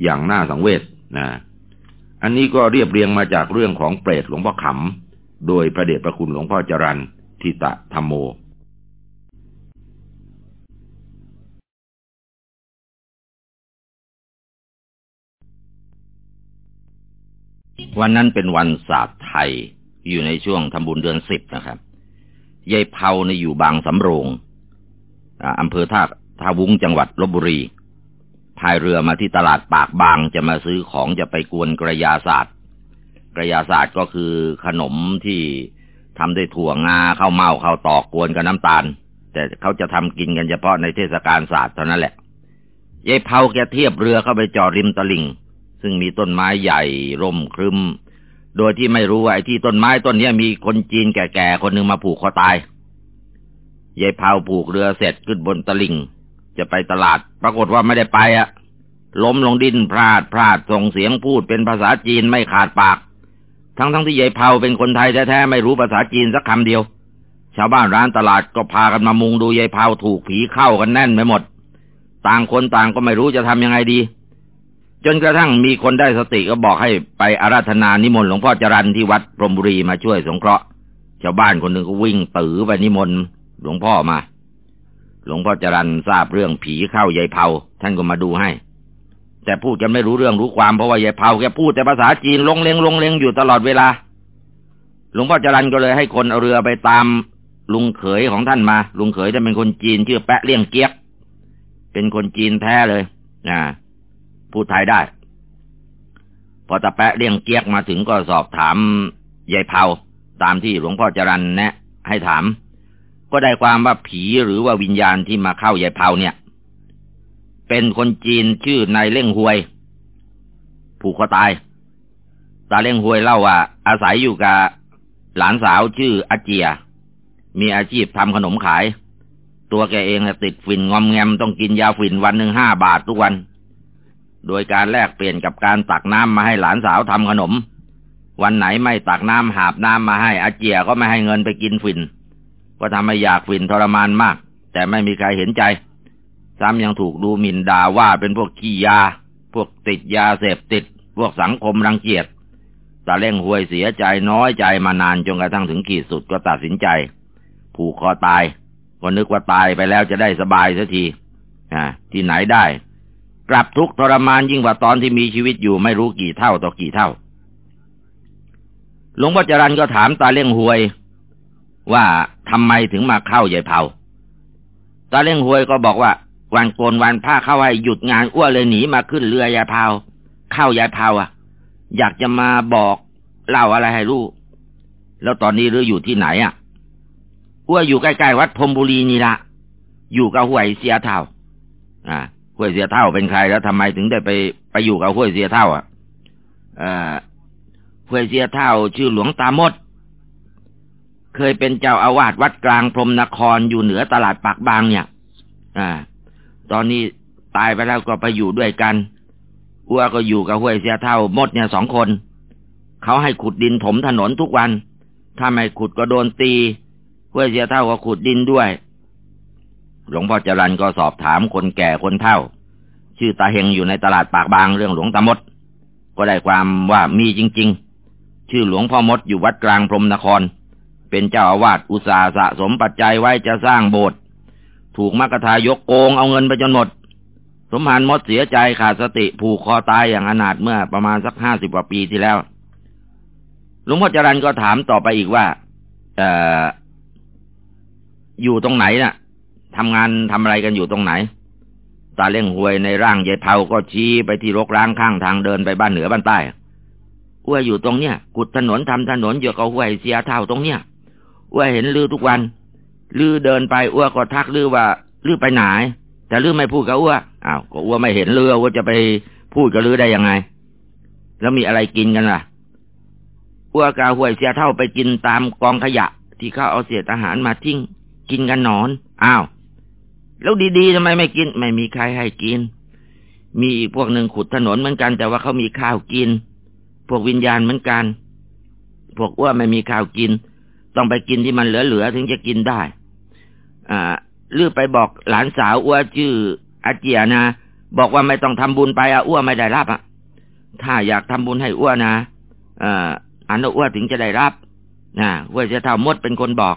อย่างน่าสังเวชนะอันนี้ก็เรียบเรียงมาจากเรื่องของเปรตหลวงพ่อขำโดยพระเดชพระคุณหลวงพ่อจรันทิตะธรรมโม วันนั้นเป็นวันศาสตร์ไทย อยู่ในช่วงทำบุญเดือนสิบนะครับยายเผาในอยู่บางสำโรงอำเภอท่าท่าวุ้งจังหวัดลบบุรีพายเรือมาที่ตลาดปากบางจะมาซื้อของจะไปกวนกระยาศาสตร์กระยาศาสตร์ก็คือขนมที่ทำด้วยถั่วงาข้าวเมาข้าวตอกกวนกับน้ำตาล แต่เขาจะทำกินกันเฉพาะในเทศกาลศาสตร์เท่านั้นแหละยายเผาแกเทียบเรือเข้าไปจอดริมตลิ่ง ซึ่งมีต้นไม้ใหญ่ร่มครึม โดยที่ไม่รู้ว่าไอ้ที่ต้นไม้ต้นนี้มีคนจีนแก่ๆคนหนึ่งมาผูกคอตายยายเผาผูกเรือเสร็จขึ้นบนตลิ่ง จะไปตลาด ปรากฏว่าไม่ได้ไปอะล้มลงดินพลาดพลาดส่งเสียงพูดเป็นภาษาจีนไม่ขาดปาก ทั้งทั้งที่ยายเผาเป็นคนไทยแท้ๆไม่รู้ภาษาจีนสักคำเดียว ชาวบ้านร้านตลาดก็พากันมามุงดูยายเผาถูกผีเข้ากันแน่นไปหมด ต่างคนต่างก็ไม่รู้จะทำยังไงดี จนกระทั่งมีคนได้สติก็บอกให้ไปอาราธนานิมนต์หลวงพ่อจรันที่วัดพรมบุรีมาช่วยสงเคราะห์ชาวบ้านคนหนึ่งก็วิ่งตือไปนิมนต์หลวงพ่อมา หลวงพ่อจรันทราบเรื่องผีเข้ายายเผาท่านก็มาดูให้ แต่พูดกันไม่รู้เรื่องรู้ความเพราะว่ายายเผาแกพูดแต่ภาษาจีนลงเลงลงเลงอยู่ตลอดเวลา หลวงพ่อจรันก็เลยให้คนเอาเรือไปตามลุงเขยของท่านมา ลุงเขยจะเป็นคนจีนชื่อแปะเลี่ยงเกียกเป็นคนจีนแท้เลยนะ พูดไทยได้ พอตะแปะเลี่ยงเกียกมาถึงก็สอบถามยายเผาตามที่หลวงพ่อจรันแนะ ให้ถาม ก็ได้ความว่าผีหรือว่าวิญญาณที่มาเข้ายายเผาเนี่ย เป็นคนจีนชื่อนายเล่งหวย ผูกคอตาย ตาเล่งหวยเล่าว่า อาศัยอยู่กับหลานสาวชื่ออาเจีย มีอาชีพทำขนมขาย ตัวแกเองติดฝิ่นงอมแงมต้องกินยาฝิ่นวันหนึ่งห้าบาททุกวัน โดยการแลกเปลี่ยนกับการตักน้ำมาให้หลานสาวทำขนม วันไหนไม่ตักน้ำหาบน้ำมาให้อาเจียก็ไม่ให้เงินไปกินฝิ่น ก็ทำให้อยากฟินทรมานมาก แต่ไม่มีใครเห็นใจ ซ้ำยังถูกดูหมิ่นด่าว่าเป็นพวกขี้ยา พวกติดยาเสพติด พวกสังคมรังเกียจตาเล่งห่วยเสียใจน้อยใจมานานจนกระทั่งถึงขีดสุดก็ตัดสินใจ ผูกคอตาย ก็นึกว่าตายไปแล้วจะได้สบายสักทีที่ไหนได้ กลับทุกทรมานยิ่งกว่าตอนที่มีชีวิตอยู่ไม่รู้กี่เท่าต่อกี่เท่า หลวงพ่อจรันก็ถามตาเล่งหวย ว่าทำไมถึงมาเข้าใหญ่เผา ตาเล่งหวยก็บอกว่า วันโกนวันผ้าเข้าให้หยุดงานอ้วเลยหนีมาขึ้นเรือยายเผาเข้ายายเผาอะ อยากจะมาบอกเล่าอะไรให้รู้ แล้วตอนนี้หรืออยู่ที่ไหนอะอ้วอยู่ใกล้ๆวัดพรมบุรีนี่ละอยู่กับห้วยเสียเท่า อ่า ห้วยเสียเท่าเป็นใครแล้วทำไมถึงได้ไปไปอยู่กับห้วยเสียเท่า อะห้วยเสียเท่า ชื่อหลวงตามด เคยเป็นเจ้าอาวาสวัดกลางพรมนครอยู่เหนือตลาดปากบางเนี่ย อ่า ตอนนี้ตายไปแล้วก็ไปอยู่ด้วยกันอ้วก็อยู่กับห้วยเสียเท่ามดเนี่ยสองคนเขาให้ขุดดินถมถนนทุกวันถ้าไม่ขุดก็โดนตีห้วยเสียเท่าก็ขุดดินด้วย หลวงพ่อจรันก็สอบถามคนแก่คนเท่า ชื่อตาเฮงอยู่ในตลาดปากบางเรื่องหลวงตามด ก็ได้ความว่ามีจริง ๆ ชื่อหลวงพ่อมดอยู่วัดกลางพรมนคร เป็นเจ้าอาวาสอุตสาสะสมปัจจัยไว้จะสร้างโบสถ์ถูกมกทายกโกงเอาเงินไปจนหมด สมภารมดเสียใจขาดสติผูกคอตายอย่างอนาถเมื่อประมาณสักห้าสิบกว่าปีที่แล้วหลวงพ่อจรันก็ถามต่อไปอีกว่า เอ่อ อยู่ตรงไหนน่ะ ทำงานทำอะไรกันอยู่ตรงไหน ตาเล่งหวยในร่างยายเผาก็ชี้ไปที่รกร้างข้างทางเดินไปบ้านเหนือบ้านใต้อ้วยอยู่ตรงเนี้ยกุดถนนทำถนนอยู่กับห้วยเสียเท่าตรงเนี้ยอ้วยเห็นลือทุกวัน ลือเดินไปอ้วก็ทักลือว่าลือไปไหน แต่ลือไม่พูดกับอ้วอ้าวก็อ้วไม่เห็นลือว่าจะไปพูดกับลือได้ยังไง แล้วมีอะไรกินกันล่ะอ้วกาห้วยเสียเท่าไปกินตามกองขยะ ที่เขาเอาเศษอาหารมาทิ้ง กินกันนอนอ้าว แล้วดีๆทำไมไม่กิน ไม่มีใครให้กิน มีอีกพวกหนึ่งขุดถนนเหมือนกัน แต่ว่าเขามีข้าวกิน พวกวิญญาณเหมือนกัน พวกอ้วนไม่มีข้าวกิน ต้องไปกินที่มันเหลือๆถึงจะกินได้ อ่าลือไปบอกหลานสาวอ้วชื่ออาเจียนะบอกว่าไม่ต้องทำบุญไปอะอ้วไม่ได้รับอะ ถ้าอยากทำบุญให้อ้วนะอ่าอันนั้นอ้วถึงจะได้รับนะอ้วจะเท่ามดเป็นคนบอก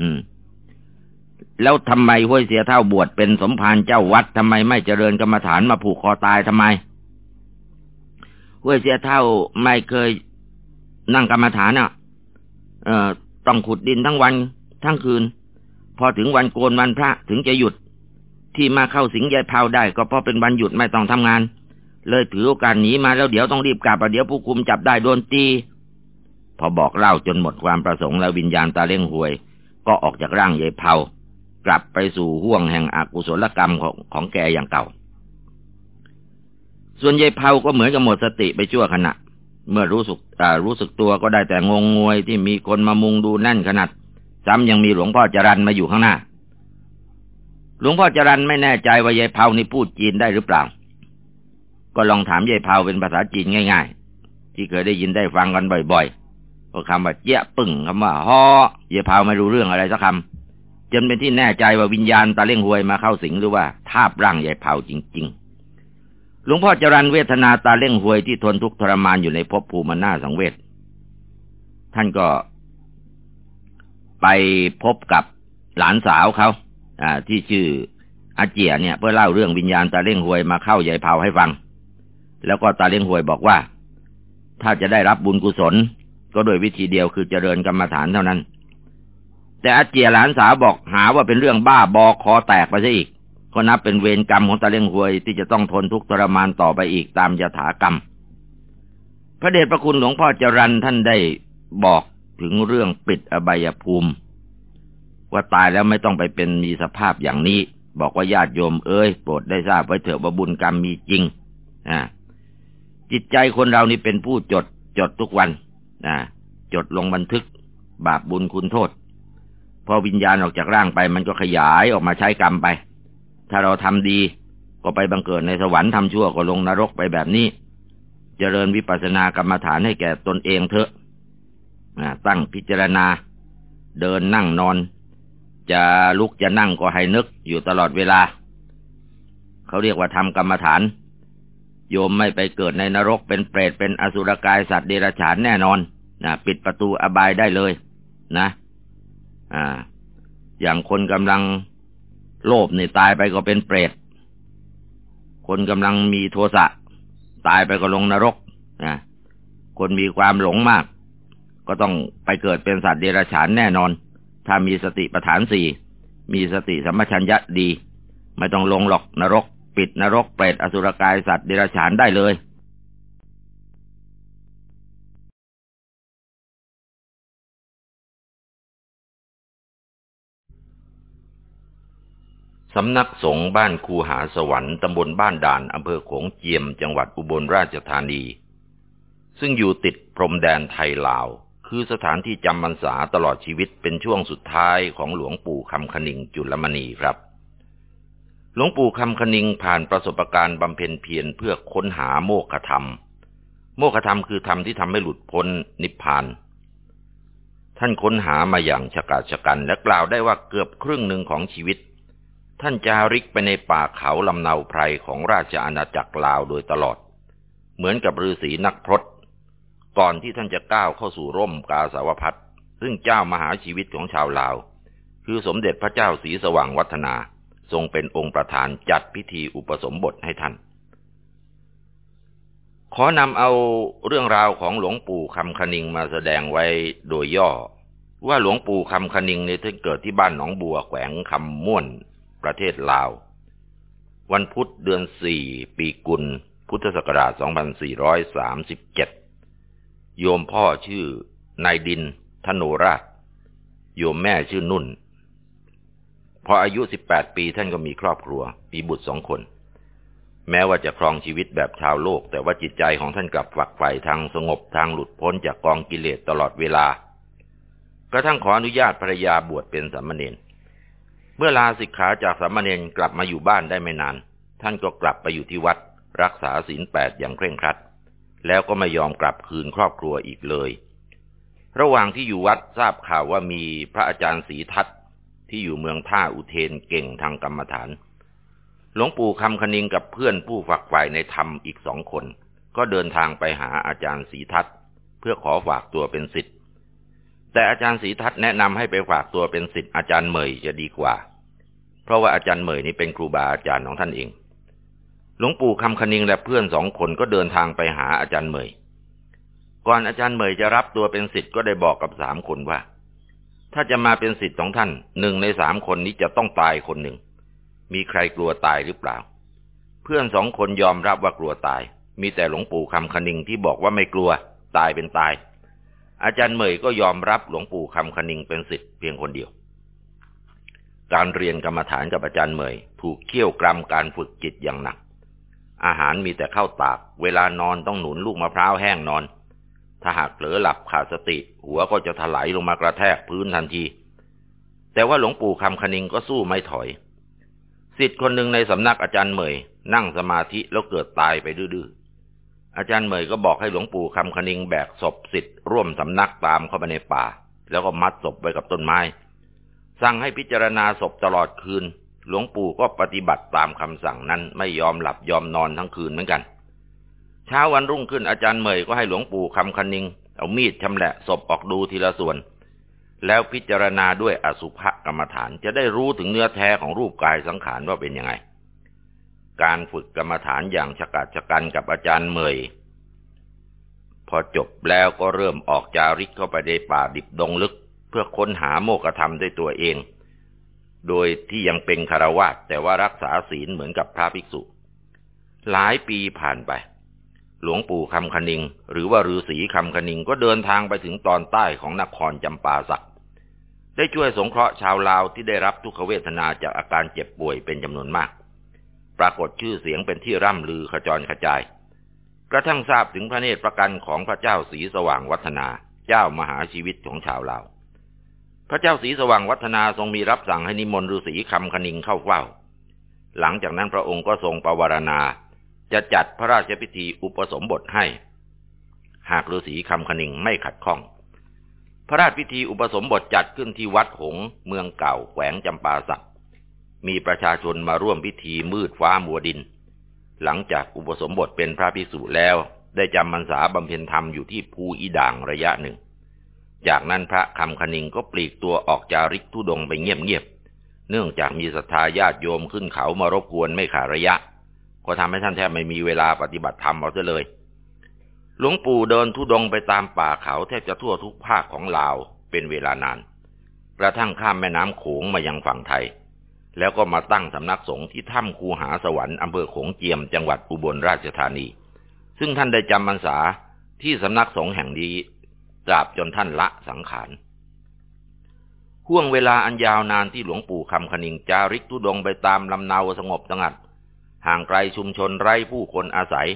อืม แล้วทำไมห้วยเสียเท่าบวชเป็นสมภารเจ้าวัดทำไมไม่เจริญกรรมฐานมาผูกคอตายทำไมห้วยเสียเท่าไม่เคยนั่งกรรมฐานอะ เอ่อต้องขุดดินทั้งวันทั้งคืน พอถึงวันโกนวันพระถึงจะหยุด ที่มาเข้าสิงยายเผาได้ ก็เพราะเป็นวันหยุดไม่ต้องทำงาน เลยถือโอกาสหนีมาแล้วเดี๋ยวต้องรีบกลับเดี๋ยวผู้คุมจับได้โดนตีพอบอกเล่าจนหมดความประสงค์แล้ววิญญาณตาเลี้ยงหวย ก็ออกจากร่างยายเผา กลับไปสู่ห่วงแห่งอกุศลกรรมของของแกอย่างเก่า ส่วนยายเผาก็เหมือนกับหมดสติไปชั่วขณะ เมื่อรู้สึกรู้สึกตัวก็ได้แต่งงงวยที่มีคนมามุงดูแน่นขนาดซ้ำยังมีหลวงพ่อจรันมาอยู่ข้างหน้า หลวงพ่อจรันไม่แน่ใจว่ายายเผานี่พูดจีนได้หรือเปล่า ก็ลองถามยายเผาเป็นภาษาจีนง่าย ๆ ที่เคยได้ยินได้ฟังกันบ่อยๆก็คำว่าเจี๊ยปึ่งคำว่าฮอยายเผาไม่รู้เรื่องอะไรสักคำ จนเป็นที่แน่ใจว่าวิญญาณตาเล่งหวยมาเข้าสิงหรือว่าทาบร่างใหญ่เผาจริง ๆ หลวงพ่อจรันเวทนาตาเล่งหวยที่ทนทุกข์ทรมานอยู่ในภพภูมิหน้าสังเวชท่านก็ไปพบกับหลานสาวเขาอ่า ที่ชื่ออาเจียเนี่ย เพื่อเล่าเรื่องวิญญาณตาเล่งหวยมาเข้าใหญ่เผาให้ฟัง แล้วก็ตาเล่งหวยบอกว่า ถ้าจะได้รับบุญกุศล ก็โดยวิธีเดียวคือเจริญกรรมฐานเท่านั้น แต่อาเจียหลานสาวบอกหาว่าเป็นเรื่องบ้าบอคอแตกไปซะอีก ก็นับเป็นเวรกรรมของตาเล่งหวยที่จะต้องทนทุกข์ทรมานต่อไปอีกตามยถากรรม พระเดชพระคุณหลวงพ่อจรันท่านได้บอกถึงเรื่องปิดอบายภูมิ ว่าตายแล้วไม่ต้องไปเป็นมีสภาพอย่างนี้ บอกว่าญาติโยมเอ้ยโปรดได้ทราบไว้เถอะว่าบุญกรรมมีจริงอ่าจิตใจคนเรานี่เป็นผู้จดจดทุกวันอ่าจดลงบันทึก บาปบุญคุณโทษ พอวิญญาณออกจากร่างไป มันก็ขยายออกมาใช้กรรมไป ถ้าเราทำดี ก็ไปบังเกิดในสวรรค์ทำชั่วก็ลงนรกไปแบบนี้จเจริญวิปัสสนากรรมฐานให้แก่ตนเองเถอะตั้งพิจารณา เดินนั่งนอน จะลุกจะนั่งก็ให้นึกอยู่ตลอดเวลา เขาเรียกว่าทำกรรมฐาน โยมไม่ไปเกิดในนรกเป็นเปรตเป็นอสุรกายสัตว์เดรัจฉานแน่นอนนะปิดประตูอบายได้เลย นะ อ่า อย่างคนกำลังโลภนี่ตายไปก็เป็นเปรต คนกำลังมีโทสะตายไปก็ลงนรกนะคนมีความหลงมาก ก็ต้องไปเกิดเป็นสัตว์เดรัจฉานแน่นอน ถ้ามีสติปัฏฐานสี่ มีสติสัมปชัญญะดี ไม่ต้องลงหรอกนรก ปิดนรกเปรตอสุรกายสัตว์เดรัจฉานได้เลย สำนักสงฆ์บ้านคูหาสวรรค์ตำบลบ้านด่านอำเภอโขงเจียมจังหวัดอุบลราชธานี ซึ่งอยู่ติดพรมแดนไทยลาว คือสถานที่จำพรรษาตลอดชีวิตเป็นช่วงสุดท้ายของหลวงปู่คำคณิงจุลมณีครับ หลวงปู่คำคณิงผ่านประสบการณ์บำเพ็ญเพียรเพื่อค้นหาโมฆะธรรม โมฆะธรรมคือธรรมที่ทำให้หลุดพ้นนิพพานท่านค้นหามาอย่างฉกาจฉกันและกล่าวได้ว่าเกือบครึ่งหนึ่งของชีวิต ท่านจาริกไปในป่าเขาลำเนาไพรของราชอาณาจักรลาวโดยตลอด เหมือนกับฤาษีนักพรตก่อนที่ท่านจะก้าวเข้าสู่ร่มกาสาวพัฒซึ่งเจ้ามหาชีวิตของชาวลาว คือสมเด็จพระเจ้าศรีสว่างวัฒนา ทรงเป็นองค์ประธานจัดพิธีอุปสมบทให้ท่าน ขอนำเอาเรื่องราวของหลวงปู่คำคณิงมาแสดงไว้โดยย่อ ว่าหลวงปู่คำคณิงในท่านเกิดที่บ้านหนองบัวแขวงคำม่วน ประเทศลาว วันพุธเดือนสี่ปีกุล พุทธศักราช 2437 โยมพ่อชื่อนายดินธนูราช โยมแม่ชื่อนุ่น พออายุ 18 ปีท่านก็มีครอบครัว มีบุตรสองคน แม้ว่าจะครองชีวิตแบบชาวโลก แต่ว่าจิตใจของท่านกลับฝักใฝ่ทางสงบทางหลุดพ้นจากกองกิเลสตลอดเวลากระทั่งขออนุญาตภรรยาบวชเป็นสามเณร เมื่อลาสิกขาจากสามเณรกลับมาอยู่บ้านได้ไม่นาน ท่านก็กลับไปอยู่ที่วัด รักษาศีลแปดอย่างเคร่งครัด แล้วก็ไม่ยอมกลับคืนครอบครัวอีกเลย ระหว่างที่อยู่วัดทราบข่าวว่ามีพระอาจารย์ศรีทัตที่อยู่เมืองท่าอุเทนเก่งทางกรรมฐานหลวงปู่คำคณิงกับเพื่อนผู้ฝักใฝ่ในธรรมอีกสองคน ก็เดินทางไปหาอาจารย์ศรีทัตเพื่อขอฝากตัวเป็นศิษย์ แต่อาจารย์ศรีทัตแนะนำให้ไปฝากตัวเป็นศิษย์อาจารย์เหมยจะดีกว่า เพราะว่าอาจารย์เหมยนี่เป็นครูบาอาจารย์ของท่านเอง หลวงปู่คำคณิงและเพื่อนสองคนก็เดินทางไปหาอาจารย์เหมย ก่อนอาจารย์เหมยจะรับตัวเป็นศิษย์ก็ได้บอกกับสามคนว่า ถ้าจะมาเป็นศิษย์ของท่านหนึ่งในสามคนนี้จะต้องตายคนหนึ่ง มีใครกลัวตายหรือเปล่า เพื่อนสองคนยอมรับว่ากลัวตาย มีแต่หลวงปู่คำคณิงที่บอกว่าไม่กลัวตายเป็นตาย อาจารย์เหมยก็ยอมรับหลวงปู่คำคณิงเป็นศิษย์เพียงคนเดียว การเรียนกรรมฐานกับอาจารย์เหมย ถูกเคี่ยวกรำการฝึกจิตอย่างหนัก อาหารมีแต่ข้าวตาก เวลานอนต้องหนุนลูกมะพร้าวแห้งนอน ถ้าหากเผลอหลับขาดสติ หัวก็จะถลายลงมากระแทกพื้นทันที แต่ว่าหลวงปู่คำคณิงก็สู้ไม่ถอยศิษย์คนหนึ่งในสำนักอาจารย์เหมย นั่งสมาธิแล้วเกิดตายไปดื้อ อาจารย์เหมยก็บอกให้หลวงปู่คำคณิงแบกศพสิทธิ์ร่วมสำนักตามเข้าไปในป่า แล้วก็มัดศพไว้กับต้นไม้ สั่งให้พิจารณาศพตลอดคืน หลวงปู่ก็ปฏิบัติตามคำสั่งนั้นไม่ยอมหลับยอมนอนทั้งคืนเหมือนกัน เช้าวันรุ่งขึ้นอาจารย์เหมยก็ให้หลวงปู่คำคณิง เอามีดชำแหละศพออกดูทีละส่วน แล้วพิจารณาด้วยอสุภกรรมฐานจะได้รู้ถึงเนื้อแท้ของรูปกายสังขารว่าเป็นยังไง การฝึกกรรมฐานอย่างฉกาจฉกันกับอาจารย์เมย พอจบแล้วก็เริ่มออกจาริกเข้าไปในป่าดิบดงลึก เพื่อค้นหาโมกธรรมด้วยตัวเอง โดยที่ยังเป็นคารวะแต่ว่ารักษาศีลเหมือนกับพระภิกษุ หลายปีผ่านไป หลวงปู่คำคณิง หรือว่าฤาษีคำคณิงก็เดินทางไปถึงตอนใต้ของนครจำปาสักได้ช่วยสงเคราะห์ชาวลาวที่ได้รับทุกขเวทนาจากอาการเจ็บป่วยเป็นจำนวนมาก ปรากฏชื่อเสียงเป็นที่ร่ำลือขจรกระจาย กระทั่งทราบถึงพระเนตรประกันของพระเจ้าสีสว่างวัฒนา เจ้ามหาชีวิตของชาวลาว พระเจ้าสีสว่างวัฒนาทรงมีรับสั่งให้นิมนต์ฤาษีคำคณิงเข้าเฝ้า หลังจากนั้นพระองค์ก็ทรงประวารณา จะจัดพระราชพิธีอุปสมบทให้ หากฤาษีคำคณิงไม่ขัดข้อง พระราชพิธีอุปสมบทจัดขึ้นที่วัดหงเมืองเก่าแขวงจำปาสัก มีประชาชนมาร่วมพิธีมืดฟ้ามัวดิน หลังจากอุปสมบทเป็นพระภิกษุแล้ว ได้จำพรรษาบำเพ็ญธรรมอยู่ที่ภูอีด่างระยะหนึ่ง จากนั้นพระคำคณิงก็ปลีกตัวออกจาริกทุดงไปเงียบๆ เนื่องจากมีศรัทธาญาติโยมขึ้นเขามารบกวนไม่ขาดระยะ ก็ทำให้ท่านแทบไม่มีเวลาปฏิบัติธรรมเอาซะเลย หลวงปู่เดินทุดงไปตามป่าเขาแทบจะทั่วทุกภาคของลาวเป็นเวลานาน กระทั่งข้ามแม่น้ำโขงมายังฝั่งไทย แล้วก็มาตั้งสำนักสงฆ์ที่ถ้ำคูหาสวรรค์อำเภอโขงเจียมจังหวัดอุบลราชธานี ซึ่งท่านได้จำพรรษาที่สำนักสงฆ์แห่งนี้ตราบจนท่านละสังขารห่วงเวลาอันยาวนานที่หลวงปู่คำคณิงจาริกทุดงไปตามลำเนาสงบสงัด ห่างไกลชุมชนไร้ผู้คนอาศัย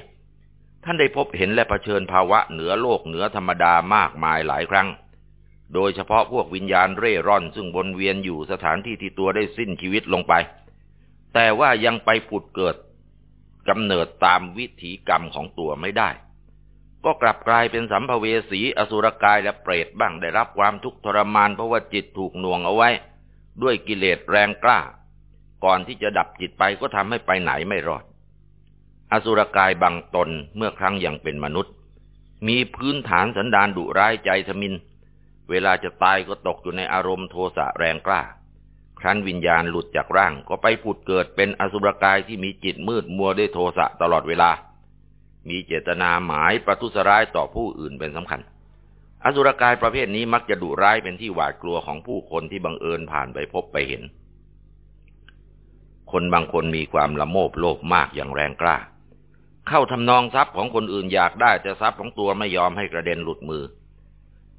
ท่านได้พบเห็นและะเผชิญภาวะเหนือโลกเหนือธรรมดามากมายหลายครั้ง โดยเฉพาะพวกวิญญาณเร่ร่อนซึ่งวนเวียนอยู่สถานที่ที่ตัวได้สิ้นชีวิตลงไป แต่ว่ายังไปผุดเกิดกำเนิดตามวิถีกรรมของตัวไม่ได้ ก็กลับกลายเป็นสัมภเวสีอสุรกายและเปรตบ้างได้รับความทุกข์ทรมานเพราะว่าจิตถูกหน่วงเอาไว้ ด้วยกิเลสแรงกล้า ก่อนที่จะดับจิตไปก็ทำให้ไปไหนไม่รอด อสุรกายบางตนเมื่อครั้งยังเป็นมนุษย์ มีพื้นฐานสันดานดุร้ายใจทมิน เวลาจะตายก็ตกอยู่ในอารมณ์โทสะแรงกล้า ครั้นวิญญาณหลุดจากร่างก็ไปผุดเกิดเป็นอสุรกายที่มีจิตมืดมัวด้วยโทสะตลอดเวลา มีเจตนาหมายประทุษร้ายต่อผู้อื่นเป็นสำคัญ อสุรกายประเภทนี้มักจะดุร้ายเป็นที่หวาดกลัวของผู้คนที่บังเอิญผ่านไปพบไปเห็น คนบางคนมีความละโมบโลภมากอย่างแรงกล้า เข้าทำนองทรัพย์ของคนอื่นอยากได้แต่ทรัพย์ของตัวไม่ยอมให้กระเด็นหลุดมือ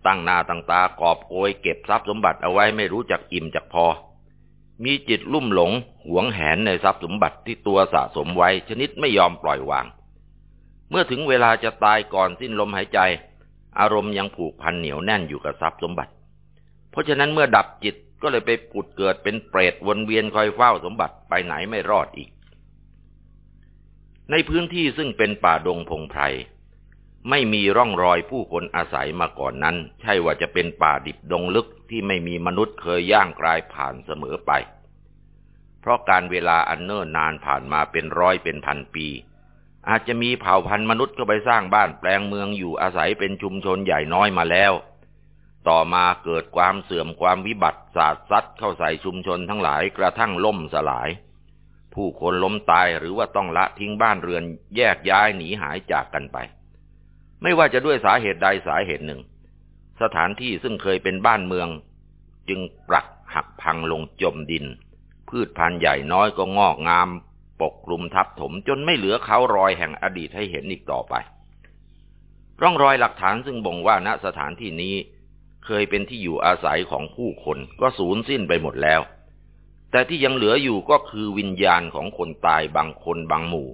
ตั้งหน้าตั้งตากอบโกยเก็บทรัพย์สมบัติเอาไว้ไม่รู้จักอิ่มจักพอ มีจิตลุ่มหลงหวงแหนในทรัพย์สมบัติที่ตัวสะสมไว้ชนิดไม่ยอมปล่อยวาง เมื่อถึงเวลาจะตายก่อนสิ้นลมหายใจ อารมณ์ยังผูกพันเหนียวแน่นอยู่กับทรัพย์สมบัติ เพราะฉะนั้นเมื่อดับจิตก็เลยไปปุดเกิดเป็นเปรตวนเวียนคอยเฝ้าสมบัติไปไหนไม่รอดอีก ในพื้นที่ซึ่งเป็นป่าดงพงไพร ไม่มีร่องรอยผู้คนอาศัยมาก่อนนั้น ใช่ว่าจะเป็นป่าดิบดงลึกที่ไม่มีมนุษย์เคยย่างกลายผ่านเสมอไป เพราะการเวลาอันเนิ่นนานผ่านมาเป็นร้อยเป็นพันปี อาจจะมีเผ่าพันธุ์มนุษย์เข้าไปสร้างบ้านแปลงเมืองอยู่อาศัยเป็นชุมชนใหญ่น้อยมาแล้ว ต่อมาเกิดความเสื่อมความวิบัติศาสตร์ซัดเข้าใส่ชุมชนทั้งหลายกระทั่งล่มสลาย ผู้คนล้มตายหรือว่าต้องละทิ้งบ้านเรือนแยกย้ายหนีหายจากกันไป ไม่ว่าจะด้วยสาเหตุใดสาเหตุหนึ่ง สถานที่ซึ่งเคยเป็นบ้านเมือง จึงปรักหักพังลงจมดิน พืชพันธุ์ใหญ่น้อยก็งอกงาม ปกคลุมทับถมจนไม่เหลือเขารอยแห่งอดีตให้เห็นอีกต่อไป ร่องรอยหลักฐานซึ่งบ่งว่าณสถานที่นี้เคยเป็นที่อยู่อาศัยของผู้คนก็สูญสิ้นไปหมดแล้ว แต่ที่ยังเหลืออยู่ก็คือวิญญาณของคนตายบางคนบางหมู่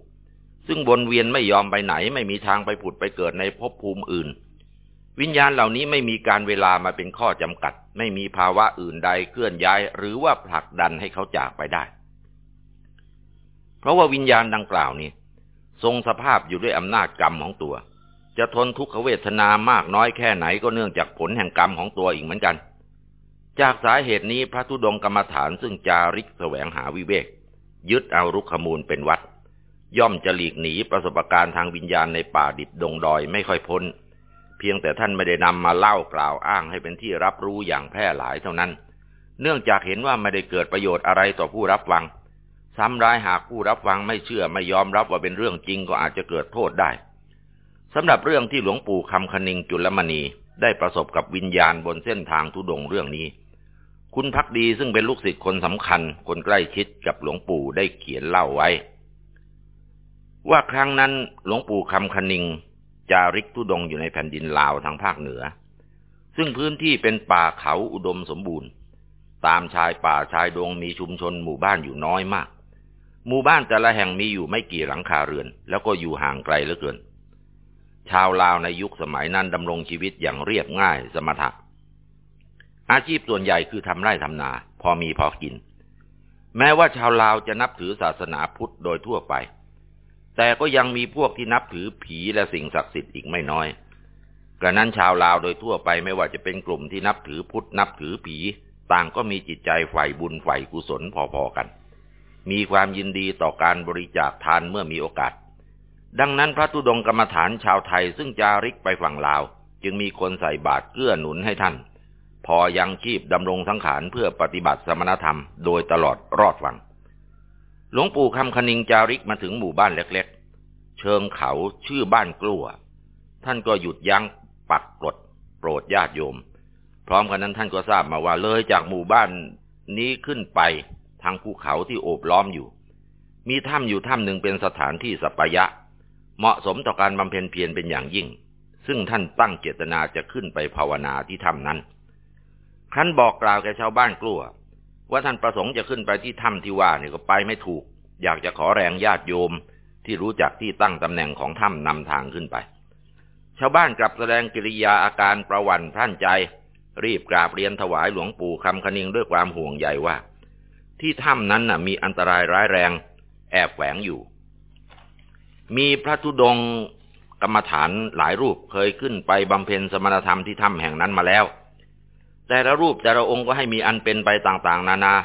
ซึ่งวนเวียนไม่ยอมไปไหน ไม่มีทางไปผุดไปเกิดในภพภูมิอื่น วิญญาณเหล่านี้ไม่มีการเวลามาเป็นข้อจำกัด ไม่มีภาวะอื่นใดเคลื่อนย้าย หรือว่าผลักดันให้เขาจากไปได้ เพราะว่าวิญญาณดังกล่าวนี้ทรงสภาพอยู่ด้วยอำนาจกรรมของตัว จะทนทุกขเวทนามากน้อยแค่ไหนก็เนื่องจากผลแห่งกรรมของตัวอีกเหมือนกัน จากสาเหตุนี้พระธุดงกรรมฐานซึ่งจาริกแสวงหาวิเวกยึดเอารุกขมูลเป็นวัด ย่อมจะหลีกหนีประสบการณ์ทางวิญญาณในป่าดิบดงดอยไม่ค่อยพ้น เพียงแต่ท่านไม่ได้นำมาเล่ากล่าวอ้างให้เป็นที่รับรู้อย่างแพร่หลายเท่านั้น เนื่องจากเห็นว่าไม่ได้เกิดประโยชน์อะไรต่อผู้รับฟัง ซ้ำร้ายหากผู้รับฟังไม่เชื่อไม่ยอมรับว่าเป็นเรื่องจริงก็อาจจะเกิดโทษได้สำหรับเรื่องที่หลวงปู่คำคณิงจุลมณีได้ประสบกับวิญญาณบนเส้นทางทุดงเรื่องนี้ คุณพักดีซึ่งเป็นลูกศิษย์คนสำคัญคนใกล้ชิดกับหลวงปู่ได้เขียนเล่าไว้ ว่าครั้งนั้นหลวงปู่คำคณิง จาริกทุดงอยู่ในแผ่นดินลาวทางภาคเหนือ ซึ่งพื้นที่เป็นป่าเขาอุดมสมบูรณ์ ตามชายป่าชายดงมีชุมชนหมู่บ้านอยู่น้อยมาก หมู่บ้านแต่ละแห่งมีอยู่ไม่กี่หลังคาเรือน แล้วก็อยู่ห่างไกลเหลือเกิน ชาวลาวในยุคสมัยนั้นดำรงชีวิตอย่างเรียบง่ายสมถะ อาชีพส่วนใหญ่คือทำไร่ทำนา พอมีพอกิน แม้ว่าชาวลาวจะนับถือศาสนาพุทธโดยทั่วไป แต่ก็ยังมีพวกที่นับถือผีและสิ่งศักดิ์สิทธิ์อีกไม่น้อย กระนั้นชาวลาวโดยทั่วไปไม่ว่าจะเป็นกลุ่มที่นับถือพุทธนับถือผี ต่างก็มีจิตใจใฝ่บุญใฝ่กุศลพอๆกัน มีความยินดีต่อการบริจาคทานเมื่อมีโอกาส ดังนั้นพระธุดงกรรมฐานชาวไทยซึ่งจาริกไปฝั่งลาว จึงมีคนใส่บาตรเกื้อหนุนให้ท่าน พอยังชีพดำรงสังขารเพื่อปฏิบัติสมณธรรม โดยตลอดรอดวัง หลวงปู่คำคณิงจาริกมาถึงหมู่บ้านเล็กๆ เชิงเขาชื่อบ้านกลัว ท่านก็หยุดยั้งปักกรดโปรดญาติโยม พร้อมกันนั้นท่านก็ทราบมาว่าเลยจากหมู่บ้านนี้ขึ้นไปทางภูเขาที่โอบล้อมอยู่ มีถ้ำอยู่ถ้ำหนึ่งเป็นสถานที่สัปยะ เหมาะสมต่อการบำเพ็ญเพียรเป็นอย่างยิ่ง ซึ่งท่านตั้งเจตนาจะขึ้นไปภาวนาที่ถ้ำนั้น ครั้นบอกกล่าวแก่ชาวบ้านกลัว ว่าท่านประสงค์จะขึ้นไปที่ถ้ำที่ว่าเนี่ยก็ไปไม่ถูก อยากจะขอแรงญาติโยมที่รู้จักที่ตั้งตำแหน่งของถ้ำนำทางขึ้นไป ชาวบ้านกลับแสดงกิริยาอาการประวันท่านใจ รีบกราบเรียนถวายหลวงปู่คำคณิงด้วยความห่วงใยว่า ที่ถ้ำนั้นน่ะมีอันตรายร้ายแรง แอบแฝงอยู่ มีพระธุดงกรรมฐานหลายรูปเคยขึ้นไปบำเพ็ญสมณธรรมที่ถ้ำแห่งนั้นมาแล้ว แต่ละรูปแต่ละองค์ก็ให้มีอันเป็นไปต่างๆ นานา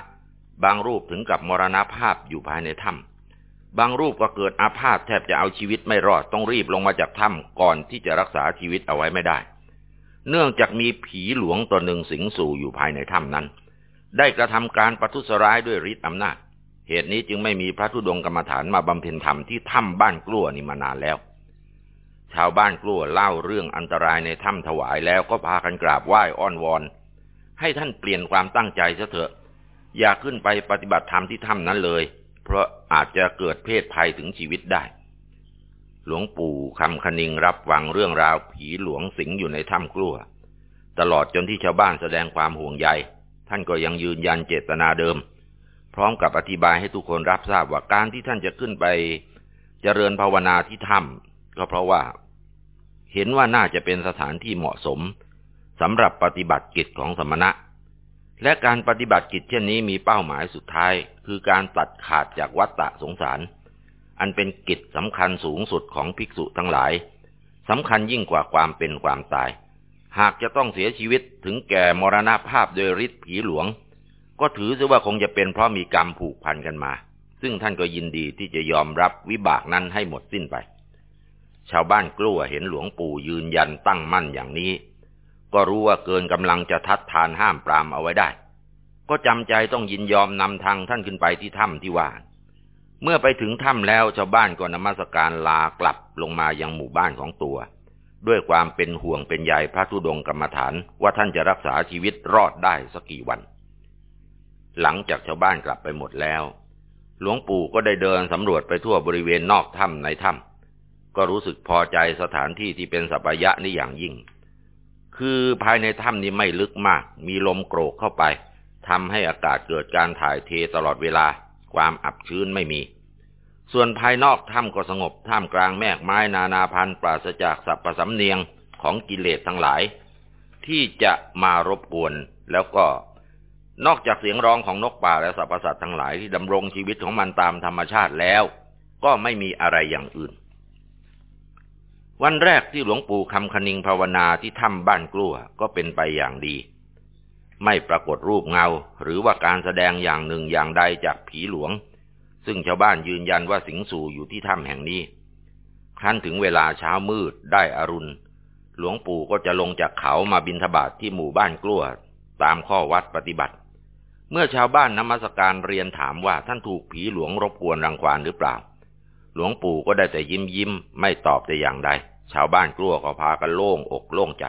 บางรูปถึงกับมรณภาพอยู่ภายในถ้ำบางรูปก็เกิดอาพาธแทบจะเอาชีวิตไม่รอดต้องรีบลงมาจากถ้ำก่อนที่จะรักษาชีวิตเอาไว้ไม่ได้ เนื่องจากมีผีหลวงตัวหนึ่งสิงสู่อยู่ภายในถ้ำนั้น ได้กระทำการประทุษร้ายด้วยฤทธิ์อำนาจ เหตุนี้จึงไม่มีพระธุดงกรรมฐานมาบำเพ็ญธรรมที่ถ้ำบ้านกลัวนี่มานานแล้วชาวบ้านกลัวเล่าเรื่องอันตรายในถ้ำถวายแล้วก็พากันกราบไหว้อ้อนวอน ให้ท่านเปลี่ยนความตั้งใจซะเถอะ อย่าขึ้นไปปฏิบัติธรรมที่ถ้ำนั้นเลย เพราะอาจจะเกิดเพศภัยถึงชีวิตได้ หลวงปู่คำคณิงรับฟังเรื่องราวผีหลวงสิงอยู่ในถ้ำกลัว ตลอดจนที่ชาวบ้านแสดงความห่วงใย ท่านก็ยังยืนยันเจตนาเดิม พร้อมกับอธิบายให้ทุกคนรับทราบว่าการที่ท่านจะขึ้นไป เจริญภาวนาที่ถ้ำก็เพราะว่า เห็นว่าน่าจะเป็นสถานที่เหมาะสม สำหรับปฏิบัติกิจของสมณะ และการปฏิบัติกิจเช่นนี้มีเป้าหมายสุดท้าย คือการตัดขาดจากวัฏฏะสงสาร อันเป็นกิจสำคัญสูงสุดของภิกษุทั้งหลายสำคัญยิ่งกว่าความเป็นความตาย หากจะต้องเสียชีวิตถึงแก่มรณภาพโดยฤทธิ์ผีหลวง ก็ถือซะว่าคงจะเป็นเพราะมีกรรมผูกพันกันมา ซึ่งท่านก็ยินดีที่จะยอมรับวิบากนั้นให้หมดสิ้นไป ชาวบ้านกลัวเห็นหลวงปู่ยืนยันตั้งมั่นอย่างนี้ ก็รู้ว่าเกินกำลังจะทัดทานห้ามปรามเอาไว้ได้ ก็จำใจต้องยินยอมนำทางท่านขึ้นไปที่ถ้ำที่ว่า เมื่อไปถึงถ้ำแล้วชาวบ้านก็นมัสการลากลับลงมายังหมู่บ้านของตัว ด้วยความเป็นห่วงเป็นใยพระธุดงกรรมฐานว่าท่านจะรักษาชีวิตรอดได้สักกี่วัน หลังจากชาวบ้านกลับไปหมดแล้ว หลวงปู่ก็ได้เดินสำรวจไปทั่วบริเวณนอกถ้ำในถ้ำก็รู้สึกพอใจสถานที่ที่เป็นสัปยะนี่อย่างยิ่ง คือภายในถ้ำนี้ไม่ลึกมาก มีลมโกรกเข้าไปทำให้อากาศเกิดการถ่ายเทตลอดเวลา ความอับชื้นไม่มี ส่วนภายนอกถ้ำก็สงบท่ามกลางแมกไม้นานาพันธุ์ปราศจากสัพพสำเนียงของกิเลสทั้งหลาย ที่จะมารบกวนแล้วก็นอกจากเสียงร้องของนกป่าและสัตว์ททั้งหลายที่ดำรงชีวิตของมันตามธรรมชาติแล้ว ก็ไม่มีอะไรอย่างอื่น วันแรกที่หลวงปู่คำคณิงภาวนาที่ถ้ำบ้านกลัวก็เป็นไปอย่างดี ไม่ปรากฏรูปเงา หรือว่าการแสดงอย่างหนึ่งอย่างใดจากผีหลวง ซึ่งชาวบ้านยืนยันว่าสิงสู่อยู่ที่ถ้ำแห่งนี้ ครั้นถึงเวลาเช้ามืดได้อรุณ หลวงปู่ก็จะลงจากเขามาบินทบาทที่หมู่บ้านกลัวตามข้อวัดปฏิบัติ เมื่อชาวบ้านนมัสการเรียนถามว่าท่านถูกผีหลวงรบกวนรังควานหรือเปล่า หลวงปู่ก็ได้แต่ยิ้มยิ้มไม่ตอบแต่อย่างใด ชาวบ้านกลัวก็พากันโล่งอกโล่งใจ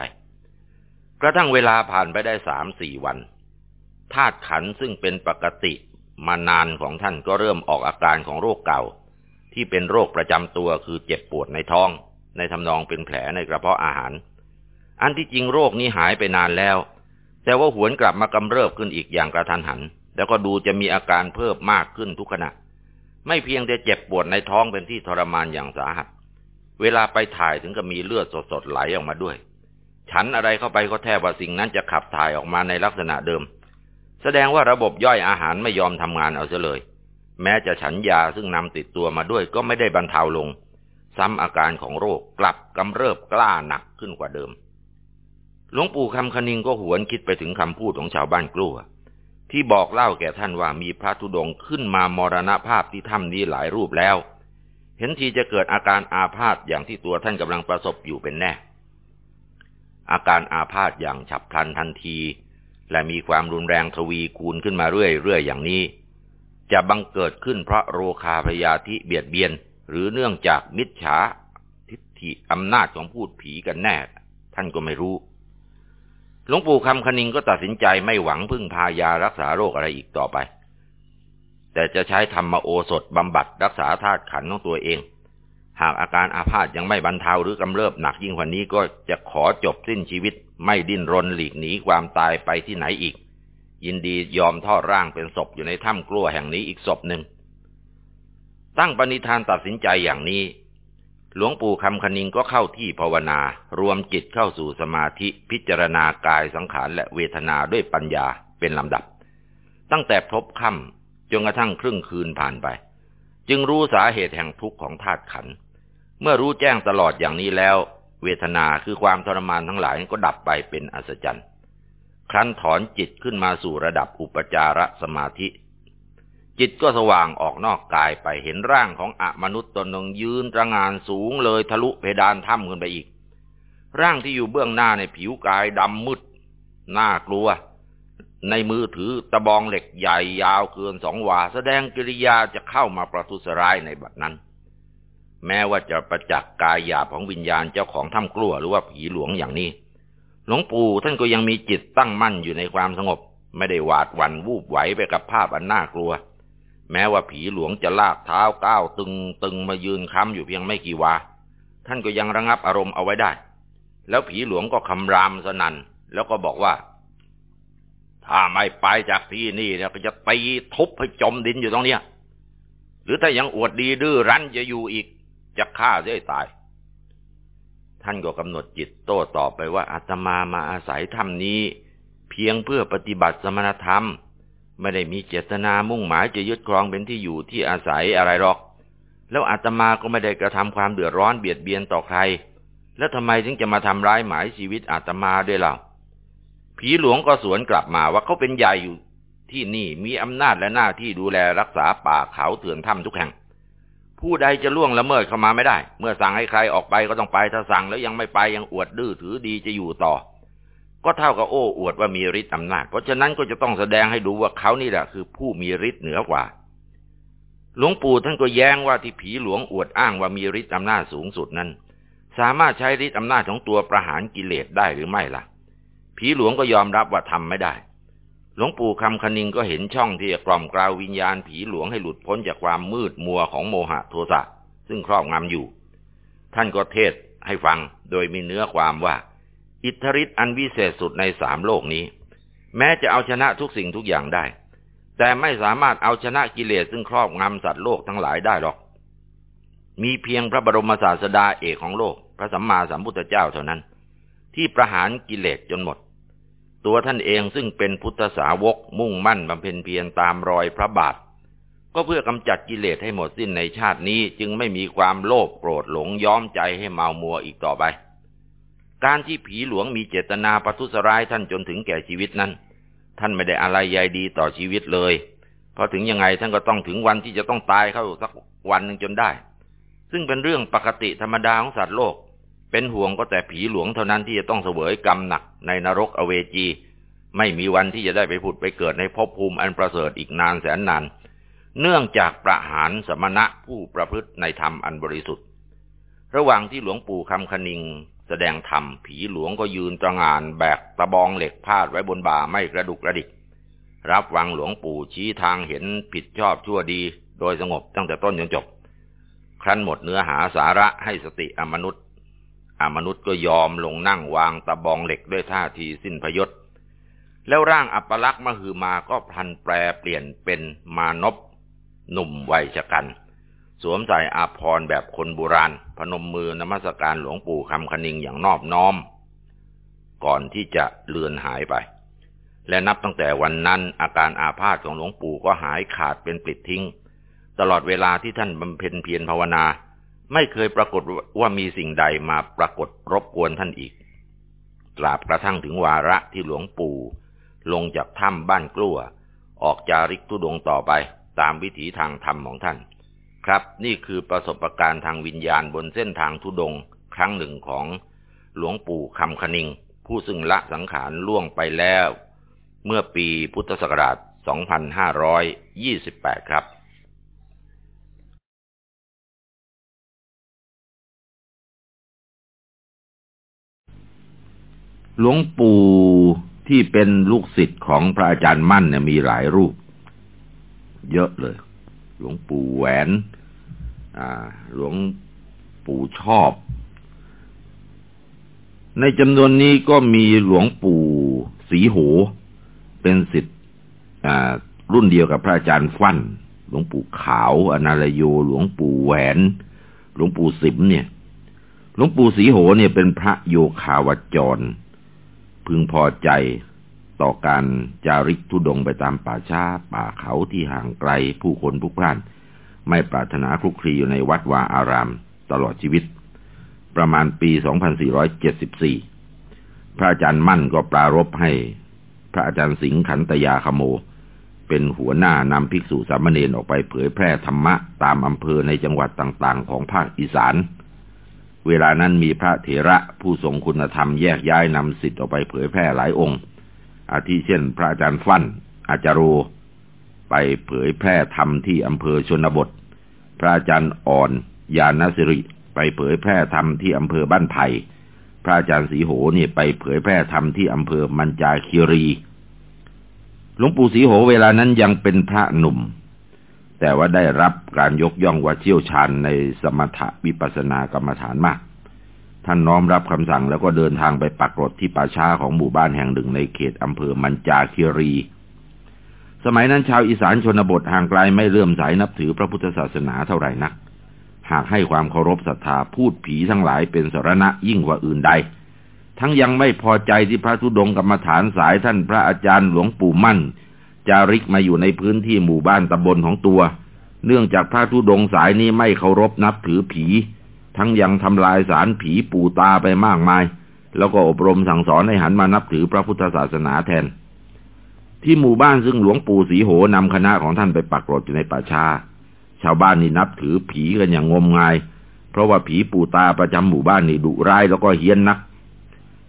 กระทั่งเวลาผ่านไปได้สามสี่วันธาตุขันซึ่งเป็นปกติมานานของท่านก็เริ่มออกอาการของโรคเก่า ที่เป็นโรคประจำตัวคือเจ็บปวดในท้อง ในทำนองเป็นแผลในกระเพาะอาหาร อันที่จริงโรคนี้หายไปนานแล้ว แต่ว่าหวนกลับมากำเริบขึ้นอีกอย่างกระทันหัน แล้วก็ดูจะมีอาการเพิ่มมากขึ้นทุกขณะ ไม่เพียงแต่เจ็บปวดในท้องเป็นที่ทรมานอย่างสาหัส เวลาไปถ่ายถึงกับมีเลือดสดๆไหลออกมาด้วย ฉันอะไรเข้าไปก็แทบว่าสิ่งนั้นจะขับถ่ายออกมาในลักษณะเดิม แสดงว่าระบบย่อยอาหารไม่ยอมทำงานเอาเสียเลย แม้จะฉันยาซึ่งนำติดตัวมาด้วยก็ไม่ได้บรรเทาลง ซ้ำอาการของโรคกลับกำเริบกล้าหนักขึ้นกว่าเดิม หลวงปู่คำคณิงก็หวนคิดไปถึงคำพูดของชาวบ้านกลัว ที่บอกเล่าแก่ท่านว่ามีพระธุดงค์ขึ้นมามรณภาพที่ถ้ำนี้หลายรูปแล้ว เห็นทีจะเกิดอาการอาพาธอย่างที่ตัวท่านกำลังประสบอยู่เป็นแน่ อาการอาพาธอย่างฉับพลันทันที และมีความรุนแรงทวีคูณขึ้นมาเรื่อยๆอย่างนี้ จะบังเกิดขึ้นเพราะโรคาพยาธิเบียดเบียน หรือเนื่องจากมิจฉาทิฏฐิอำนาจของพูดผีกันแน่ ท่านก็ไม่รู้ หลวงปู่คำคณิงก็ตัดสินใจไม่หวังพึ่งพายารักษาโรคอะไรอีกต่อไป แต่จะใช้ธรรมโอสถบำบัดรักษาธาตุขันของตัวเอง หากอาการอาพาธยังไม่บรรเทาหรือกำเริบหนักยิ่งกว่านี้ก็จะขอจบสิ้นชีวิต ไม่ดิ้นรนหลีกหนีความตายไปที่ไหนอีก ยินดียอมทอดร่างเป็นศพอยู่ในถ้ำกลัวแห่งนี้อีกศพหนึ่งตั้งปณิธานตัดสินใจอย่างนี้ หลวงปู่คำคณิงก็เข้าที่ภาวนารวมจิตเข้าสู่สมาธิพิจารณากายสังขารและเวทนาด้วยปัญญาเป็นลำดับ ตั้งแต่พบค่ำจนกระทั่งครึ่งคืนผ่านไป จึงรู้สาเหตุแห่งทุกข์ของธาตุขัน เมื่อรู้แจ้งตลอดอย่างนี้แล้ว เวทนาคือความทรมานทั้งหลายก็ดับไปเป็นอัศจรรย์ ครั้นถอนจิตขึ้นมาสู่ระดับอุปจารสมาธิ จิตก็สว่างออกนอกกายไปเห็นร่างของอมนุษย์ตนหนึ่งยืนระงานสูงเลยทะลุเพดานถ้ำขึ้นไปอีก ร่างที่อยู่เบื้องหน้าในผิวกายดำมืดน่ากลัว ในมือถือตะบองเหล็กใหญ่ยาวเกินสองวา แสดงกิริยาจะเข้ามาประทุษร้ายในบัดนั้น แม้ว่าจะประจักษ์กายหยาบของวิญญาณเจ้าของถ้ำกลัวหรือว่าผีหลวงอย่างนี้ หลวงปู่ท่านก็ยังมีจิตตั้งมั่นอยู่ในความสงบ ไม่ได้หวาดหวั่นวูบไหวไปกับภาพอันน่ากลัว แม้ว่าผีหลวงจะลากเท้าก้าวตึงตึงมายืนค้ำอยู่เพียงไม่กี่วา ท่านก็ยังระงับอารมณ์เอาไว้ได้ แล้วผีหลวงก็คำรามสนัน่นแล้วก็บอกว่า ถ้าไม่ไปจากที่นี่เนี่ยก็จะตีทุบให้จมดินอยู่ตรงเนี้ย หรือถ้ายังอวดดีดื้อรั้นจะอยู่อีก จะฆ่าได้ตาย ท่านก็กำหนดจิตโต้ตอบไปว่าอาตมามาอาศัยธรรมนี้ เพียงเพื่อปฏิบัติสมณธรรม ไม่ได้มีเจตนามุ่งหมายจะยึดครองเป็นที่อยู่ที่อาศัยอะไรหรอก แล้วอาตมาก็ไม่ได้กระทำความเดือดร้อนเบียดเบียนต่อใคร แล้วทำไมถึงจะมาทำร้ายหมายชีวิตอาตมาด้วยล่ะผีหลวงก็สวนกลับมาว่าเขาเป็นใหญ่อยู่ที่นี่มีอำนาจและหน้าที่ดูแลรักษาป่าเขาเถื่อนถ้ำทุกแห่ง ผู้ใดจะล่วงละเมิดเข้ามาไม่ได้ เมื่อสั่งให้ใครออกไปก็ต้องไปถ้าสั่งแล้วยังไม่ไปยังอวดดื้อถือดีจะอยู่ต่อ ก็เท่ากับโอ้อวดว่ามีฤทธิ์อำนาจ เพราะฉะนั้นก็จะต้องแสดงให้ดูว่าเขานี่แหละคือผู้มีฤทธิ์เหนือกว่า หลวงปู่ท่านก็แย้งว่าที่ผีหลวงอวดอ้างว่ามีฤทธิ์อำนาจสูงสุดนั้น สามารถใช้ฤทธิ์อำนาจของตัวประหารกิเลสได้หรือไม่ล่ะ ผีหลวงก็ยอมรับว่าทำไม่ได้ หลวงปู่คำคณิงก็เห็นช่องที่จะกล่อมกล่าววิญญาณผีหลวงให้หลุดพ้นจากความมืดมัวของโมหะโทสะซึ่งครอบงำอยู่ ท่านก็เทศให้ฟังโดยมีเนื้อความว่า อิทธิฤทธิ์อันวิเศษสุดในสามโลกนี้ แม้จะเอาชนะทุกสิ่งทุกอย่างได้ แต่ไม่สามารถเอาชนะกิเลสซึ่งครอบงำสัตว์โลกทั้งหลายได้หรอก มีเพียงพระบรมศาสดาเอกของโลก พระสัมมาสัมพุทธเจ้าเท่านั้น ที่ประหารกิเลสจนหมด ตัวท่านเองซึ่งเป็นพุทธสาวกมุ่งมั่นบำเพ็ญเพียรตามรอยพระบาท ก็เพื่อกำจัดกิเลสให้หมดสิ้นในชาตินี้จึงไม่มีความโลภโกรธหลงย้อมใจให้เมามัวอีกต่อไป การที่ผีหลวงมีเจตนาประทุษร้ายท่านจนถึงแก่ชีวิตนั้น ท่านไม่ได้อะไรใยดีต่อชีวิตเลยเพราะถึงยังไงท่านก็ต้องถึงวันที่จะต้องตายเข้าสักวันหนึ่งจนได้ ซึ่งเป็นเรื่องปกติธรรมดาของสัตว์โลก เป็นห่วงก็แต่ผีหลวงเท่านั้นที่จะต้องเสวยกรรมหนักในนรกอเวจี ไม่มีวันที่จะได้ไปผุดไปเกิดในภพภูมิอันประเสริฐอีกนานแสนนาน เนื่องจากประหารสมณะผู้ประพฤติในธรรมอันบริสุทธิ์ ระหว่างที่หลวงปู่คำคณิง แสดงธรรมผีหลวงก็ยืนตระงานแบกตะบองเหล็กพาดไว้บนบ่าไม่กระดุกกระดิก รับวังหลวงปู่ชี้ทางเห็นผิดชอบชั่วดี โดยสงบตั้งแต่ต้นจนจบ ครั้นหมดเนื้อหาสาระให้สติอมนุษย์อมนุษย์ก็ยอมลงนั่งวางตะบองเหล็กด้วยท่าทีสิ้นพยศ แล้วร่างอัปลักษ์มหือมาก็พลันแปรเปลี่ยนเป็นมานพหนุ่มวัยชะกัน สวมใส่อาภรณ์แบบคนโบราณ พนมมือนมัสการหลวงปู่คำคณิงอย่างนอบน้อม ก่อนที่จะเลือนหายไป และนับตั้งแต่วันนั้นอาการอาพาธของหลวงปู่ก็หายขาดเป็นปลิดทิ้ง ตลอดเวลาที่ท่านบำเพ็ญเพียรภาวนา ไม่เคยปรากฏว่ามีสิ่งใดมาปรากฏรบกวนท่านอีก ตราบกระทั่งถึงวาระที่หลวงปู่ ลงจากถ้ำบ้านกลัวออกจาริกทุดงต่อไปตามวิถีทางธรรมของท่าน ครับ นี่คือประสบการณ์ทางวิญญาณบนเส้นทางทุดง ครั้งหนึ่งของหลวงปู่คำคณิง ผู้ซึ่งละสังขารล่วงไปแล้ว เมื่อปีพุทธศักราช 2528 ครับหลวงปู่ที่เป็นลูกศิษย์ของพระอาจารย์มั่นเนี่ยมีหลายรูป เยอะเลย หลวงปู่แหวนหลวงปู่ชอบ ในจำนวนนี้ก็มีหลวงปู่สีโห เป็นศิษย์รุ่นเดียวกับพระอาจารย์ฟั่น หลวงปู่ขาว อนาลโย หลวงปู่แหวน หลวงปู่สิมเนี่ย หลวงปู่สีโหเนี่ยเป็นพระโยคาวจร พึงพอใจ ต่อการจาริกทุดงไปตามป่าช้าป่าเขาที่ห่างไกลผู้คนผู้พล่าน ไม่ปรารถนาคลุกคลีอยู่ในวัดวาอารามตลอดชีวิต ประมาณปี 2474 พระอาจารย์มั่นก็ปรารบให้ พระอาจารย์สิงขันตยาขโม เป็นหัวหน้านำภิกษุสามเณรออกไปเผยแพร่ธรรมะตามอำเภอในจังหวัดต่างๆ ของภาคอีสานเวลานั้นมีพระเถระผู้ทรงคุณธรรมแยกย้ายนำสิทธิ์ออกไปเผยแพร่หลายองค์ อาทิเช่น พระอาจารย์ฟั่น อาจารโร ไปเผยแพร่ธรรมที่อำเภอชนบท พระอาจารย์อ่อน ยานสิริ ไปเผยแพร่ธรรมที่อำเภอบ้านไผ่พระอาจารย์สีโหนี่ไปเผยแพร่ธรรมที่อำเภอมันจาคีรี หลวงปู่สีโหเวลานั้นยังเป็นพระหนุ่ม แต่ว่าได้รับการยกย่องว่าเชี่ยวชาญในสมถะวิปัสสนากรรมฐานมาก ท่านน้อมรับคำสั่งแล้วก็เดินทางไปปักรถที่ป่าช้าของหมู่บ้านแห่งหนึ่งในเขตอำเภอมันจาคีรี สมัยนั้นชาวอีสานชนบทห่างไกลไม่เลื่อมใสนับถือพระพุทธศาสนาเท่าไหร่นัก หากให้ความเคารพศรัทธาพูดผีทั้งหลายเป็นสารณะยิ่งกว่าอื่นใด ทั้งยังไม่พอใจที่พระธุดงกรรมฐานสายท่านพระอาจารย์หลวงปู่มั่น จาริกมาอยู่ในพื้นที่หมู่บ้านตำบลของตัว เนื่องจากพระธุดงสายนี้ไม่เคารพนับถือผี ทั้งยังทำลายสารผีปู่ตาไปมากมาย แล้วก็อบรมสั่งสอนให้หันมานับถือพระพุทธศาสนาแทน ที่หมู่บ้านซึ่งหลวงปู่สีโหนำคณะของท่านไปปักรดอยู่ในป่าชาชาวบ้านนี่นับถือผีกันอย่างงมงาย เพราะว่าผีปู่ตาประจำหมู่บ้านนี่ดุร้ายแล้วก็เฮี้ยนนัก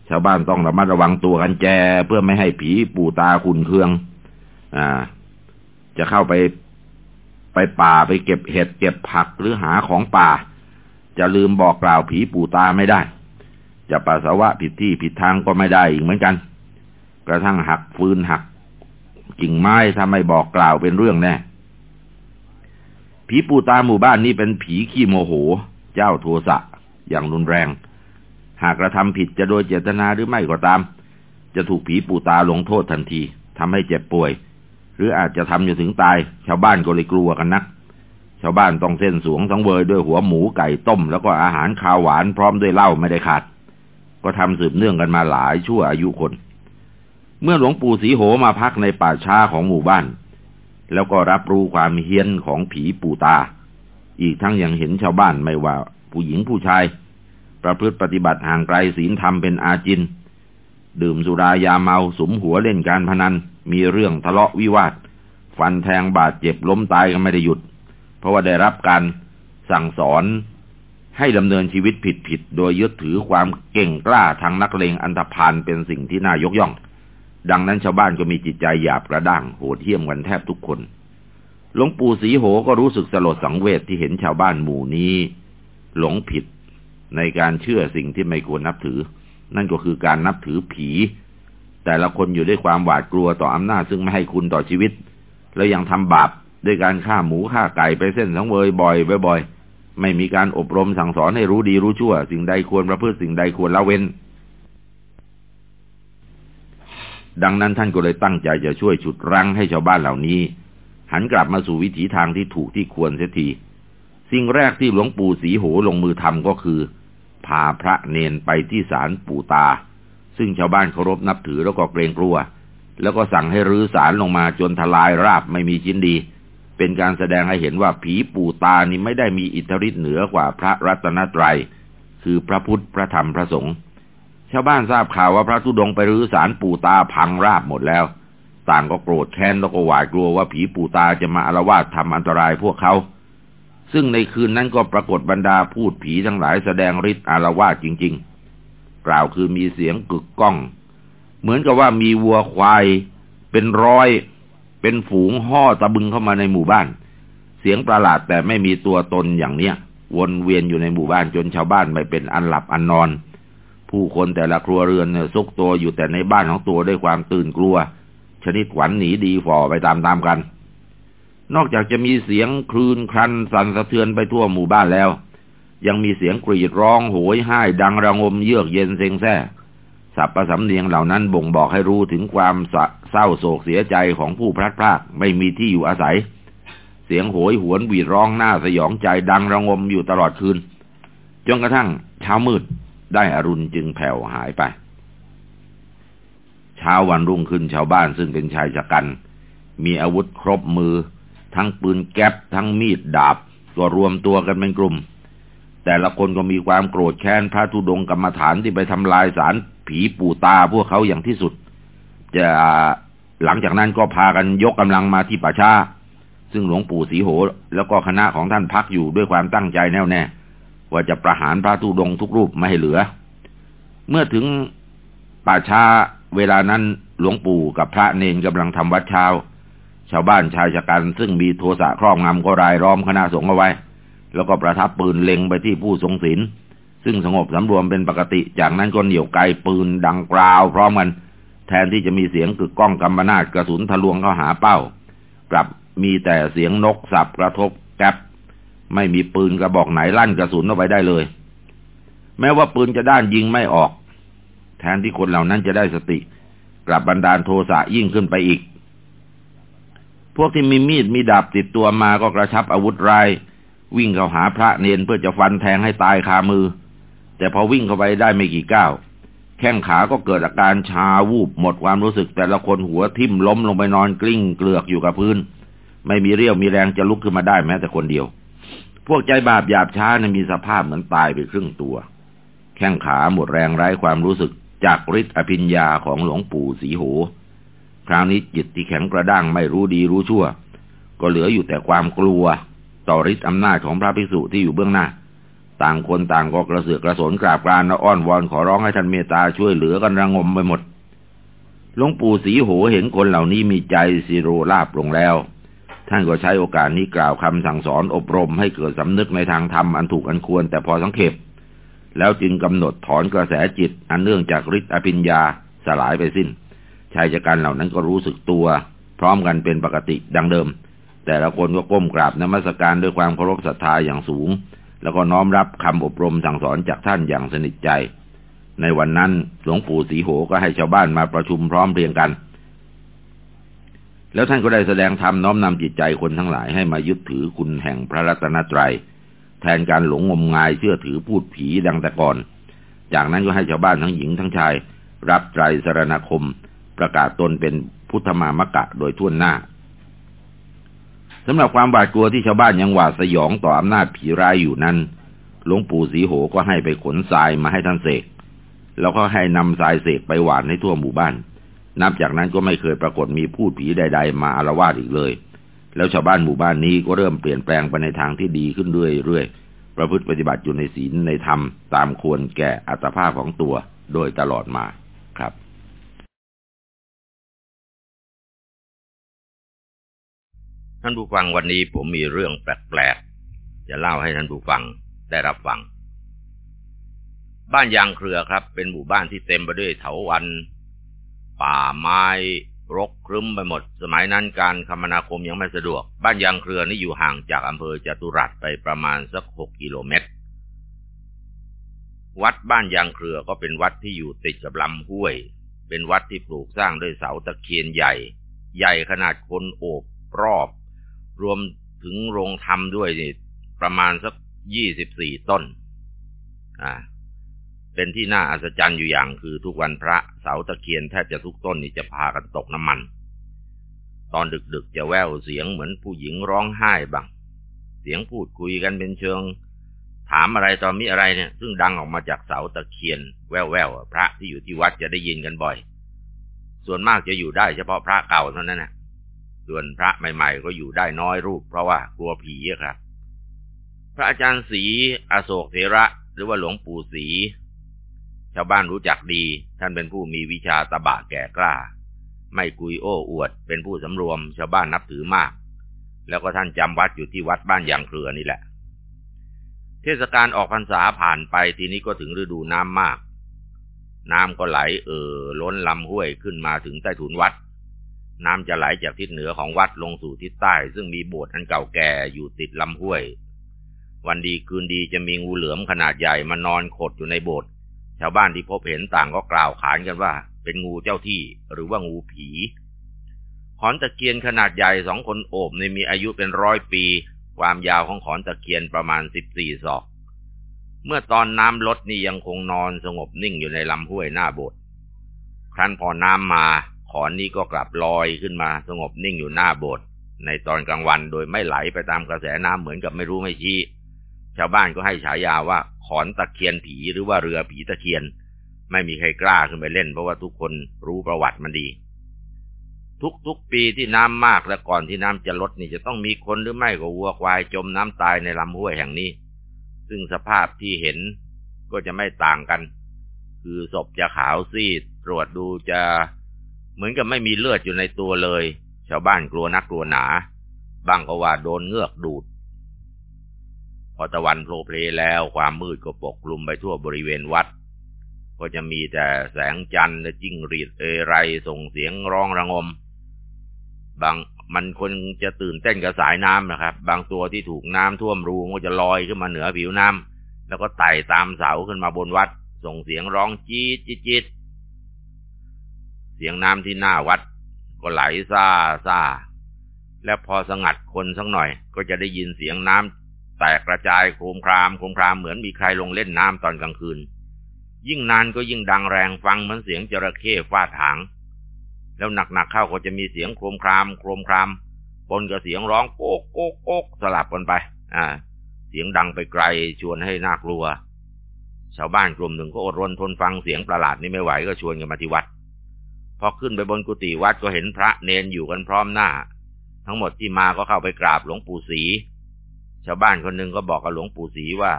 ชาวบ้านต้องระมัดระวังตัวกันแจเพื่อไม่ให้ผีปู่ตาขุนเคือง อ่า จะเข้าไปไปป่าไปเก็บเห็ดเก็บผักหรือหาของป่า จะลืมบอกกล่าวผีปู่ตาไม่ได้ จะปัสสาวะผิดที่ผิดทางก็ไม่ได้อีกเหมือนกัน กระทั่งหักฟืนหักกิ่งไม้ถ้าไม่บอกกล่าวเป็นเรื่องแน่ผีปู่ตาหมู่บ้านนี้เป็นผีขี้โมโห เจ้าโทสะอย่างรุนแรง หากกระทำผิดจะโดยเจตนาหรือไม่ก็ตาม จะถูกผีปู่ตาลงโทษทันทีทำให้เจ็บป่วย หรืออาจจะทำจนถึงตาย ชาวบ้านก็เลยกลัวกันนัก ชาวบ้านต้องเส้นสวงสังเวยด้วยหัวหมูไก่ต้ม แล้วก็อาหารคาวหวานพร้อมด้วยเหล้าไม่ได้ขาด ก็ทำสืบเนื่องกันมาหลายชั่วอายุคน เมื่อหลวงปู่สีโหมาพักในป่าช้าของหมู่บ้าน แล้วก็รับรู้ความเฮี้ยนของผีปู่ตา อีกทั้งยังเห็นชาวบ้านไม่ว่าผู้หญิงผู้ชาย ประพฤติปฏิบัติห่างไกลศีลธรรมเป็นอาจิน ดื่มสุรายาเมาสมหัวเล่นการพนัน มีเรื่องทะเลาะวิวาท ฟันแทงบาดเจ็บล้มตายก็ไม่ได้หยุด เพราะว่าได้รับการสั่งสอนให้ดำเนินชีวิตผิดๆ โดยยึดถือความเก่งกล้าทางนักเลงอันธพาลเป็นสิ่งที่น่ายกย่อง ดังนั้นชาวบ้านก็มีจิตใจหยาบกระด้างโหดเหี้ยมกันแทบทุกคน หลวงปู่สีโหก็รู้สึกสลดสังเวชที่เห็นชาวบ้านหมู่นี้ หลงผิดในการเชื่อสิ่งที่ไม่ควรนับถือ นั่นก็คือการนับถือผี แต่ละคนอยู่ด้วยความหวาดกลัวต่ออำนาจซึ่งไม่ให้คุณต่อชีวิต แล้วยังทำบาป ด้วยการฆ่าหมูฆ่าไก่ไปเส้นสังเวยบ่อยบ่อยไม่มีการอบรมสั่งสอนให้รู้ดีรู้ชั่ว สิ่งใดควรประพฤติสิ่งใดควรละเว้น ดังนั้นท่านก็เลยตั้งใจจะช่วยฉุดรั้งให้ชาวบ้านเหล่านี้ หันกลับมาสู่วิถีทางที่ถูกที่ควรเสียทีสิ่งแรกที่หลวงปู่สีโหลงมือทำก็คือ พาพระเนนไปที่ศาลปู่ตา ซึ่งชาวบ้านเคารพนับถือแล้วก็เกรงกลัว แล้วก็สั่งให้รื้อสารลงมาจนทลายราบไม่มีชิ้นดี เป็นการแสดงให้เห็นว่าผีปู่ตานี่ไม่ได้มีอิทธิฤทธิ์เหนือกว่าพระรัตนตรัย คือพระพุทธพระธรรมพระสงฆ์ชาวบ้านทราบข่าวว่าพระธุดงไปรื้อสารปู่ตาพังราบหมดแล้ว ต่างก็โกรธแค้นแล้วก็หวาดกลัวว่าผีปู่ตาจะมาอารวาสทำอันตรายพวกเขาซึ่งในคืนนั้นก็ปรากฏบรรดาพูดผีทั้งหลายแสดงฤทธิ์อารวาสจริง ๆ กล่าวคือมีเสียงกึกก้อง เหมือนกับว่ามีวัวควายเป็นร้อย เป็นฝูงห่อตะบึงเข้ามาในหมู่บ้าน เสียงประหลาดแต่ไม่มีตัวตนอย่างเนี้ยวนเวียนอยู่ในหมู่บ้านจนชาวบ้านไม่เป็นอันหลับอันนอน ผู้คนแต่ละครัวเรือนเนี่ยซุกตัวอยู่แต่ในบ้านของตัวด้วยความตื่นกลัว ชนิดหวันหนีดีฝ่อไปตามๆกัน นอกจากจะมีเสียงคลื่นครันสั่นสะเทือนไปทั่วหมู่บ้านแล้ว ยังมีเสียงกรีดร้องโหยห้ายดังระงมเยือกเย็นเซ็งแซ่ สับประสำเนียงเหล่านั้นบ่งบอกให้รู้ถึงความเศร้าโศกเสียใจของผู้พลัดพรากไม่มีที่อยู่อาศัย เสียงโหยหวนหวีดร้องหน้าสยองใจดังระงมอยู่ตลอดคืน จนกระทั่งเช้ามืดได้อรุณจึงแผ่วหายไป เช้าวันรุ่งขึ้นชาวบ้านซึ่งเป็นชายชะกัน มีอาวุธครบมือ ทั้งปืนแก๊ปทั้งมีดดาบก็รวมตัวกันเป็นกลุ่ม แต่ละคนก็มีความโกรธแค้นพระธุดงกรรมฐานที่ไปทำลายสาร ผีปู่ตาพวกเขาอย่างที่สุด จะหลังจากนั้นก็พากันยกกำลังมาที่ป่าช้า ซึ่งหลวงปู่ศรีโห แล้วก็คณะของท่านพักอยู่ด้วยความตั้งใจแน่วแน่ ว่าจะประหารพระธุดงทุกรูปไม่ให้เหลือ เมื่อถึงป่าช้าเวลานั้นหลวงปู่กับพระเนนกำลังทำวัดเช้า ชาวบ้านชายชะกันซึ่งมีโทสะครอบงำก็รายล้อมคณะสงฆ์เอาไว้ แล้วก็ประทับปืนเล็งไปที่ผู้ทรงศีล ซึ่งสงบสำรวมเป็นปกติ จากนั้นก็เหนี่ยวไกปืนดังกราว พร้อมกัน แทนที่จะมีเสียงกึกก้องกำมนาดกระสุนทะลวงเข้าหาเป้า กลับมีแต่เสียงนกสับกระทบแก๊บไม่มีปืนกระบอกไหนลั่นกระสุนออกไปได้เลย แม้ว่าปืนจะด้านยิงไม่ออก แทนที่คนเหล่านั้นจะได้สติ กลับบันดาลโทสะยิ่งขึ้นไปอีก พวกที่มีมีดมีดาบติดตัวมาก็กระชับอาวุธไรวิ่งเข้าหาพระเนนเพื่อจะฟันแทงให้ตายคามือ แต่พอวิ่งเข้าไปได้ไม่กี่ก้าวแข้งขาก็เกิดอาการชาวูบหมดความรู้สึกแต่ละคนหัวทิ่มล้มลงไปนอนกลิ้งเกลือกอยู่กับพื้น ไม่มีเรี่ยวมีแรงจะลุกขึ้นมาได้แม้แต่คนเดียว พวกใจบาปหยาบช้านะมีสภาพเหมือนตายไปครึ่งตัว แข้งขาหมดแรงไร้ความรู้สึกจากฤทธิ์อภิญญาของหลวงปู่สีโห คราวนี้จิตที่แข็งกระด้างไม่รู้ดีรู้ชั่ว ก็เหลืออยู่แต่ความกลัว ต่อฤทธิ์อำนาจของพระภิกษุที่อยู่เบื้องหน้า ต่างคนต่างก็กระเสือกกระสนกราบกรานและอ้อนวอนขอร้องให้ท่านเมตตาช่วยเหลือกันระงมไปหมดหลวงปู่สีโหเห็นคนเหล่านี้มีใจสิโรลาบลงแล้ว ท่านก็ใช้โอกาสนี้กล่าวคำสั่งสอนอบรมให้เกิดสำนึกในทางธรรมอันถูกอันควรแต่พอสังเขปแล้วจึงกำหนดถอนกระแสจิตอันเนื่องจากฤทธิ์อภิญญาสลายไปสิ้น ชายจักรเหล่านั้นก็รู้สึกตัว พร้อมกันเป็นปกติดังเดิม แต่ละคนก็ก้มกราบนมัสการด้วยความเคารพศรัทธาอย่างสูง แล้วก็น้อมรับคำอบรมสั่งสอนจากท่านอย่างสนิทใจ ในวันนั้นหลวงปู่สีโหก็ให้ชาวบ้านมาประชุมพร้อมเพรียงกัน แล้วท่านก็ได้แสดงธรรมน้อมนำจิตใจคนทั้งหลายให้มายึดถือคุณแห่งพระรัตนตรยัย แทนการหลงงมงายเชื่อถือพูดผีดังแต่ก่อน จากนั้นก็ให้ชาวบ้านทั้งหญิงทั้งชาย รับไตรสรณคม ประกาศตนเป็นพุทธมามกะโดยทั่วหน้า สำหรับความบาดกลัวที่ชาวบ้านยังหวาดสยองต่ออำนาจผีร้ายอยู่นั้น หลวงปู่สีโหก็ให้ไปขนทรายมาให้ท่านเสก แล้วก็ให้นำทรายเสกไปหวานให้ทั่วหมู่บ้าน นับจากนั้นก็ไม่เคยปรากฏมีพูดผีใด ๆ มาอารวาสอีกเลย แล้วชาวบ้านหมู่บ้านนี้ก็เริ่มเปลี่ยนแปลงไปในทางที่ดีขึ้นเรื่อยๆ ประพฤติปฏิบัติอยู่ในศีลในธรรมตามควรแก่อัตภาพของตัวโดยตลอดมา ท่านผู้ฟังวันนี้ผมมีเรื่องแปลกๆ จะเล่าให้ท่านผู้ฟังได้รับฟัง บ้านยางเครือครับ เป็นหมู่บ้านที่เต็มไปด้วยเถาวัน ป่าไม้รกครึ้มไปหมด สมัยนั้นการคมนาคมยังไม่สะดวก บ้านยางเครือนี่อยู่ห่างจากอำเภอจตุรัสไปประมาณสักหกกิโลเมตร วัดบ้านยางเครือก็เป็นวัดที่อยู่ติดกับลำห้วย เป็นวัดที่ปลูกสร้างด้วยเสาตะเคียนใหญ่ ใหญ่ขนาดคนโอบรอบ รวมถึงโรงธรรมด้วยนี่ประมาณสักยี่สิบสี่ต้น อ่า เป็นที่น่าอัศจรรย์อยู่อย่างคือทุกวันพระเสาตะเคียนแทบจะทุกต้นนี่จะพากันตกน้ำมัน ตอนดึกๆจะแววเสียงเหมือนผู้หญิงร้องไห้บ้าง เสียงพูดคุยกันเป็นเชิง ถามอะไรตอนมีอะไรเนี่ย ซึ่งดังออกมาจากเสาตะเคียน แววๆพระที่อยู่ที่วัดจะได้ยินกันบ่อย ส่วนมากจะอยู่ได้เฉพาะพระเก่าเท่านั้นนะ ส่วนพระใหม่ ๆ ก็อยู่ได้น้อยรูป เพราะว่ากลัวผีครับ พระอาจารย์ศรีอโศกเถระหรือว่าหลวงปู่ศรีชาวบ้านรู้จักดี ท่านเป็นผู้มีวิชาตะบะแก่กล้า ไม่กุยโอ้อวด เป็นผู้สำรวม ชาวบ้านนับถือมาก แล้วก็ท่านจำวัดอยู่ที่วัดบ้านยางเครือนี่แหละ เทศกาลออกพรรษาผ่านไปทีนี้ก็ถึงฤดูน้ำมาก น้ำก็ไหลเอ่อล้นลำห้วยขึ้นมาถึงใต้ถุนวัด น้ำจะไหลจากทิศเหนือของวัดลงสู่ทิศใต้ ซึ่งมีโบสถ์อันเก่าแก่อยู่ติดลำห้วย วันดีคืนดีจะมีงูเหลือมขนาดใหญ่มานอนขดอยู่ในโบสถ์ชาวบ้านที่พบเห็นต่างก็กล่าวขานกันว่า เป็นงูเจ้าที่หรือว่างูผีขอนตะเคียนขนาดใหญ่สองคนโอบในมีอายุเป็นร้อยปี ความยาวของขอนตะเคียนประมาณสิบสี่ศอก เมื่อตอนน้ำลดนี่ยังคงนอนสงบนิ่งอยู่ในลำห้วยหน้าโบสถ์ครั้นพอน้ำมา ขอนนี้ก็กลับลอยขึ้นมาสงบนิ่งอยู่หน้าโบสถ์ในตอนกลางวันโดยไม่ไหลไปตามกระแสน้ำเหมือนกับไม่รู้ไม่ชี้ ชาวบ้านก็ให้ฉายาว่าขอนตะเคียนผีหรือว่าเรือผีตะเคียน ไม่มีใครกล้าขึ้นไปเล่น เพราะว่าทุกคนรู้ประวัติมันดี ทุกๆปีที่น้ำมากและก่อนที่น้ำจะลดนี่จะต้องมีคนหรือไม่ก็วัวควายจมน้ำตายในลำห้วยแห่งนี้ ซึ่งสภาพที่เห็นก็จะไม่ต่างกัน คือศพจะขาวซีดตรวจดูจะ เหมือนกับไม่มีเลือดอยู่ในตัวเลย ชาวบ้านกลัวนักกลัวหนาบางก็ว่าโดนเงือกดูด พอตะวันโผล่เพลแล้วความมืดก็ปกคลุมไปทั่วบริเวณวัด ก็จะมีแต่แสงจันทร์และจิ้งหรีดเอไรส่งเสียงร้องระงม บางมันคนจะตื่นเต้นกับสายน้ำนะครับ บางตัวที่ถูกน้ำท่วมรูก็จะลอยขึ้นมาเหนือผิวน้ำแล้วก็ไต่ตามเสาขึ้นมาบนวัด ส่งเสียงร้องจี๊ดจี๊ด สียงน้ำที่หน้าวัด ก็ไหลซาซาและพอสงัดคนสักหน่อย ก็จะได้ยินเสียงน้ำแตกกระจายโครมครามโครมครามเหมือนมีใครลงเล่นน้ำตอนกลางคืน ยิ่งนานก็ยิ่งดังแรงฟังเหมือนเสียงจระเข้ฟาดหาง แล้วหนักๆเข้าก็จะมีเสียงโครมครามโครมครามปนกับเสียงร้องโก๊กโก๊กโก๊กสลับกันไป อ่า เสียงดังไปไกลชวนให้น่ากลัว ชาวบ้านกลุ่มหนึ่งก็อดรนทนฟังเสียงประหลาดนี้ไม่ไหวก็ชวนกันมาที่วัด พอขึ้นไปบนกุฏิวัดก็เห็นพระเนนอยู่กันพร้อมหน้า ทั้งหมดที่มาก็เข้าไปกราบหลวงปู่ศรีชาวบ้านคนหนึ่งก็บอกกับหลวงปู่ศรีว่า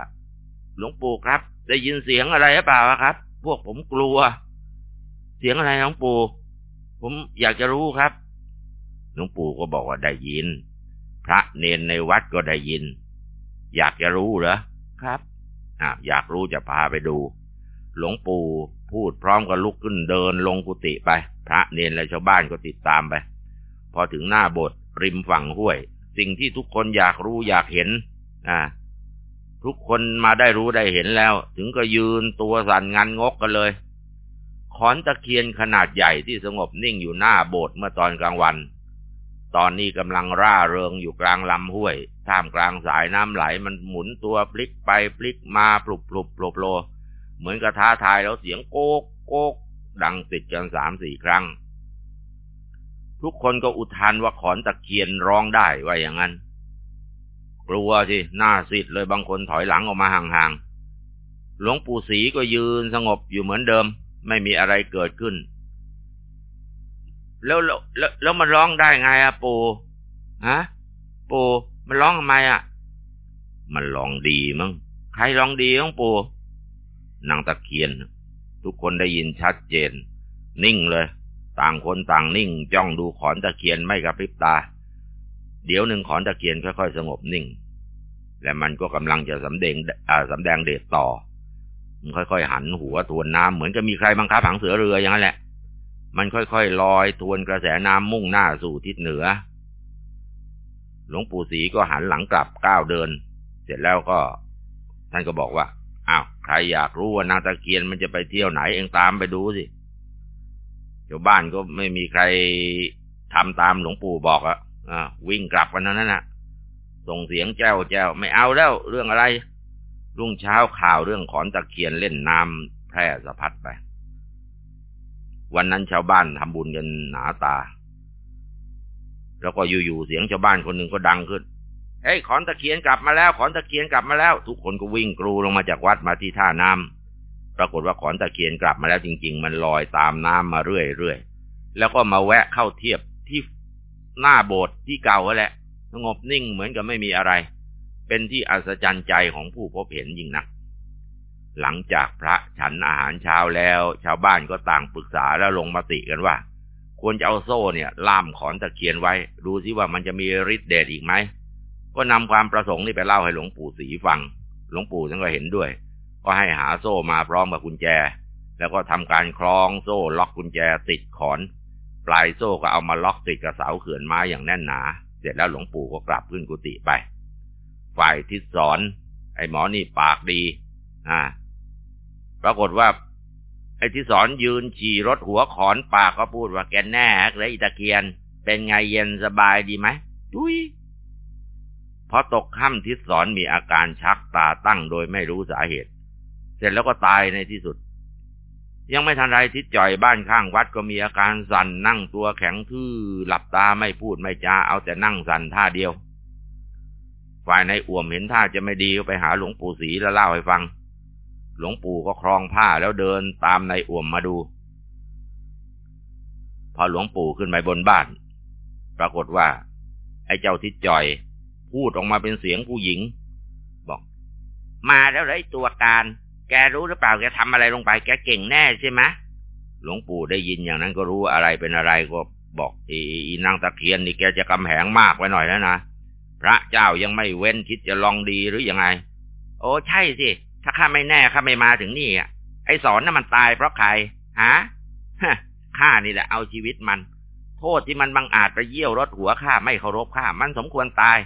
หลวงปู่ครับ ได้ยินเสียงอะไรหรือเปล่าครับ พวกผมกลัว เสียงอะไรหลวงปู่ ผมอยากจะรู้ครับ หลวงปู่ก็บอกว่าได้ยิน พระเนนในวัดก็ได้ยิน อยากจะรู้เหรอครับอะอยากรู้จะพาไปดู หลวงปู่พูดพร้อมกับลุกขึ้นเดินลงกุฏิไป พระเนนและชาวบ้านก็ติดตามไป พอถึงหน้าโบสถ์ริมฝั่งห้วย สิ่งที่ทุกคนอยากรู้อยากเห็นอ่าทุกคนมาได้รู้ได้เห็นแล้ว ถึงก็ยืนตัวสั่นงันงกกันเลยขอนตะเคียนขนาดใหญ่ที่สงบนิ่งอยู่หน้าโบสถ์เมื่อตอนกลางวัน ตอนนี้กำลังร่าเริงอยู่กลางลำห้วย ท่ามกลางสายน้ำไหลมันหมุนตัวพลิกไปพลิกมาปลุบปลุบโผล่โล เหมือนกระท้าทายแล้วเสียงโกกโกกดังติดกันสามสี่ครั้ง ทุกคนก็อุทานว่าขอนตะเคียนร้องได้ว่าอย่างนั้น กลัวสิหน้าซิดเลยบางคนถอยหลังออกมาห่างๆ หลวงปู่ศรีก็ยืนสงบอยู่เหมือนเดิม ไม่มีอะไรเกิดขึ้น แล้วแล้วแล้วมันร้องได้ไงอะปู่ฮะปู่มันร้องทำไมอะมันร้องดีมั้งใครร้องดีของปู่ นางตะเคียน ทุกคนได้ยินชัดเจน นิ่งเลย ต่างคนต่างนิ่ง จ้องดูขอนตะเคียนไม่กระพริบตา เดี๋ยวหนึ่งขอนตะเคียนค่อยๆสงบนิ่ง และมันก็กำลังจะสำแดงสำแดงเดชต่อ มันค่อยๆหันหัวทวนน้ำเหมือนกับมีใครบังคับหางเสือเรืออย่างนั้นแหละ มันค่อยๆลอยทวนกระแสน้ำมุ่งหน้าสู่ทิศเหนือ หลวงปู่ศรีก็หันหลังกลับก้าวเดิน เสร็จแล้วก็ ท่านก็บอกว่า อ้าวใครอยากรู้ว่านางตะเคียนมันจะไปเที่ยวไหนเองตามไปดูสิชาวบ้านก็ไม่มีใครทำตามหลวงปู่บอกอะอะวิ่งกลับกันนั้นน่ะ ส่งเสียงแจ้วแจ้วไม่เอาแล้ว เรื่องอะไร รุ่งเช้าข่าวเรื่องขอนตะเคียนเล่นน้ำแพร่สะพัดไป วันนั้นชาวบ้านทำบุญกันหนาตา แล้วก็อยู่ๆเสียงชาวบ้านคนหนึ่งก็ดังขึ้น เฮ้ยขอนตะเคียนกลับมาแล้ว ขอนตะเคียนกลับมาแล้ว ทุกคนก็วิ่งกรูลงมาจากวัดมาที่ท่าน้ำปรากฏว่าขอนตะเคียนกลับมาแล้วจริง ๆ มันลอยตามน้ำมาเรื่อยๆแล้วก็มาแวะเข้าเทียบที่หน้าโบสถ์ที่เก่าแหละสงบนิ่งเหมือนกับไม่มีอะไร เป็นที่อัศจรรย์ใจของผู้พบเห็นยิ่งนัก หลังจากพระฉันอาหารเช้าแล้ว ชาวบ้านก็ต่างปรึกษาแล้วลงมติกันว่า ควรจะเอาโซ่เนี่ย ล่ามขอนตะเคียนไว้ ดูซิว่ามันจะมีฤทธิ์เดชอีกไหม ก็นำความประสงค์นี่ไปเล่าให้หลวงปู่ศรีฟัง หลวงปู่ท่านก็เห็นด้วย ก็ให้หาโซ่มาพร้อมกับกุญแจ แล้วก็ทำการคล้องโซ่ล็อกกุญแจติดขอน ปลายโซ่ก็เอามาล็อกติดกับเสาเขื่อนไม้อย่างแน่นหนา เสร็จแล้วหลวงปู่ก็กลับขึ้นกุฏิไป ฝ่ายทิศสอน ไอ้หมอนี่ปากดี อ่า ปรากฏว่า ไอ้ที่สอนยืนฉี่รถหัวขอนปากก็พูดว่าแกแน่เลยอิตาเกียน เป็นไงเย็นสบายดีไหมดุย พอตกค่ำทิศสอนมีอาการชักตาตั้งโดยไม่รู้สาเหตุ เสร็จแล้วก็ตายในที่สุด ยังไม่ทันไรทิศจ่อยบ้านข้างวัดก็มีอาการสั่นนั่งตัวแข็งทื่อหลับตาไม่พูดไม่จาเอาแต่นั่งสั่นท่าเดียว ฝ่ายในอ่วมเห็นท่าจะไม่ดีก็ไปหาหลวงปู่ศรีแล้วเล่าให้ฟัง หลวงปู่ก็คลองผ้าแล้วเดินตามในอ่วมมาดู พอหลวงปู่ขึ้นไปบนบ้าน ปรากฏว่า ไอ้เจ้าทิศจ่อย พูดออกมาเป็นเสียงผู้หญิง บอก มาแล้วเลยตัวการ แกรู้หรือเปล่าแกทำอะไรลงไป แกเก่งแน่ใช่ไหมหลวงปู่ได้ยินอย่างนั้นก็รู้อะไรเป็นอะไรก็บอกอีนางตะเคียนนี่แกจะกำแหงมากไว้หน่อยแล้วนะพระเจ้ายังไม่เว้นคิดจะลองดีหรืออยังไง โอ้ใช่สิ ถ้าข้าไม่แน่ข้าไม่มาถึงนี่อะไอ้สอนน่ะมันตายเพราะใครฮะข้านี่แหละเอาชีวิตมัน โทษที่มันบังอาจไปเยี่ยวรถหัวข้าไม่เคารพข้ามันสมควรตาย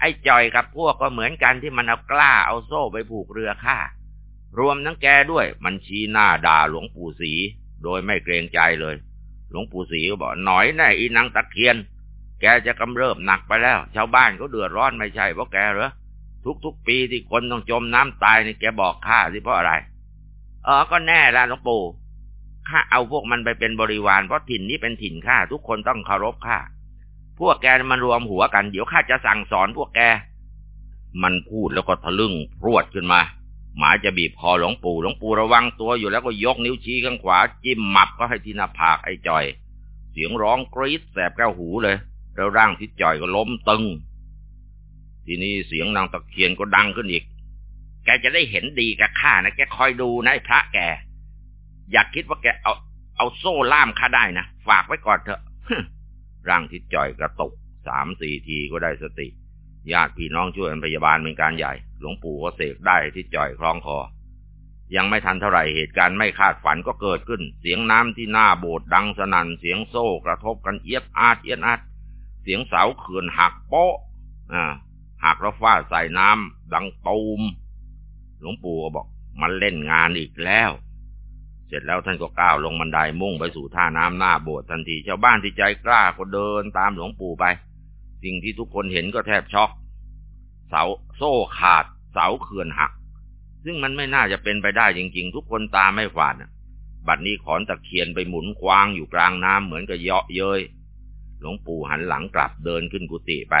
ไอ้จอยกับพวกก็เหมือนกันที่มันเอากล้าเอาโซ่ไปผูกเรือข้ารวมทั้งแกด้วย มันชี้หน้าด่าหลวงปู่ศรีโดยไม่เกรงใจเลย หลวงปู่ศรีก็บอกหน่อยแน่อีนางตะเคียน แกจะกำเริบหนักไปแล้ว ชาวบ้านเขาเดือดร้อนไม่ใช่เพราะแกเหรอทุกๆปีที่คนต้องจมน้ำตายนี่แกบอกข้าสิเพราะอะไรเออก็แน่ละหลวงปู่ข้าเอาพวกมันไปเป็นบริวารเพราะถิ่นนี้เป็นถิ่นข้าทุกคนต้องเคารพข้า พวกแกมันรวมหัวกัน เดี๋ยวข้าจะสั่งสอนพวกแก มันพูดแล้วก็ทะลึ่งพรวดขึ้นมา หมาจะบีบคอหลวงปู่หลวงปู่ระวังตัวอยู่แล้วก็ยกนิ้วชี้ข้างขวา จิ้มหมับก็ให้ที่หน้าผากไอ้จอย เสียงร้องกรี๊ดแสบแก้วหูเลย แล้วร่างที่จอยก็ล้มตึง ทีนี้เสียงนางตะเคียนก็ดังขึ้นอีก แกจะได้เห็นดีกับข้านะแกคอยดูนะพระแก อยากคิดว่าแกเอาเอาโซ่ล่ามข้าได้นะฝากไว้ก่อนเถอะ ร่างที่จอยกระตกสามสี่ทีก็ได้สติ ญาติพี่น้องช่วยพยาบาลเป็นการใหญ่ หลวงปู่ก็เสกได้ที่จ่อยคล้องคอ ยังไม่ทันเท่าไหร่เหตุการณ์ไม่คาดฝันก็เกิดขึ้น เสียงน้ำที่หน้าโบสถ์ดังสนั่นเสียงโซ่กระทบกันเอียดอาดเอียดอาดเสียงเสาเขื่อนหักโป๊ะอ่าหักแล้วฟาดใส่น้ำดังตูมหลวงปู่ก็บอก มันเล่นงานอีกแล้ว เสร็จแล้วท่านก็ก้าวลงบันไดมุ่งไปสู่ท่าน้ำหน้าโบสถ์ทันทีชาวบ้านที่ใจกล้าก็เดินตามหลวงปู่ไป สิ่งที่ทุกคนเห็นก็แทบช็อก เสาโซ่ขาด เสาเขื่อนหัก ซึ่งมันไม่น่าจะเป็นไปได้จริง ๆ ทุกคนตาไม่ฝาดบัดนี้ขอนตะเคียนไปหมุนควางอยู่กลางน้ำเหมือนกับเยาะเย้ยหลวงปู่หันหลังกลับเดินขึ้นกุฏิไป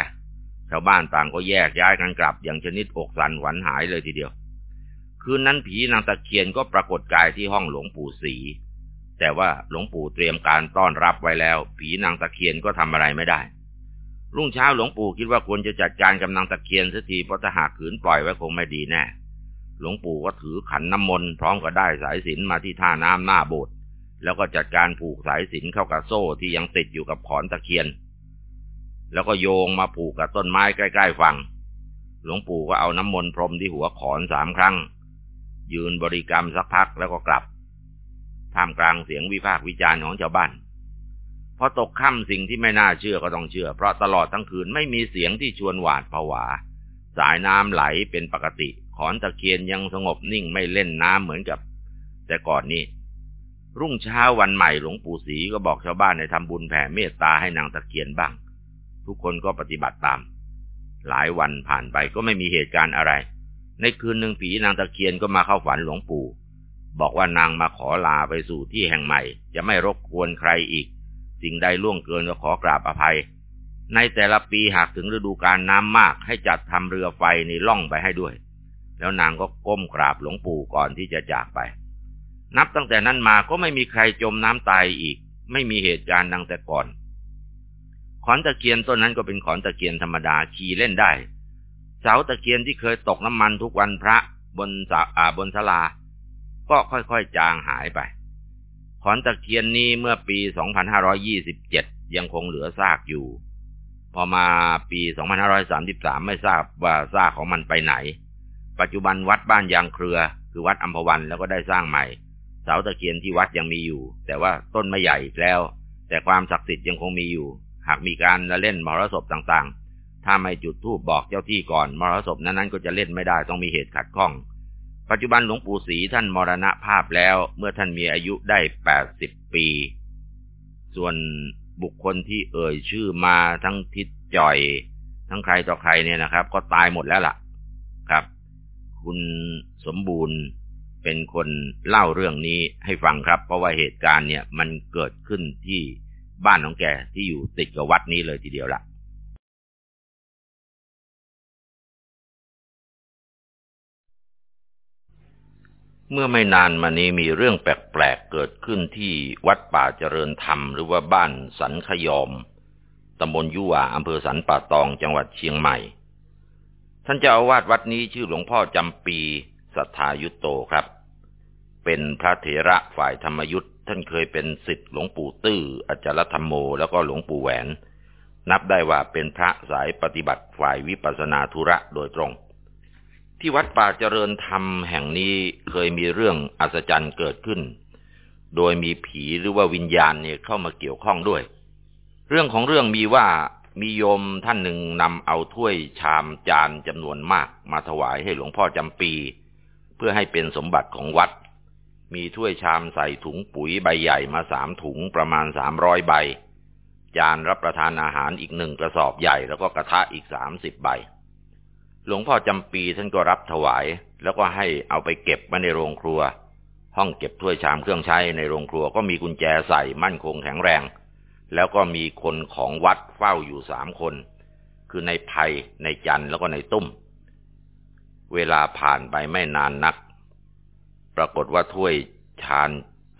ชาวบ้านต่างก็แยกย้ายกันกลับอย่างชนิดอกสันหวันหายเลยทีเดียว คืนนั้นผีนางตะเคียนก็ปรากฏกายที่ห้องหลวงปู่ศรีแต่ว่าหลวงปู่เตรียมการต้อนรับไว้แล้ว ผีนางตะเคียนก็ทำอะไรไม่ได้ รุ่งเช้าหลวงปู่คิดว่าควรจะจัดการกำนังตะเคียนสักทีเพราะถ้าหากขืนปล่อยไว้คงไม่ดีแน่ หลวงปู่ก็ถือขันน้ำมนต์พร้อมกับได้สายสินมาที่ท่าน้ำหน้าโบสถ์แล้วก็จัดการผูกสายสินเข้ากับโซ่ที่ยังติดอยู่กับขอนตะเคียน แล้วก็โยงมาผูกกับต้นไม้ใกล้ๆฝั่ง หลวงปู่ก็เอาน้ำมนต์พรมที่หัวขอนสามครั้ง ยืนบริกรรมสักพักแล้วก็กลับ ท่ามกลางเสียงวิพากษ์วิจารณ์ของชาวบ้านพอตกค่ำสิ่งที่ไม่น่าเชื่อก็ต้องเชื่อ เพราะตลอดทั้งคืนไม่มีเสียงที่ชวนหวาดผวา สายน้ำไหลเป็นปกติ ขอนตะเคียนยังสงบนิ่งไม่เล่นน้ำเหมือนกับ แต่ก่อนนี้ รุ่งเช้าวันใหม่หลวงปู่ศรีก็บอกชาวบ้านให้ทำบุญแผ่เมตตาให้นางตะเคียนบ้าง ทุกคนก็ปฏิบัติตาม หลายวันผ่านไปก็ไม่มีเหตุการณ์อะไร ในคืนหนึ่งผีนางตะเคียนก็มาเข้าฝันหลวงปู่ บอกว่านางมาขอลาไปสู่ที่แห่งใหม่ จะไม่รบกวนใครอีก สิ่งใดล่วงเกินก็ขอกราบอภัย ในแต่ละปีหากถึงฤดูการน้ำมากให้จัดทำเรือไฟนี่ล่องไปให้ด้วย แล้วนางก็ก้มกราบหลวงปู่ก่อนที่จะจากไป นับตั้งแต่นั้นมาก็ไม่มีใครจมน้ำตายอีก ไม่มีเหตุการณ์ดังแต่ก่อนขอนตะเคียนต้นนั้นก็เป็นขอนตะเคียนธรรมดาขี่เล่นได้ เสาตะเคียนที่เคยตกน้ำมันทุกวันพระบนสาาบนศาลา ก็ค่อยๆจางหายไป ขอนตะเคียนนี้เมื่อปี 2527 ยังคงเหลือซากอยู่ พอมาปี 2533 ไม่ทราบว่าซากของมันไปไหน ปัจจุบันวัดบ้านยางเครือ คือวัดอัมพวันแล้วก็ได้สร้างใหม่ เสาตะเคียนที่วัดยังมีอยู่ แต่ว่าต้นไม่ใหญ่อีกแล้ว แต่ความศักดิ์สิทธิ์ยังคงมีอยู่ หากมีการละเล่นมรสพต่างๆ ถ้าไม่จุดธูปบอกเจ้าที่ก่อน มรสพนั้นๆก็จะเล่นไม่ได้ต้องมีเหตุขัดข้อง ปัจจุบันหลวงปู่ศรีท่านมรณภาพแล้วเมื่อท่านมีอายุได้แปดสิบปี ส่วนบุคคลที่เอ่ยชื่อมาทั้งทิศจ่อย ทั้งใครต่อใครเนี่ยนะครับ ก็ตายหมดแล้วล่ะ ครับ คุณสมบูรณ์เป็นคนเล่าเรื่องนี้ให้ฟังครับ เพราะว่าเหตุการณ์เนี่ยมันเกิดขึ้นที่บ้านของแกที่อยู่ติดกับวัดนี้เลยทีเดียวล่ะ เมื่อไม่นานมานี้มีเรื่องแปลกๆเกิดขึ้นที่วัดป่าเจริญธรรมหรือว่าบ้านสันขยอม ตำบลยุวาอำเภอสันป่าตองจังหวัดเชียงใหม่ ท่านเจ้าอาวาสวัดนี้ชื่อหลวงพ่อจำปีสัทธายุตโตครับ เป็นพระเถระฝ่ายธรรมยุทธ์ท่านเคยเป็นศิษย์หลวงปู่ตื้ออาจารธรรมโมแล้วก็หลวงปู่แหวน นับได้ว่าเป็นพระสายปฏิบัติฝ่ายวิปัสนาธุระโดยตรง ที่วัดป่าเจริญธรรมแห่งนี้เคยมีเรื่องอัศจรรย์เกิดขึ้น โดยมีผีหรือว่าวิญญาณเนี่ยเข้ามาเกี่ยวข้องด้วย เรื่องของเรื่องมีว่ามีโยมท่านหนึ่งนำเอาถ้วยชามจานจำนวนมาก มาถวายให้หลวงพ่อจำปี เพื่อให้เป็นสมบัติของวัด มีถ้วยชามใส่ถุงปุ๋ยใบใหญ่มาสามถุงประมาณสามร้อยใบ จานรับประทานอาหารอีกหนึ่งกระสอบใหญ่แล้วก็กระทะอีกสามสิบใบ หลวงพ่อจำปีท่านก็รับถวาย แล้วก็ให้เอาไปเก็บไว้ในโรงครัว ห้องเก็บถ้วยชามเครื่องใช้ในโรงครัวก็มีกุญแจใส่มั่นคงแข็งแรง แล้วก็มีคนของวัดเฝ้าอยู่สามคน คือในภัยในจันแล้วก็ในตุ้ม เวลาผ่านไปไม่นานนัก ปรากฏว่าถ้วยชาน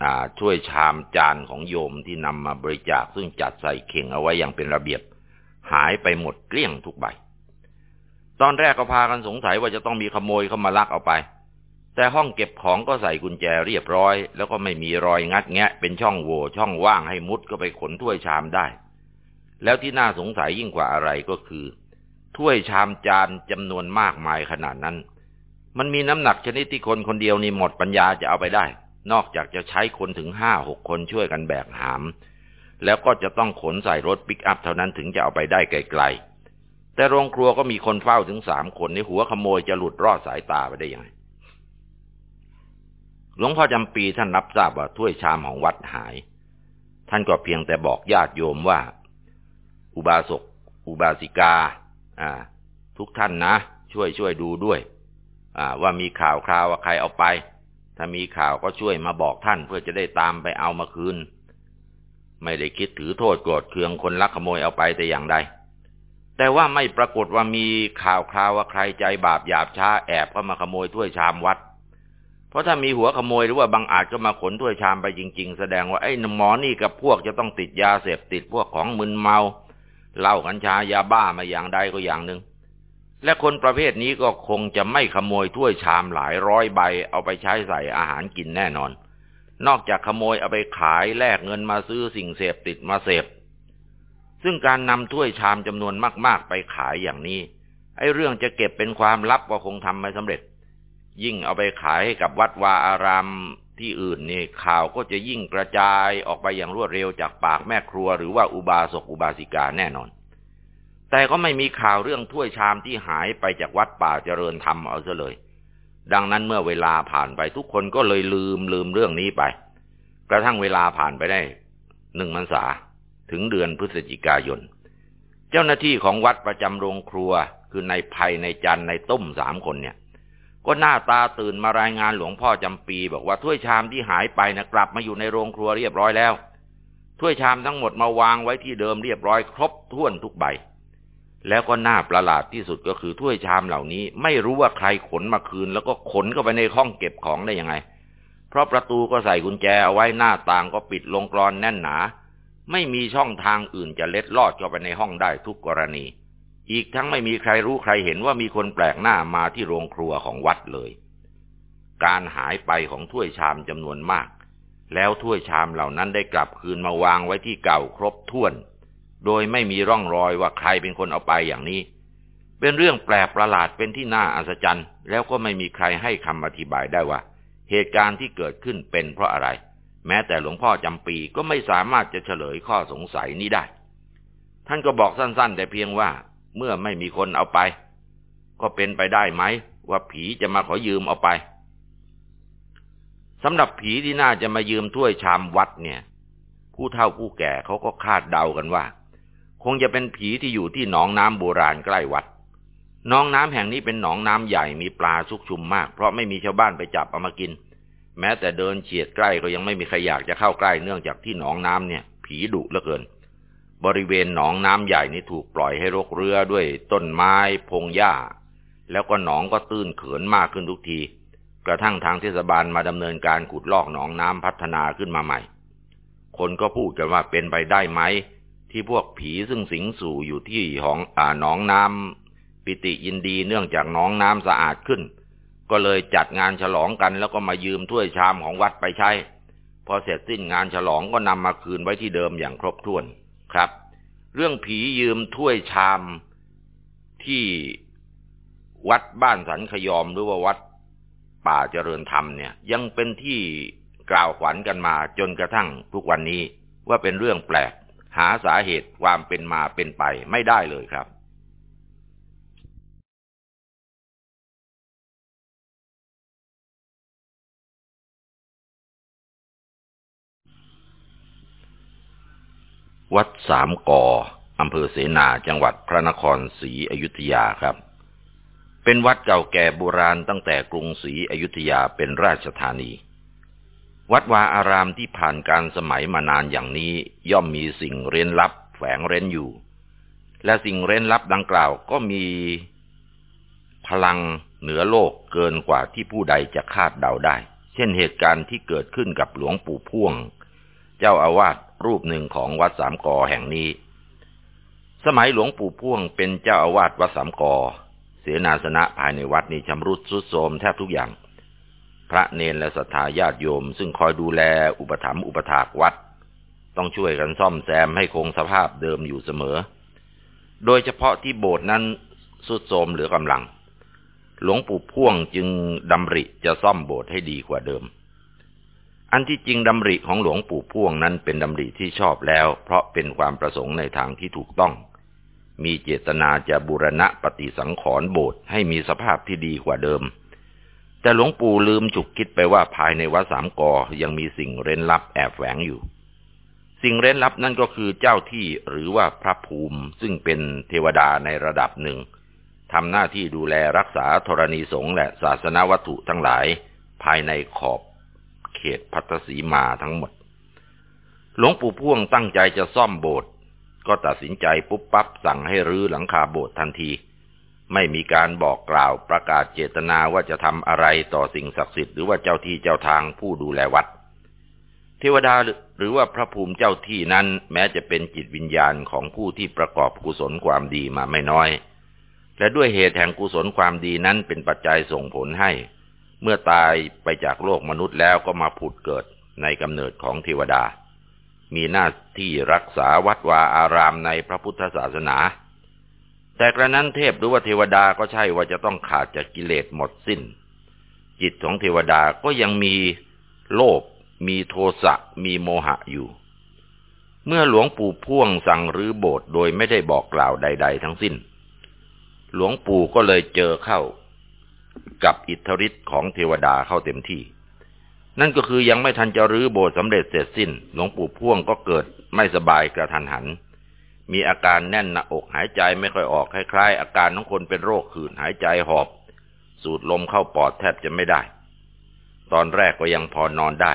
อ่าถ้วยชามจานของโยมที่นำมาบริจาคซึ่งจัดใส่เข่งเอาไว้อย่างเป็นระเบียบ หายไปหมดเกลี้ยงทุกใบ ตอนแรกก็พากันสงสัยว่าจะต้องมีขโมยเข้ามาลักเอาไป แต่ห้องเก็บของก็ใส่กุญแจเรียบร้อย แล้วก็ไม่มีรอยงัดแงะ เป็นช่องโหว่ช่องว่างให้มุดก็ไปขนถ้วยชามได้ แล้วที่น่าสงสัยยิ่งกว่าอะไรก็คือ ถ้วยชามจานจำนวนมากมายขนาดนั้น มันมีน้ำหนักชนิดที่คนคนเดียวนี่หมดปัญญาจะเอาไปได้ นอกจากจะใช้คนถึงห้าหกคนช่วยกันแบกหาม แล้วก็จะต้องขนใส่รถปิกอัพเท่านั้นถึงจะเอาไปได้ไกลๆ แต่โรงครัวก็มีคนเฝ้าถึงสามคนในหัวขโมยจะหลุดรอดสายตาไปได้ยังไงหลวงพ่อจำปีท่านรับทราบว่าถ้วยชามของวัดหาย ท่านก็เพียงแต่บอกญาติโยมว่า อุบาสกอุบาสิกา อ่า ทุกท่านนะ ช่วยช่วยดูด้วย อ่า ว่ามีข่าวคราวว่าใครเอาไป ถ้ามีข่าวก็ช่วยมาบอกท่านเพื่อจะได้ตามไปเอามาคืน ไม่ได้คิดถือโทษโกรธเคืองคนลักขโมยเอาไปแต่อย่างใด แต่ว่าไม่ปรากฏว่ามีข่าวคราวว่าใครใจบาปหยาบช้าแอบเข้ามาขโมยถ้วยชามวัด เพราะถ้ามีหัวขโมยหรือว่าบางอาจก็มาขนถ้วยชามไปจริง ๆ แสดงว่าไอ้หมอนี่กับพวกจะต้องติดยาเสพติดพวกของมึนเมาเหล้ากัญชายาบ้ามาอย่างใดก็อย่างหนึ่งและคนประเภทนี้ก็คงจะไม่ขโมยถ้วยชามหลายร้อยใบ เอาไปใช้ใส่อาหารกินแน่นอน นอกจากขโมยเอาไปขายแลกเงินมาซื้อสิ่งเสพติดมาเสพ ซึ่งการนำถ้วยชามจำนวนมากๆ ไปขายอย่างนี้ ไอ้เรื่องจะเก็บเป็นความลับก็คงทำไม่สำเร็จ ยิ่งเอาไปขายให้กับวัดวาอารามที่อื่นนี่ข่าวก็จะยิ่งกระจายออกไปอย่างรวดเร็วจากปากแม่ครัวหรือว่าอุบาสกอุบาสิกาแน่นอน แต่ก็ไม่มีข่าวเรื่องถ้วยชามที่หายไปจากวัดป่าเจริญธรรมเอาซะเลย ดังนั้นเมื่อเวลาผ่านไปทุกคนก็เลยลืมลืมเรื่องนี้ไป กระทั่งเวลาผ่านไปได้หนึ่งมรรษา ถึงเดือนพฤศจิกายน เจ้าหน้าที่ของวัดประจำโรงครัว คือในภัยในจันในต้มสามคนเนี่ย ก็หน้าตาตื่นมารายงานหลวงพ่อจำปี บอกว่าถ้วยชามที่หายไปนะกลับมาอยู่ในโรงครัวเรียบร้อยแล้ว ถ้วยชามทั้งหมดมาวางไว้ที่เดิมเรียบร้อยครบถ้วนทุกใบ แล้วก็น่าประหลาดที่สุดก็คือถ้วยชามเหล่านี้ ไม่รู้ว่าใครขนมาคืน แล้วก็ขนเข้าไปในห้องเก็บของได้ยังไง เพราะประตูก็ใส่กุญแจเอาไว้หน้าต่างก็ปิดลงกรอนแน่นหนา ไม่มีช่องทางอื่นจะเล็ดลอดเข้าไปในห้องได้ทุกกรณี อีกทั้งไม่มีใครรู้ใครเห็นว่ามีคนแปลกหน้ามาที่โรงครัวของวัดเลย การหายไปของถ้วยชามจำนวนมาก แล้วถ้วยชามเหล่านั้นได้กลับคืนมาวางไว้ที่เก่าครบถ้วน โดยไม่มีร่องรอยว่าใครเป็นคนเอาไปอย่างนี้ เป็นเรื่องแปลกประหลาดเป็นที่น่าอัศจรรย์ แล้วก็ไม่มีใครให้คำอธิบายได้ว่า เหตุการณ์ที่เกิดขึ้นเป็นเพราะอะไร แม้แต่หลวงพ่อจำปีก็ไม่สามารถจะเฉลยข้อสงสัยนี้ได้ ท่านก็บอกสั้น ๆ แต่เพียงว่า เมื่อไม่มีคนเอาไป ก็เป็นไปได้ไหม ว่าผีจะมาขอยืมเอาไปสำหรับผีที่น่าจะมายืมถ้วยชามวัดเนี่ย ผู้เฒ่าผู้แก่เขาก็คาดเดากันว่า คงจะเป็นผีที่อยู่ที่หนองน้ำโบราณใกล้วัดหนองน้ำแห่งนี้เป็นหนองน้ำใหญ่มีปลาชุกชุมมาก เพราะไม่มีชาวบ้านไปจับเอามากิน แม้แต่เดินเฉียดใกล้ก็ยังไม่มีใครอยากจะเข้าใกล้เนื่องจากที่หนองน้ำเนี่ย ผีดุเหลือเกิน บริเวณหนองน้ำใหญ่นี้ถูกปล่อยให้รกเรือด้วยต้นไม้พงหญ้า แล้วก็หนองก็ตื้นเขินมากขึ้นทุกที กระทั่งทางเทศบาลมาดำเนินการขุดลอกหนองน้ำพัฒนาขึ้นมาใหม่ คนก็พูดกันว่าเป็นไปได้ไหม ที่พวกผีซึ่งสิงสู่อยู่ที่ของอ่าหนองน้ำปิติยินดีเนื่องจากหนองน้ำสะอาดขึ้น ก็เลยจัดงานฉลองกัน แล้วก็มายืมถ้วยชามของวัดไปใช้ พอเสร็จสิ้นงานฉลองก็นำมาคืนไว้ที่เดิมอย่างครบถ้วนครับ เรื่องผียืมถ้วยชามที่วัดบ้านสันขยอมหรือว่าวัดป่าเจริญธรรมเนี่ย ยังเป็นที่กล่าวขวัญกันมาจนกระทั่งทุกวันนี้ว่าเป็นเรื่องแปลก หาสาเหตุความเป็นมาเป็นไปไม่ได้เลยครับ วัดสามก่ออำเภอเสนาจังหวัดพระนครศรีอยุธยาครับ เป็นวัดเก่าแก่โบราณตั้งแต่กรุงศรีอยุธยาเป็นราชธานี วัดวาอารามที่ผ่านการสมัยมานานอย่างนี้ย่อมมีสิ่งเร้นลับแฝงเร้นอยู่ และสิ่งเร้นลับดังกล่าวก็มีพลังเหนือโลกเกินกว่าที่ผู้ใดจะคาดเดาได้ เช่นเหตุการณ์ที่เกิดขึ้นกับหลวงปู่พ่วง เจ้าอาวาส รูปหนึ่งของวัดสามกอแห่งนี้ สมัยหลวงปู่พ่วงเป็นเจ้าอาวาสวัดสามกอ เสนาสนะภายในวัดนี้ชำรุดทรุดโทรมแทบทุกอย่าง พระเนนและศรัทธาญาติโยม ซึ่งคอยดูแลอุปถัมภ์อุปถากวัด ต้องช่วยกันซ่อมแซมให้คงสภาพเดิมอยู่เสมอ โดยเฉพาะที่โบสถ์นั้นสุดโทรมเหลือกำลัง หลวงปู่พ่วงจึงดำริจะซ่อมโบสถ์ให้ดีกว่าเดิม อันที่จริงดำริของหลวงปู่พ่วงนั้นเป็นดำริที่ชอบแล้ว เพราะเป็นความประสงค์ในทางที่ถูกต้อง มีเจตนาจะบูรณะปฏิสังขรณ์โบสถ์ให้มีสภาพที่ดีกว่าเดิม แต่หลวงปู่ลืมฉุกคิดไปว่าภายในวัดสามกอยังมีสิ่งเร้นลับแอบแฝงอยู่ สิ่งเร้นลับนั่นก็คือเจ้าที่หรือว่าพระภูมิซึ่งเป็นเทวดาในระดับหนึ่งทำหน้าที่ดูแลรักษาธรณีสงฆ์และศาสนาวัตถุทั้งหลาย ภายในขอบ เขตพัทสีมาทั้งหมด หลวงปู่พ่วงตั้งใจจะซ่อมโบสถ์ก็ตัดสินใจปุ๊บปั๊บสั่งให้รื้อหลังคาโบสถ์ทันที ไม่มีการบอกกล่าวประกาศเจตนาว่าจะทำอะไรต่อสิ่งศักดิ์สิทธิ์หรือว่าเจ้าที่เจ้าทางผู้ดูแลวัด เทวดาหรือว่าพระภูมิเจ้าที่นั้น แม้จะเป็นจิตวิญญาณของผู้ที่ประกอบกุศลความดีมาไม่น้อยและด้วยเหตุแห่งกุศลความดีนั้นเป็นปัจจัยส่งผลให้ เมื่อตายไปจากโลกมนุษย์แล้วก็มาผุดเกิดในกำเนิดของเทวดา มีหน้าที่รักษาวัดวาอารามในพระพุทธศาสนา แต่กระนั้นเทพหรือว่าเทวดาก็ใช่ว่าจะต้องขาดจากกิเลสหมดสิ้น จิตของเทวดาก็ยังมีโลภมีโทสะมีโมหะอยู่ เมื่อหลวงปู่พ่วงสั่งรื้อโบสถ์โดยไม่ได้บอกกล่าวใด ๆ ทั้งสิ้น หลวงปู่ก็เลยเจอเข้า กับอิทธิฤทธิ์ของเทวดาเข้าเต็มที่ นั่นก็คือยังไม่ทันจะรื้อโบสถ์สำเร็จเสร็จสิ้น หลวงปู่พ่วงก็เกิดไม่สบายกระทันหัน มีอาการแน่นหน้าอกหายใจไม่ค่อยออกคล้ายๆ อาการของคนเป็นโรคขืนหายใจหอบ สูดลมเข้าปอดแทบจะไม่ได้ ตอนแรกก็ยังพอนอนได้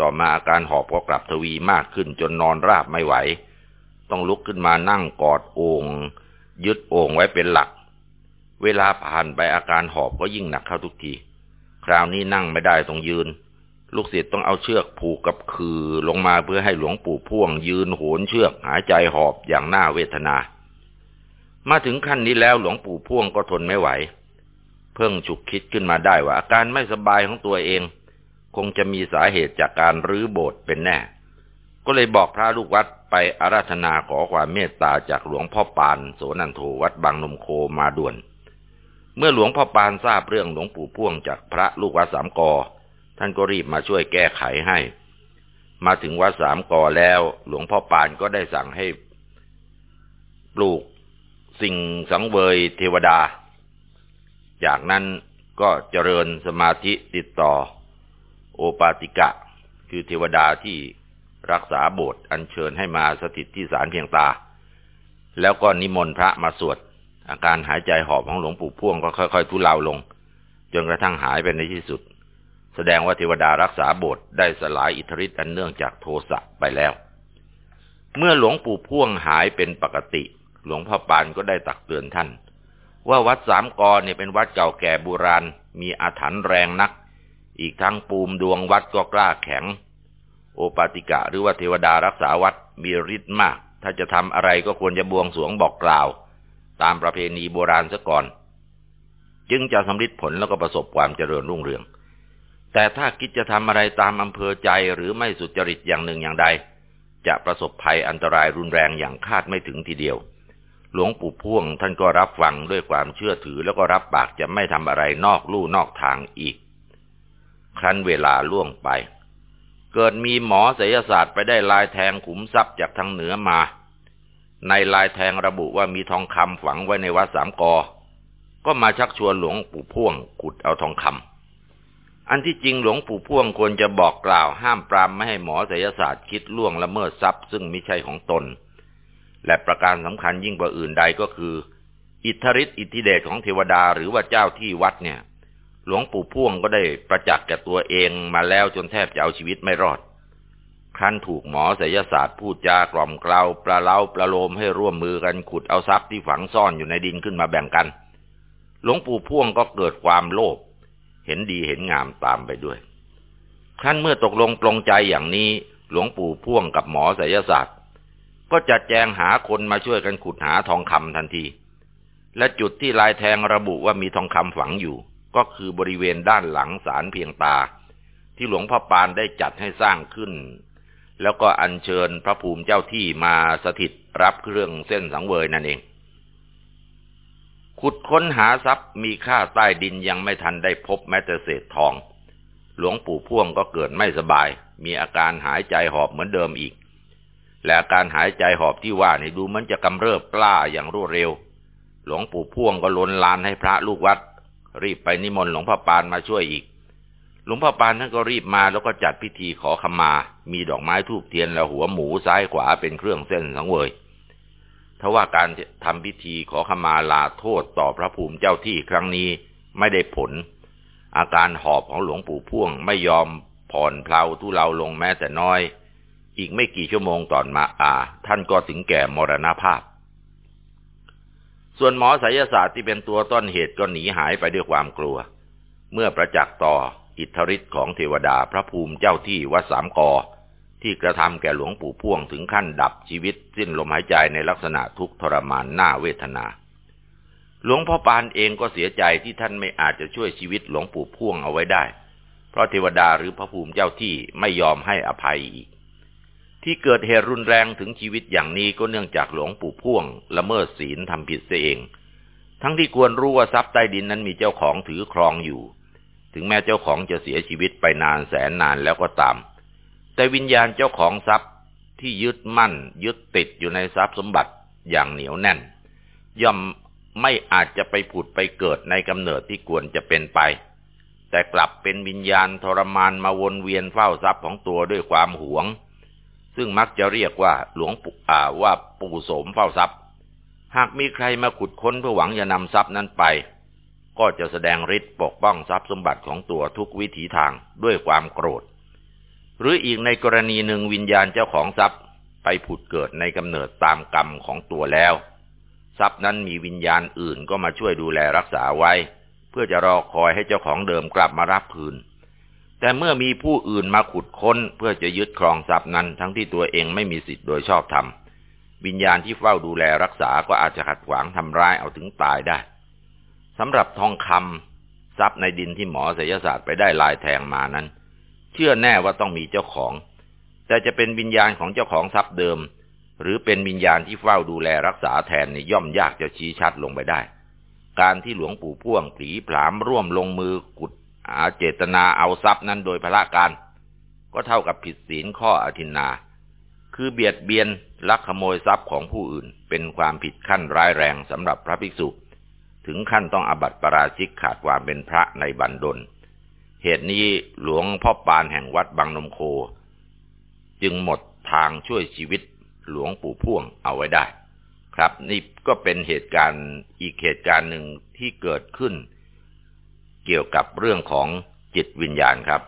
ต่อมาอาการหอบก็กลับทวีมากขึ้นจนนอนราบไม่ไหว ต้องลุกขึ้นมานั่งกอดโอ่งยึดโอ่งไว้เป็นหลัก เวลาผ่านไปอาการหอบก็ยิ่งหนักเข้าทุกที คราวนี้นั่งไม่ได้ต้องยืน ลูกศิษย์ต้องเอาเชือกผูกกับคือลงมาเพื่อให้หลวงปู่พ่วง ยืนโหนเชือกหายใจหอบอย่างน่าเวทนา มาถึงขั้นนี้แล้วหลวงปู่พ่วงก็ทนไม่ไหว เพิ่งฉุกคิดขึ้นมาได้ว่าอาการไม่สบายของตัวเอง คงจะมีสาเหตุจากการรื้อโบสถ์เป็นแน่ ก็เลยบอกพระลูกวัดไปอาราธนาขอความเมตตาจากหลวงพ่อปานโสนันโทวัดบางนมโคมาด่วน เมื่อหลวงพ่อปานทราบเรื่องหลวงปู่พ่วงจากพระลูกวัดสามกอ ท่านก็รีบมาช่วยแก้ไขให้ มาถึงวัดสามกอแล้ว หลวงพ่อปานก็ได้สั่งให้ ปลูกสิ่งสังเวยเทวดา จากนั้นก็เจริญสมาธิติดต่อ โอปาติกะ คือเทวดาที่รักษาโบสถ์อัญเชิญให้มาสถิตที่ศาลเพียงตา แล้วก็นิมนต์พระมาสวด อาการหายใจหอบของหลวงปู่พ่วงก็ค่อย ๆ ทุเลาลง จนกระทั่งหายไปในที่สุด แสดงว่าเทวดารักษาโบสถ์ได้สลายอิทธิฤทธิ์อันเนื่องจากโทสะไปแล้ว เมื่อหลวงปู่พ่วงหายเป็นปกติ หลวงพ่อปานก็ได้ตักเตือนท่าน ว่าวัดสามกอเนี่ยเป็นวัดเก่าแก่โบราณ มีอาถรรพ์แรงนัก อีกทั้งปูมดวงวัดก็กล้าแข็ง โอปาติกะหรือว่าเทวดารักษาวัดมีฤทธิ์มาก ถ้าจะทำอะไรก็ควรจะบวงสรวงบอกกล่าว ตามประเพณีโบราณซะก่อน จึงจะสำฤทธิ์ผลแล้วก็ประสบความเจริญรุ่งเรือง แต่ถ้าคิดจะทำอะไรตามอำเภอใจหรือไม่สุจริตอย่างหนึ่งอย่างใด จะประสบภัยอันตรายรุนแรงอย่างคาดไม่ถึงทีเดียว หลวงปู่พ่วงท่านก็รับฟังด้วยความเชื่อถือแล้วก็รับปากจะไม่ทำอะไรนอกลู่นอกทางอีก ครั้นเวลาล่วงไป เกิดมีหมอศิลศาสตร์ไปได้ลายแทงขุมทรัพย์จากทางเหนือมา ในลายแทงระบุว่ามีทองคำฝังไว้ในวัดสามกอ ก็มาชักชวนหลวงปู่พ่วงขุดเอาทองคำ อันที่จริงหลวงปู่พ่วงควรจะบอกกล่าวห้ามปรามไม่ให้หมอศิลศาสตร์คิดล่วงละเมิดทรัพย์ซึ่งไม่ใช่ของตน และประการสำคัญยิ่งกว่าอื่นใดก็คือ อิทธิฤทธิอิทธิเดชของเทวดาหรือว่าเจ้าที่วัดเนี่ย หลวงปู่พ่วงก็ได้ประจักษ์แก่ตัวเองมาแล้วจนแทบจะเอาชีวิตไม่รอด ครั้นถูกหมอศิลศาสตร์พูดจากล่อมกล่าวประเล้าประโลมให้ร่วมมือกันขุดเอาทรัพย์ที่ฝังซ่อนอยู่ในดินขึ้นมาแบ่งกัน หลวงปู่พ่วงก็เกิดความโลภเห็นดีเห็นงามตามไปด้วยครั้นเมื่อตกลงปลงใจอย่างนี้ หลวงปู่พ่วงกับหมอไสยศาสตร์ ก็จัดแจงหาคนมาช่วยกันขุดหาทองคำทันที และจุดที่ลายแทงระบุว่ามีทองคำฝังอยู่ ก็คือบริเวณด้านหลังศาลเพียงตา ที่หลวงพ่อปานได้จัดให้สร้างขึ้น แล้วก็อัญเชิญพระภูมิเจ้าที่มาสถิตรับเครื่องเส้นสังเวยนั่นเอง ขุดค้นหาทรัพย์มีค่าใต้ดินยังไม่ทันได้พบแม้แต่เศษทอง หลวงปู่พ่วงก็เกิดไม่สบาย มีอาการหายใจหอบเหมือนเดิมอีก และอาการหายใจหอบที่ว่านี่ดูมันจะกำเริบกล้าอย่างรวดเร็ว หลวงปู่พ่วงก็ลนลานให้พระลูกวัด รีบไปนิมนต์หลวงพ่อปานมาช่วยอีก หลวงพ่อปานท่านก็รีบมาแล้วก็จัดพิธีขอขมา มีดอกไม้ทูบเทียนและหัวหมูซ้ายขวาเป็นเครื่องเส้นสังเวยทว่าการทำพิธีขอขมาลาโทษต่อพระภูมิเจ้าที่ครั้งนี้ไม่ได้ผล อาการหอบของหลวงปู่พ่วงไม่ยอมผ่อนเพลาทุเลาลงแม้แต่น้อย อีกไม่กี่ชั่วโมงต่อนมาอาท่านก็ถึงแก่มรณภาพ ส่วนหมอไสยศาสตร์ที่เป็นตัวต้นเหตุก็หนีหายไปด้วยความกลัว เมื่อประจักษ์ต่ออิทธิฤทธิ์ของเทวดาพระภูมิเจ้าที่วัดสามกอ ที่กระทำแก่หลวงปู่พ่วงถึงขั้นดับชีวิตสิ้นลมหายใจในลักษณะทุกข์ทรมานหน้าเวทนา หลวงพ่อปานเองก็เสียใจที่ท่านไม่อาจจะช่วยชีวิตหลวงปู่พ่วงเอาไว้ได้ เพราะเทวดาหรือพระภูมิเจ้าที่ไม่ยอมให้อภัยอีก ที่เกิดเหตุรุนแรงถึงชีวิตอย่างนี้ก็เนื่องจากหลวงปู่พ่วง ละเมิดศีลทำผิดเสียเอง ทั้งที่ควรรู้ว่าทรัพย์ใต้ดินนั้นมีเจ้าของถือครองอยู่ ถึงแม้เจ้าของจะเสียชีวิตไปนานแสนนานแล้วก็ตาม แต่วิญญาณเจ้าของทรัพย์ที่ยึดมั่น ยึดติดอยู่ในทรัพย์สมบัติอย่างเหนียวแน่น ย่อมไม่อาจจะไปผุดไปเกิดในกำเนิดที่ควรจะเป็นไป แต่กลับเป็นวิญญาณทรมานมาวนเวียนเฝ้าทรัพย์ของตัวด้วยความหวง ซึ่งมักจะเรียกว่าหลวงปู่อ่าว่าปู่โสมเฝ้าทรัพย์ หากมีใครมาขุดค้นเพื่อหวังจะนำทรัพย์นั้นไป ก็จะแสดงฤทธิ์ปกป้องทรัพย์สมบัติของตัวทุกวิถีทางด้วยความโกรธ หรืออีกในกรณีหนึ่งวิญญาณเจ้าของทรัพย์ ไปผุดเกิดในกำเนิดตามกรรมของตัวแล้ว ทรัพย์นั้นมีวิญญาณอื่นก็มาช่วยดูแลรักษาไว้ เพื่อจะรอคอยให้เจ้าของเดิมกลับมารับคืน แต่เมื่อมีผู้อื่นมาขุดค้นเพื่อจะยึดครองทรัพย์นั้นทั้งที่ตัวเองไม่มีสิทธิ์โดยชอบธรรมวิญญาณที่เฝ้าดูแลรักษาก็อาจจะขัดขวางทำร้ายเอาถึงตายได้สำหรับทองคำทรัพย์ในดินที่หมอศิลศาสตร์ไปได้ลายแทงมานั้น เชื่อแน่ว่าต้องมีเจ้าของ แต่จะเป็นวิญญาณของเจ้าของทรัพย์เดิม หรือเป็นวิญญาณที่เฝ้าดูแลรักษาแทนนี่ย่อมยากจะชี้ชัดลงไปได้ การที่หลวงปู่พ่วงผีผามร่วมลงมือกุดอาเจตนาเอาทรัพย์นั้นโดยพละการ ก็เท่ากับผิดศีลข้ออธินา คือเบียดเบียนลักขโมยทรัพย์ของผู้อื่น เป็นความผิดขั้นร้ายแรงสำหรับพระภิกษุ ถึงขั้นต้องอบัติปราชิกขาดความเป็นพระในบันดล เหตุนี้หลวงพ่อปานแห่งวัดบางนมโค จึงหมดทางช่วยชีวิตหลวงปู่พ่วงเอาไว้ได้ ครับนี่ก็เป็นเหตุการณ์อีกเหตุการณ์หนึ่งที่เกิดขึ้น เกี่ยวกับเรื่องของจิตวิญญาณครับ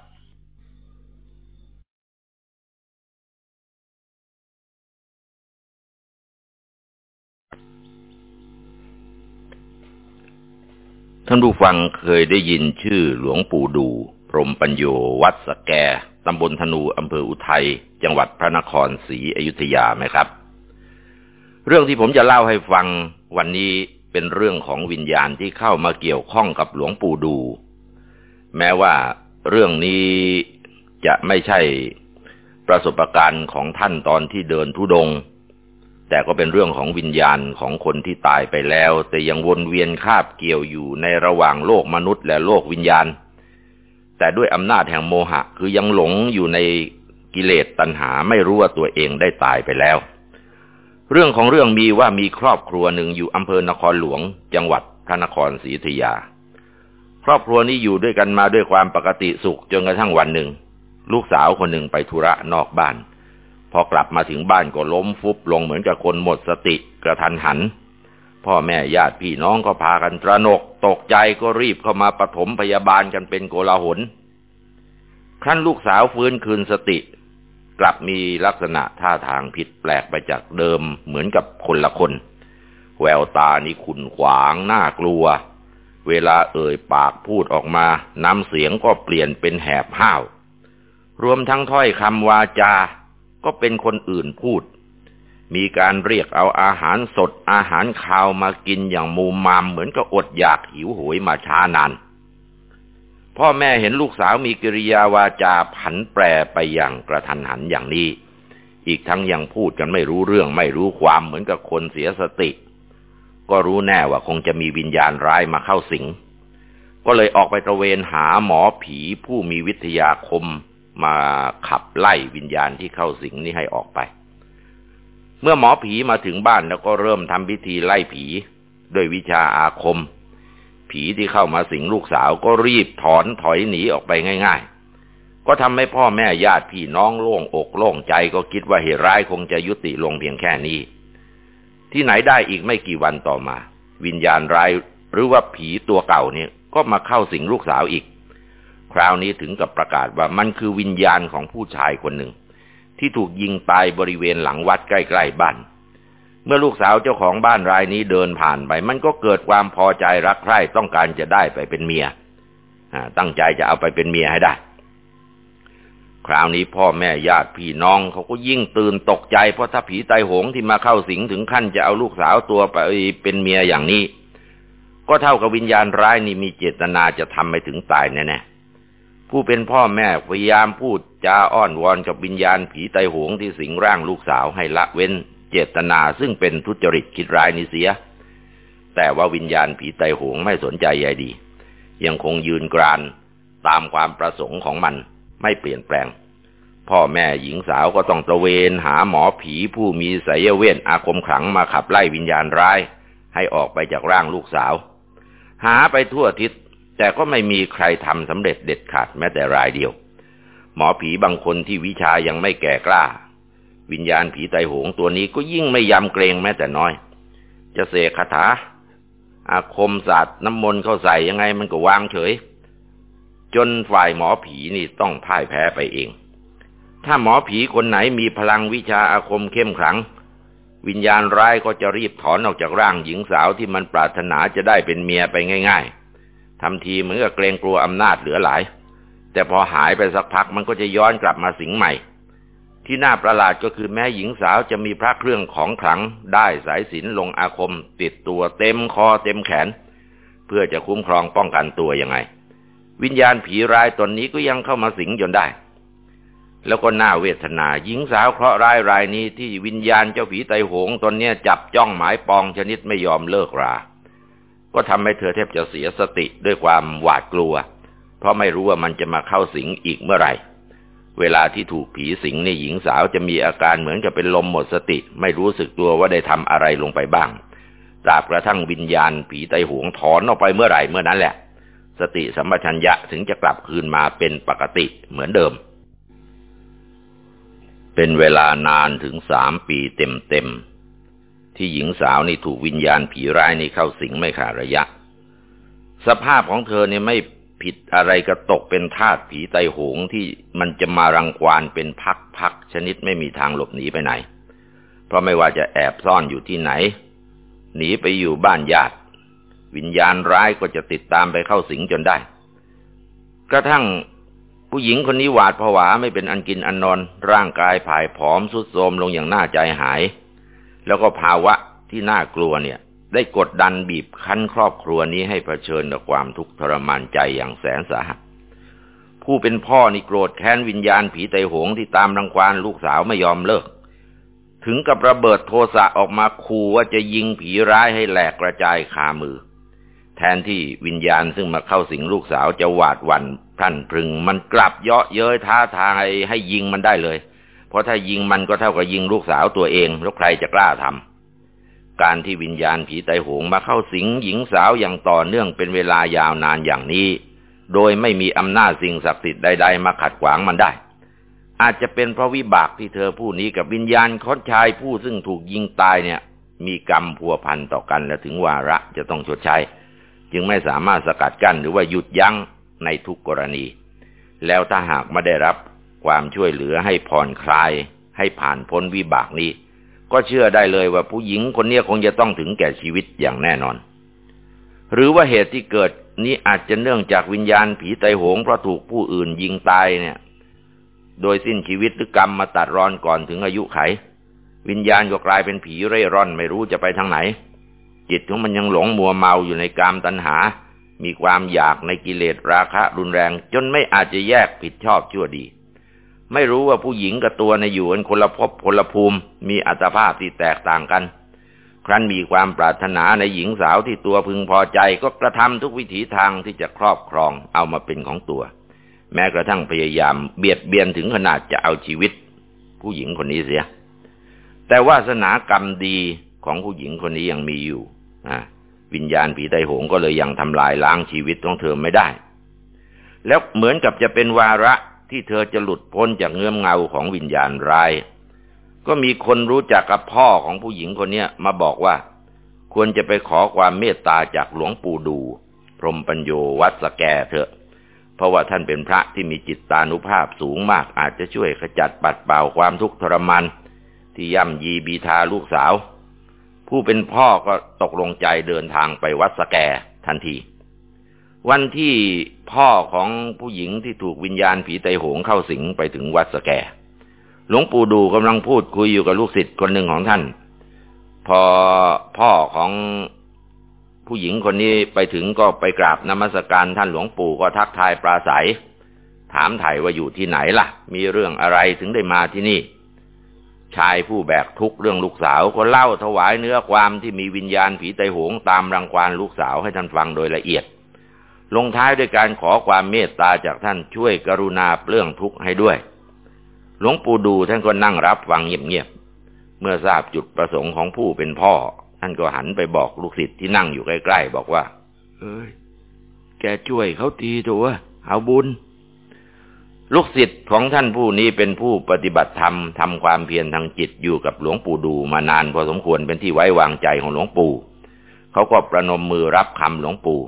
ท่านผู้ฟังเคยได้ยินชื่อหลวงปู่ดู พรมปัญโยวัดสแกตำบลธนูอำเภออุทัย จังหวัดพระนครศรีอยุธยาไหมครับ เรื่องที่ผมจะเล่าให้ฟังวันนี้เป็นเรื่องของวิญญาณที่เข้ามาเกี่ยวข้องกับหลวงปู่ดู แม้ว่าเรื่องนี้จะไม่ใช่ประสบการณ์ของท่านตอนที่เดินทุดง แต่ก็เป็นเรื่องของวิญญาณของคนที่ตายไปแล้ว แต่ยังวนเวียนคาบเกี่ยวอยู่ในระหว่างโลกมนุษย์และโลกวิญญาณ แต่ด้วยอำนาจแห่งโมหะ คือยังหลงอยู่ในกิเลสตัณหาไม่รู้ว่าตัวเองได้ตายไปแล้ว เรื่องของเรื่องมีว่ามีครอบครัวหนึ่งอยู่อำเภอนครหลวง จังหวัดพระนครศรีอยุธยา ครอบครัวนี้อยู่ด้วยกันมาด้วยความปกติสุขจนกระทั่งวันหนึ่ง ลูกสาวคนหนึ่งไปธุระนอกบ้าน พอกลับมาถึงบ้านก็ล้มฟุบลงเหมือนกับคนหมดสติกระทันหัน พ่อแม่ญาติพี่น้องก็พากันตระหนก ตกใจก็รีบเข้ามาปฐมพยาบาลกันเป็นโกลาหลครั้นลูกสาวฟื้นคืนสติ กลับมีลักษณะท่าทางผิดแปลกไปจากเดิมเหมือนกับคนละคน แววตานี่ขุนขวางน่ากลัว เวลาเอ่ยปากพูดออกมาน้ำเสียงก็เปลี่ยนเป็นแหบห้าว รวมทั้งถ้อยคำวาจา ก็เป็นคนอื่นพูด มีการเรียกเอาอาหารสดอาหารคาวมากินอย่างมูมามเหมือนกับอดอยากหิวโหยมาช้านาน พ่อแม่เห็นลูกสาวมีกิริยาวาจาผันแปรไปอย่างกระทันหันอย่างนี้ อีกทั้งยังพูดกันไม่รู้เรื่องไม่รู้ความเหมือนกับคนเสียสติ ก็รู้แน่ว่าคงจะมีวิญญาณร้ายมาเข้าสิงก็เลยออกไปตระเวนหาหมอผีผู้มีวิทยาคม มาขับไล่วิญญาณที่เข้าสิงนี้ให้ออกไป เมื่อหมอผีมาถึงบ้านแล้วก็เริ่มทำพิธีไล่ผีด้วยวิชาอาคม ผีที่เข้ามาสิงลูกสาวก็รีบถอนถอยหนีออกไปง่าย ๆ ก็ทำให้พ่อแม่ญาติพี่น้องโล่งอกโล่งใจก็คิดว่าเหตุร้ายคงจะยุติลงเพียงแค่นี้ ที่ไหนได้อีกไม่กี่วันต่อมา วิญญาณร้ายหรือว่าผีตัวเก่าเนี่ยก็มาเข้าสิงลูกสาวอีก คราวนี้ถึงกับประกาศว่ามันคือวิญญาณของผู้ชายคนหนึ่ง ที่ถูกยิงตายบริเวณหลังวัดใกล้ๆบ้านเมื่อลูกสาวเจ้าของบ้านรายนี้เดินผ่านไป มันก็เกิดความพอใจรักใคร่ต้องการจะได้ไปเป็นเมียตั้งใจจะเอาไปเป็นเมียให้ได้ คราวนี้พ่อแม่ญาติพี่น้องเขาก็ยิ่งตื่นตกใจ เพราะถ้าผีไตหงที่มาเข้าสิงถึงขั้นจะเอาลูกสาวตัวไปเป็นเมียอย่างนี้ ก็เท่ากับวิญญาณร้ายนี่มีเจตนาจะทำให้ถึงตายแน่ๆ ผู้เป็นพ่อแม่พยายามพูดจาอ้อนวอนกับวิญญาณผีไตหงที่สิงร่างลูกสาวให้ละเว้น เจตนาซึ่งเป็นทุจริตคิดร้ายนี้เสีย แต่ว่าวิญญาณผีไตหงไม่สนใจใยดี ยังคงยืนกรานตามความประสงค์ของมันไม่เปลี่ยนแปลง พ่อแม่หญิงสาวก็ต้องตระเวนหาหมอผีผู้มีไสยเวทอาคมขลังมาขับไล่วิญญาณร้าย ให้ออกไปจากร่างลูกสาว หาไปทั่วทิศ แต่ก็ไม่มีใครทำสำเร็จเด็ดขาดแม้แต่รายเดียว หมอผีบางคนที่วิชายังไม่แก่กล้า วิญญาณผีไตโหงตัวนี้ก็ยิ่งไม่ยำเกรงแม้แต่น้อย จะเสกคาถา อาคมศาสตร์น้ำมนต์เข้าใส่ยังไงมันก็วางเฉย จนฝ่ายหมอผีนี่ต้องพ่ายแพ้ไปเอง ถ้าหมอผีคนไหนมีพลังวิชาอาคมเข้มขลัง วิญญาณร้ายก็จะรีบถอนออกจากร่างหญิงสาวที่มันปรารถนาจะได้เป็นเมียไปง่าย ๆ ทำทีเหมือนกับเกรงกลัวอำนาจเหลือหลาย แต่พอหายไปสักพักมันก็จะย้อนกลับมาสิงใหม่ ที่น่าประหลาดก็คือแม้หญิงสาวจะมีพระเครื่องของขลัง ได้สายสินลงอาคม ติดตัวเต็มคอเต็มแขน เพื่อจะคุ้มครองป้องกันตัวยังไง วิญญาณผีร้ายตนนี้ก็ยังเข้ามาสิงจนได้ แล้วก็น่าเวทนาหญิงสาวเคราะห์ร้ายรายนี้ที่วิญญาณเจ้าผีไตโหงตนเนี้ยจับจ้องหมายปองชนิดไม่ยอมเลิกรา ก็ทำให้เธอแทบจะเสียสติด้วยความหวาดกลัว เพราะไม่รู้ว่ามันจะมาเข้าสิงอีกเมื่อไหร่ เวลาที่ถูกผีสิงในหญิงสาวจะมีอาการเหมือนกับเป็นลมหมดสติ ไม่รู้สึกตัวว่าได้ทำอะไรลงไปบ้างตราบกระทั่งวิญญาณผีไตหวงถอนออกไปเมื่อไหร่เมื่อนั้นแหละ สติสัมปชัญญะถึงจะกลับคืนมาเป็นปกติเหมือนเดิม เป็นเวลานานถึงสามปีเต็มๆ ที่หญิงสาวนี่ถูกวิญญาณผีร้ายนี่เข้าสิงไม่ขาดระยะ สภาพของเธอเนี่ยไม่ผิดอะไรก็ตกเป็นทาสผีไตโหงที่มันจะมารังควานเป็นพักๆชนิดไม่มีทางหลบหนีไปไหน เพราะไม่ว่าจะแอบซ่อนอยู่ที่ไหน หนีไปอยู่บ้านญาติ วิญญาณร้ายก็จะติดตามไปเข้าสิงจนได้ กระทั่งผู้หญิงคนนี้หวาดผวาไม่เป็นอันกินอันนอน ร่างกายผายผอมสุดโทรมลงอย่างน่าใจหาย แล้วก็ภาวะที่น่ากลัวเนี่ย ได้กดดันบีบคั้นครอบครัวนี้ให้เผชิญกับความทุกข์ทรมานใจอย่างแสนสาหัสผู้เป็นพ่อนี่โกรธแค้นวิญญาณผีไตหงที่ตามรังควานลูกสาวไม่ยอมเลิก ถึงกับระเบิดโทสะออกมาขู่ว่าจะยิงผีร้ายให้แหลกกระจายคามือ แทนที่วิญญาณซึ่งมาเข้าสิงลูกสาวจะหวาดหวั่นท่านพึง มันกลับเยาะเย้ยท้าทายให้ยิงมันได้เลย เพราะถ้ายิงมันก็เท่ากับยิงลูกสาวตัวเองแล้วใครจะกล้าทำการที่วิญญาณผีไตโหงมาเข้าสิงหญิงสาวอย่างต่อเนื่องเป็นเวลายาวนานอย่างนี้ โดยไม่มีอำนาจสิ่งศักดิ์สิทธิ์ใด ๆ มาขัดขวางมันได้ อาจจะเป็นเพราะวิบากที่เธอผู้นี้กับวิญญาณคดชายผู้ซึ่งถูกยิงตายเนี่ย มีกรรมพัวพันต่อกันและถึงวาระจะต้องชดใช้ จึงไม่สามารถสกัดกั้นหรือว่าหยุดยั้งในทุกกรณี แล้วถ้าหากไม่ได้รับ ความช่วยเหลือให้ผ่อนคลาย ให้ผ่านพ้นวิบากนี้ ก็เชื่อได้เลยว่าผู้หญิงคนนี้คงจะต้องถึงแก่ชีวิตอย่างแน่นอน หรือว่าเหตุที่เกิดนี้อาจจะเนื่องจากวิญญาณผีไตโหงเพราะถูกผู้อื่นยิงตายเนี่ย โดยสิ้นชีวิตหรือกรรมมาตัดรอนก่อนถึงอายุไข วิญญาณก็กลายเป็นผีเร่ร่อนไม่รู้จะไปทางไหน จิตของมันยังหลงมัวเมาอยู่ในกามตัณหา มีความอยากในกิเลสราคะรุนแรง จนไม่อาจจะแยกผิดชอบชั่วดี ไม่รู้ว่าผู้หญิงกับตัวในอยู่กันคนละภพคนละภูมิ มีอัตภาพที่แตกต่างกัน ครั้นมีความปรารถนาในหญิงสาวที่ตัวพึงพอใจก็กระทำทุกวิถีทางที่จะครอบครองเอามาเป็นของตัว แม้กระทั่งพยายามเบียดเบียนถึงขนาดจะเอาชีวิต ผู้หญิงคนนี้เสีย แต่วาสนากรรมดีของผู้หญิงคนนี้ยังมีอยู่วิญญาณผีไตโหงก็เลยยังทำลายล้างชีวิตของเธอไม่ได้ แล้วเหมือนกับจะเป็นวาระ ที่เธอจะหลุดพ้นจากเงื้อมเงาของวิญญาณร้าย ก็มีคนรู้จักกับพ่อของผู้หญิงคนนี้มาบอกว่า ควรจะไปขอความเมตตาจากหลวงปู่ดู พรมปัญโยวัดสแกเถอะ เพราะว่าท่านเป็นพระที่มีจิตตานุภาพสูงมากอาจจะช่วยขจัดปัดเป่าความทุกข์ทรมานที่ย่ำยีบีทาลูกสาว ผู้เป็นพ่อก็ตกลงใจเดินทางไปวัดสแกทันที วันที่พ่อของผู้หญิงที่ถูกวิญญาณผีไตโหงเข้าสิงไปถึงวัดสแก หลวงปู่ดูกำลังพูดคุยอยู่กับลูกศิษย์คนหนึ่งของท่าน พอพ่อของผู้หญิงคนนี้ไปถึงก็ไปกราบนมัสการท่านหลวงปู่ก็ทักทายปราศัย ถามไถ่ว่าอยู่ที่ไหนล่ะ มีเรื่องอะไรถึงได้มาที่นี่ ชายผู้แบกทุกเรื่องลูกสาวก็เล่าถวายเนื้อความที่มีวิญญาณผีไตโหงตามรังควานลูกสาวให้ท่านฟังโดยละเอียด ลงท้ายด้วยการขอความเมตตาจากท่านช่วยกรุณาเปลื้องทุกข์ให้ด้วย หลวงปู่ดูท่านก็นั่งรับฟังเงียบๆ เมื่อทราบจุดประสงค์ของผู้เป็นพ่อ ท่านก็หันไปบอกลูกศิษย์ที่นั่งอยู่ใกล้ๆบอกว่า เอ้ย แกช่วยเขาทีตัวเอาบุญ ลูกศิษย์ของท่านผู้นี้เป็นผู้ปฏิบัติธรรมทำความเพียรทางจิตอยู่กับหลวงปู่ดูมานานพอสมควรเป็นที่ไว้วางใจของหลวงปู่ เขาก็ประนมมือรับคำหลวงปู่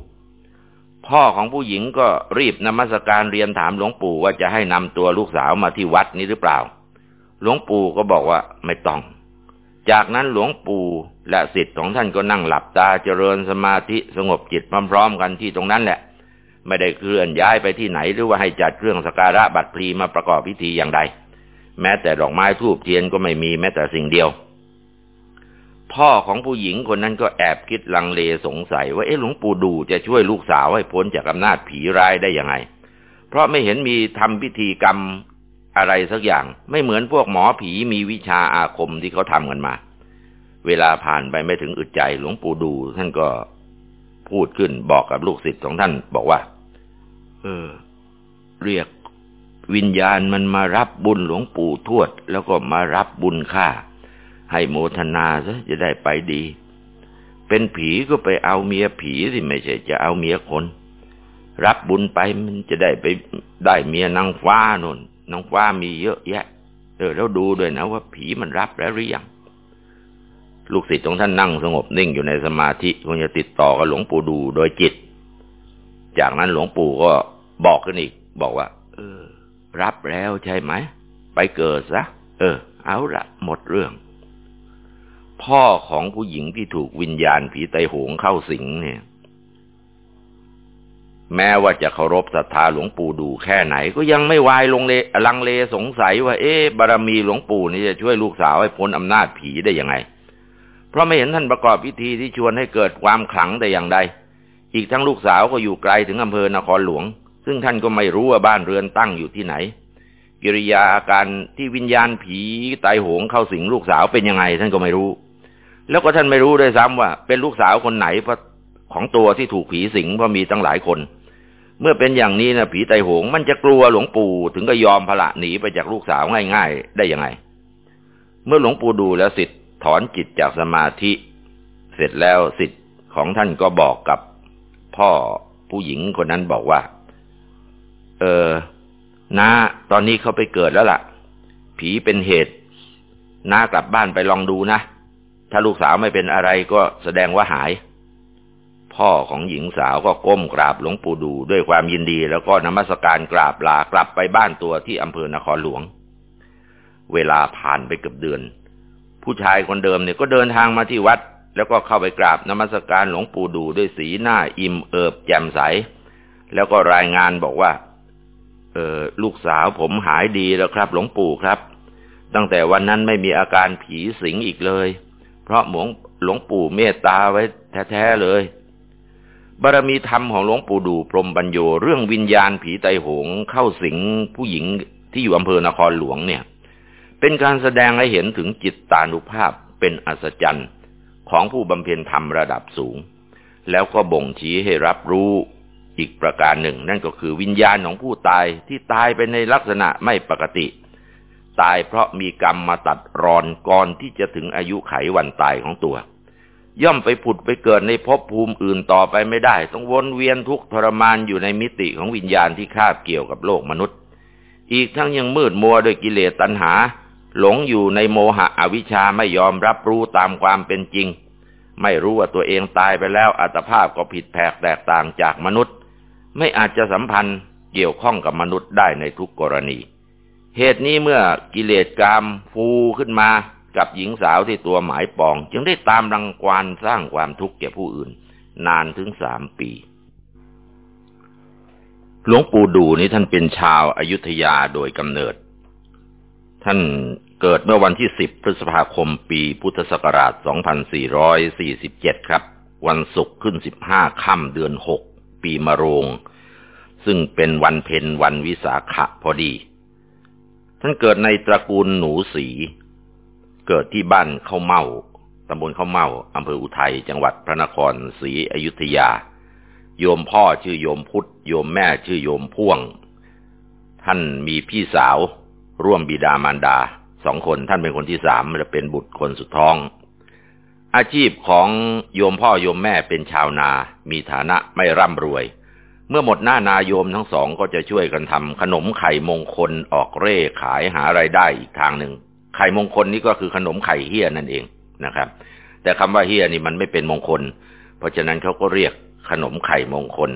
พ่อของผู้หญิงก็รีบนมัสการเรียนถามหลวงปู่ว่าจะให้นำตัวลูกสาวมาที่วัดนี้หรือเปล่า หลวงปู่ก็บอกว่าไม่ต้อง จากนั้นหลวงปู่และสิทธิ์ของท่านก็นั่งหลับตาเจริญสมาธิสงบจิตพร้อมๆกันที่ตรงนั้นแหละ ไม่ได้เคลื่อนย้ายไปที่ไหนหรือว่าให้จัดเครื่องสการะบัตรพลีมาประกอบพิธีอย่างใด แม้แต่ดอกไม้ทูบเทียนก็ไม่มีแม้แต่สิ่งเดียว พ่อของผู้หญิงคนนั้นก็แอบคิดลังเลสงสัย ว่าเอ๊ะหลวงปู่ดูจะช่วยลูกสาวให้พ้นจากอำนาจผีร้ายได้ยังไง เพราะไม่เห็นมีทำพิธีกรรมอะไรสักอย่าง ไม่เหมือนพวกหมอผีมีวิชาอาคมที่เขาทำกันมา เวลาผ่านไปไม่ถึงอึดใจหลวงปู่ดู ท่านก็พูดขึ้นบอกกับลูกศิษย์ของท่าน บอกว่า เออ เรียกวิญญาณมันมารับบุญหลวงปู่ทวด แล้วก็มารับบุญข้า ให้โมทนาซะจะได้ไปดี เป็นผีก็ไปเอาเมียผีสิไม่ใช่จะเอาเมียคน รับบุญไปมันจะได้ไปได้เมียนางฟ้านนนางฟ้ามีเยอะแยะ เออแล้วดูด้วยนะว่าผีมันรับแล้วหรือยังลูกศิษย์ของท่านนั่งสงบนิ่งอยู่ในสมาธิคงจะติดต่อกับหลวงปู่ดูโดยจิต จากนั้นหลวงปู่ก็บอกขึ้นอีก บอกว่า เออ รับแล้วใช่ไหม ไปเกิดซะ เออ เอาละหมดเรื่อง พ่อของผู้หญิงที่ถูกวิญญาณผีไตหงเข้าสิงเนี่ย แม้ว่าจะเคารพศรัทธาหลวงปู่ดูแค่ไหน ก็ยังไม่วายลงเลลังเลสงสัยว่า เอ๊ะบารมีหลวงปู่นี่จะช่วยลูกสาวให้พ้นอำนาจผีได้ยังไง เพราะไม่เห็นท่านประกอบพิธีที่ชวนให้เกิดความขลังแต่อย่างใด อีกทั้งลูกสาวก็อยู่ไกลถึงอำเภอนครหลวง ซึ่งท่านก็ไม่รู้ว่าบ้านเรือนตั้งอยู่ที่ไหนกิริยาอาการที่วิญญาณผีตายโหงเข้าสิงลูกสาวเป็นยังไง ท่านก็ไม่รู้ แล้วก็ท่านไม่รู้ด้วยซ้ำว่า เป็นลูกสาวคนไหนเพราะของตัวที่ถูกผีสิงเพราะมีตั้งหลายคน เมื่อเป็นอย่างนี้นะผีไตโหง มันจะกลัวหลวงปู่ถึงก็ยอมพละหนีไปจากลูกสาวง่าย ๆ ได้ยังไง เมื่อหลวงปู่ดูแล้วสิทธิถอนจิตจากสมาธิ เสร็จแล้วสิทธิ์ของท่านก็บอกกับพ่อผู้หญิงคนนั้นบอกว่า เออน้าตอนนี้เขาไปเกิดแล้วล่ะ ผีเป็นเหตุน้ากลับบ้านไปลองดูนะ ถ้าลูกสาวไม่เป็นอะไรก็แสดงว่าหาย พ่อของหญิงสาวก็ก้มกราบหลวงปู่ดูด้วยความยินดีแล้วก็นมัสการกราบลากลับไปบ้านตัวที่อำเภอนครหลวง เวลาผ่านไปเกือบเดือน ผู้ชายคนเดิมเนี่ยก็เดินทางมาที่วัด แล้วก็เข้าไปกราบนมัสการหลวงปู่ดูด้วยสีหน้าอิ่มเอิบแจ่มใส แล้วก็รายงานบอกว่า เออลูกสาวผมหายดีแล้วครับ หลวงปู่ครับ ตั้งแต่วันนั้นไม่มีอาการผีสิงอีกเลย เพราะหมวงหลวงปู่เมตตาไว้แท้ๆเลย บารมีธรรมของหลวงปู่ดูพรมบัญโยเรื่องวิญญาณผีไตหงเข้าสิงผู้หญิงที่อยู่อำเภอนครหลวงเนี่ย เป็นการแสดงให้เห็นถึงจิตตานุภาพเป็นอัศจรรย์ของผู้บำเพ็ญธรรมระดับสูง แล้วก็บ่งชี้ให้รับรู้อีกประการหนึ่ง นั่นก็คือวิญญาณของผู้ตายที่ตายไปในลักษณะไม่ปกติ ตายเพราะมีกรรมมาตัดรอนก่อนที่จะถึงอายุไขวันตายของตัว ย่อมไปผุดไปเกิดในภพภูมิอื่นต่อไปไม่ได้ ต้องวนเวียนทุกทรมานอยู่ในมิติของวิญญาณที่คาบเกี่ยวกับโลกมนุษย์ อีกทั้งยังมืดมัวด้วยกิเลสตัณหา หลงอยู่ในโมหะอวิชชาไม่ยอมรับรู้ตามความเป็นจริง ไม่รู้ว่าตัวเองตายไปแล้วอัตภาพก็ผิดแผกแตกต่างจากมนุษย์ ไม่อาจจะสัมพันธ์เกี่ยวข้องกับมนุษย์ได้ในทุกกรณี เหตุนี้เมื่อกิเลสกรรมฟูขึ้นมากับหญิงสาวที่ตัวหมายปอง จึงได้ตามรังควานสร้างความทุกข์แก่ผู้อื่น นานถึงสามปี หลวงปู่ดูนี้ท่านเป็นชาวอายุทยาโดยกำเนิด ท่านเกิดเมื่อวันที่ 10 พฤษภาคมปีพุทธศักราช 2447 ครับ วันศุกร์ขึ้น 15 ค่ำเดือน 6 ปีมะโรง ซึ่งเป็นวันเพ็ญวันวิสาขะพอดี ท่านเกิดในตระกูลหนูสี เกิดที่บ้านเข้าเมาตำบลเข้าเมาอำเภออุทัยจังหวัดพระนครศรีอยุธยา โยมพ่อชื่อโยมพุทธโยมแม่ชื่อโยมพ่วง ท่านมีพี่สาว ร่วมบิดามารดาสองคนท่านเป็นคนที่สามจะเป็นบุตรคนสุดท้อง อาชีพของโยมพ่อโยมแม่เป็นชาวนา มีฐานะไม่ร่ำรวย เมื่อหมดหน้านาโยมทั้งสองก็จะช่วยกันทำขนมไข่มงคลออกเร่ขายหาไรายได้อีกทางหนึ่ง ไข่มงคลนี้ก็คือขนมไข่เฮี้ยนั่นเองนะครับ แต่คำว่าเฮี้ยนี่มันไม่เป็นมงคล เพราะฉะนั้นเขาก็เรียกขนมไข่มงคล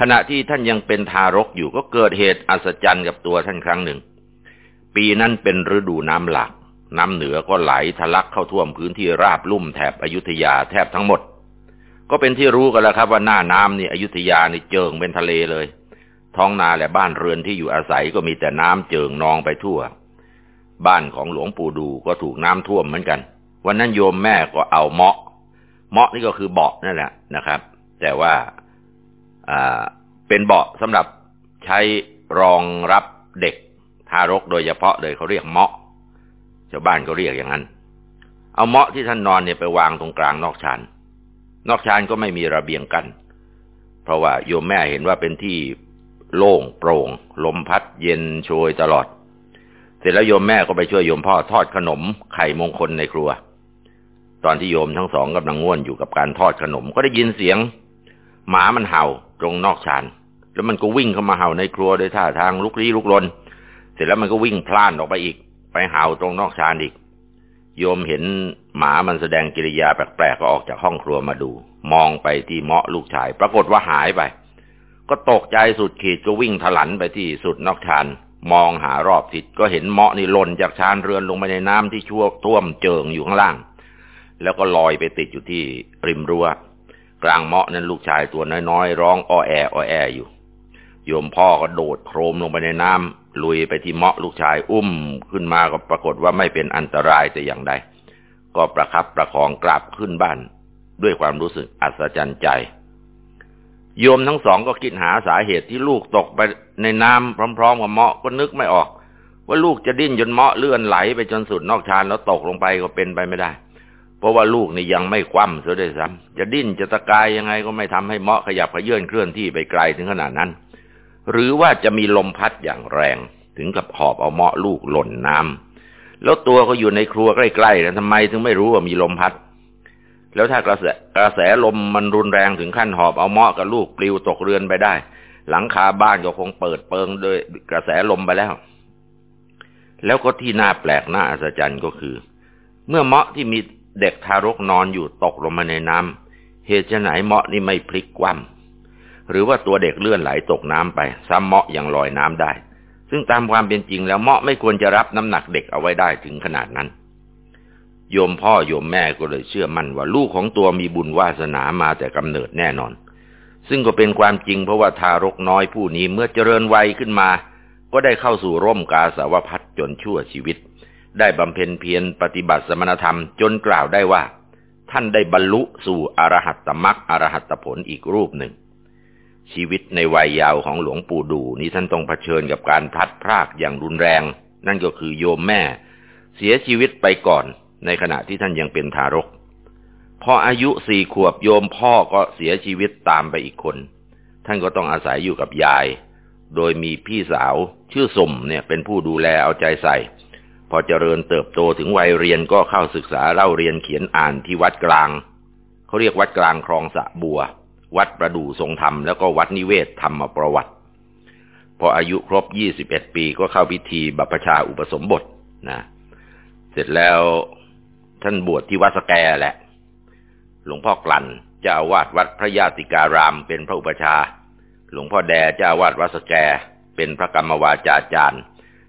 ขณะที่ท่านยังเป็นทารกอยู่ก็เกิดเหตุอัศจรรย์กับตัวท่านครั้งหนึ่ง ปีนั้นเป็นฤดูน้ำหลากน้ำเหนือก็ไหลทะลักเข้าท่วมพื้นที่ราบลุ่มแถบอยุธยาแทบทั้งหมด ก็เป็นที่รู้กันแล้วครับว่าหน้าน้ำนี่อยุธยานี่เจิงเป็นทะเลเลย ท้องนาและบ้านเรือนที่อยู่อาศัยก็มีแต่น้ำเจิงนองไปทั่ว บ้านของหลวงปู่ดูก็ถูกน้ำท่วมเหมือนกัน วันนั้นโยมแม่ก็เอาเมาะ เมาะนี่ก็คือเบาะนั่นแหละนะครับ แต่ว่าอ่าเป็นเบาะสำหรับใช้รองรับเด็กทารกโดยเฉพาะเลยเขาเรียกเมาะชาวบ้านก็เรียกอย่างนั้น เอาเมาะที่ท่านนอนเนี่ยไปวางตรงกลางนอกชาน นอกชานก็ไม่มีระเบียงกันเพราะว่าโยมแม่เห็นว่าเป็นที่โล่งโปร่ง ลมพัดเย็นโชยตลอด เสร็จแล้วโยมแม่ก็ไปช่วยโยมพ่อทอดขนมไข่มงคลในครัว ตอนที่โยมทั้งสองกำลังง่วนอยู่กับการทอดขนมก็ได้ยินเสียง หมามันเห่าตรงนอกชานแล้วมันก็วิ่งเข้ามาเห่าในครัวโดยท่าทางลุกลี้ลุกลน เสร็จแล้วมันก็วิ่งพล่านออกไปอีก ไปเห่าตรงนอกชานอีก โยมเห็นหมามันแสดงกิริยาแปลกๆก็ออกจากห้องครัวมาดู มองไปที่เมาะลูกชาย ปรากฏว่าหายไป ก็ตกใจสุดขีดก็วิ่งถลันไปที่สุดนอกชานมองหารอบทิศก็เห็นเมาะนี่หล่นจากชานเรือนลงไปในน้ำที่ชั่วท่วมเจิงอยู่ข้างล่าง แล้วก็ลอยไปติดอยู่ที่ริมรัว้วกลางเมาะนั้นลูกชายตัวน้อยๆร้องอ้อแออ้อแออยู่ โยมพ่อก็โดดโครมลงไปในน้ำ ลุยไปที่เมาะลูกชายอุ้มขึ้นมาก็ปรากฏว่าไม่เป็นอันตรายแต่อย่างใด ก็ประครับประคองกลับขึ้นบ้าน ด้วยความรู้สึกอัศจรรย์ใจ โยมทั้งสองก็คิดหาสาเหตุที่ลูกตกไปในน้ำพร้อม ๆ กับเมาะก็นึกไม่ออก ว่าลูกจะดิ้นจนเมาะเลื่อนไหลไปจนสุดนอกชานแล้วตกลงไปก็เป็นไปไม่ได้ เพราะว่าลูกนี่ยังไม่คว่ำเสียด้วยซ้ำจะดิ้นจะตะกายยังไงก็ไม่ทำให้เมาะขยับขยื่นเคลื่อนที่ไปไกลถึงขนาดนั้น หรือว่าจะมีลมพัดอย่างแรง ถึงกับหอบเอาเมาะลูกหล่นน้ำแล้วตัวก็อยู่ในครัวใกล้ๆนะทำไมถึงไม่รู้ว่ามีลมพัด แล้วถ้ากระแสกระแสลมมันรุนแรงถึงขั้นหอบเอาเมาะกับลูกปลิวตกเรือนไปได้ หลังคาบ้านก็คงเปิดเปิงโดยกระแสลมไปแล้ว แล้วก็ที่น่าแปลกน่าอัศจรรย์ก็คือ เมื่อเมาะที่มีเด็กทารกนอนอยู่ตกลงมาในน้ำเหตุไหนเมาะนี่ไม่พลิกคว่ำ หรือว่าตัวเด็กเลื่อนไหลตกน้ำไป ซ้ำเมาะยังลอยน้ำได้ ซึ่งตามความเป็นจริงแล้วเมาะไม่ควรจะรับน้ำหนักเด็กเอาไว้ได้ถึงขนาดนั้น โยมพ่อโยมแม่ก็เลยเชื่อมั่นว่าลูกของตัวมีบุญวาสนามาแต่กำเนิดแน่นอน ซึ่งก็เป็นความจริงเพราะว่าทารกน้อยผู้นี้เมื่อเจริญวัยขึ้นมา ก็ได้เข้าสู่ร่มกาสาวพัดจนชั่วชีวิต ได้บำเพ็ญเพียรปฏิบัติสมณธรรมจนกล่าวได้ว่า ท่านได้บรรลุสู่อรหัตตมรักอรหัตผลอีกรูปหนึ่ง ชีวิตในวัยยาวของหลวงปู่ดูนี้ท่านต้องเผชิญกับการพลัดพรากอย่างรุนแรง นั่นก็คือโยมแม่ เสียชีวิตไปก่อน ในขณะที่ท่านยังเป็นทารก พออายุสี่ขวบโยมพ่อก็เสียชีวิตตามไปอีกคน ท่านก็ต้องอาศัยอยู่กับยาย โดยมีพี่สาวชื่อสมเนี่ยเป็นผู้ดูแลเอาใจใส่ พอเจริญเติบโตถึงวัยเรียนก็เข้าศึกษาเล่าเรียนเขียนอ่านที่วัดกลาง เขาเรียกวัดกลางคลองสะบัว วัดประดู่ทรงธรรมแล้วก็วัดนิเวศธรรมประวัติ พออายุครบ 21 ปีก็เข้าพิธีบัพชาอุปสมบทนะเสร็จแล้วท่านบวชที่วัดสแกแหละ หลวงพ่อกลั่นเจ้าวาดวัดพระญาติการามเป็นพระอุปชา หลวงพ่อแดเจ้าวาดวัดสแก เป็นพระกรรมวาจาจารย์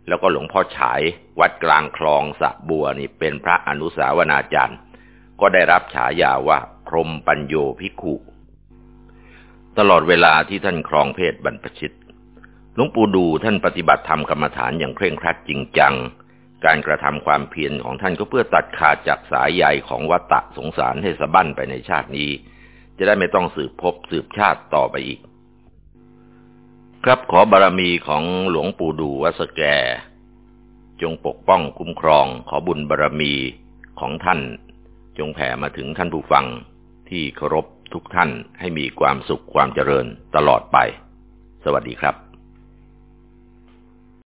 แล้วก็หลวงพ่อฉายวัดกลางคลองสะบัวนี่เป็นพระอนุสาวนาจารย์ ก็ได้รับฉายาว่าพรมปัญโยภิกขุ ตลอดเวลาที่ท่านครองเพศบรรพชิตหลวงปู่ดูท่านปฏิบัติธรรมกรรมฐานอย่างเคร่งครัดจริงจัง การกระทำความเพียรของท่านก็เพื่อตัดขาดจากสายใยของวัตตะสงสารให้สะบั้นไปในชาตินี้ จะได้ไม่ต้องสืบพบสืบชาติต่อไปอีก ครับขอบารมีของหลวงปู่ดูวัสแก จงปกป้องคุ้มครองขอบุญบารมีของท่าน จงแผ่มาถึงท่านผู้ฟังที่เคารพ ทุกท่านให้มีความสุขความเจริญตลอดไป สวัสดีครับ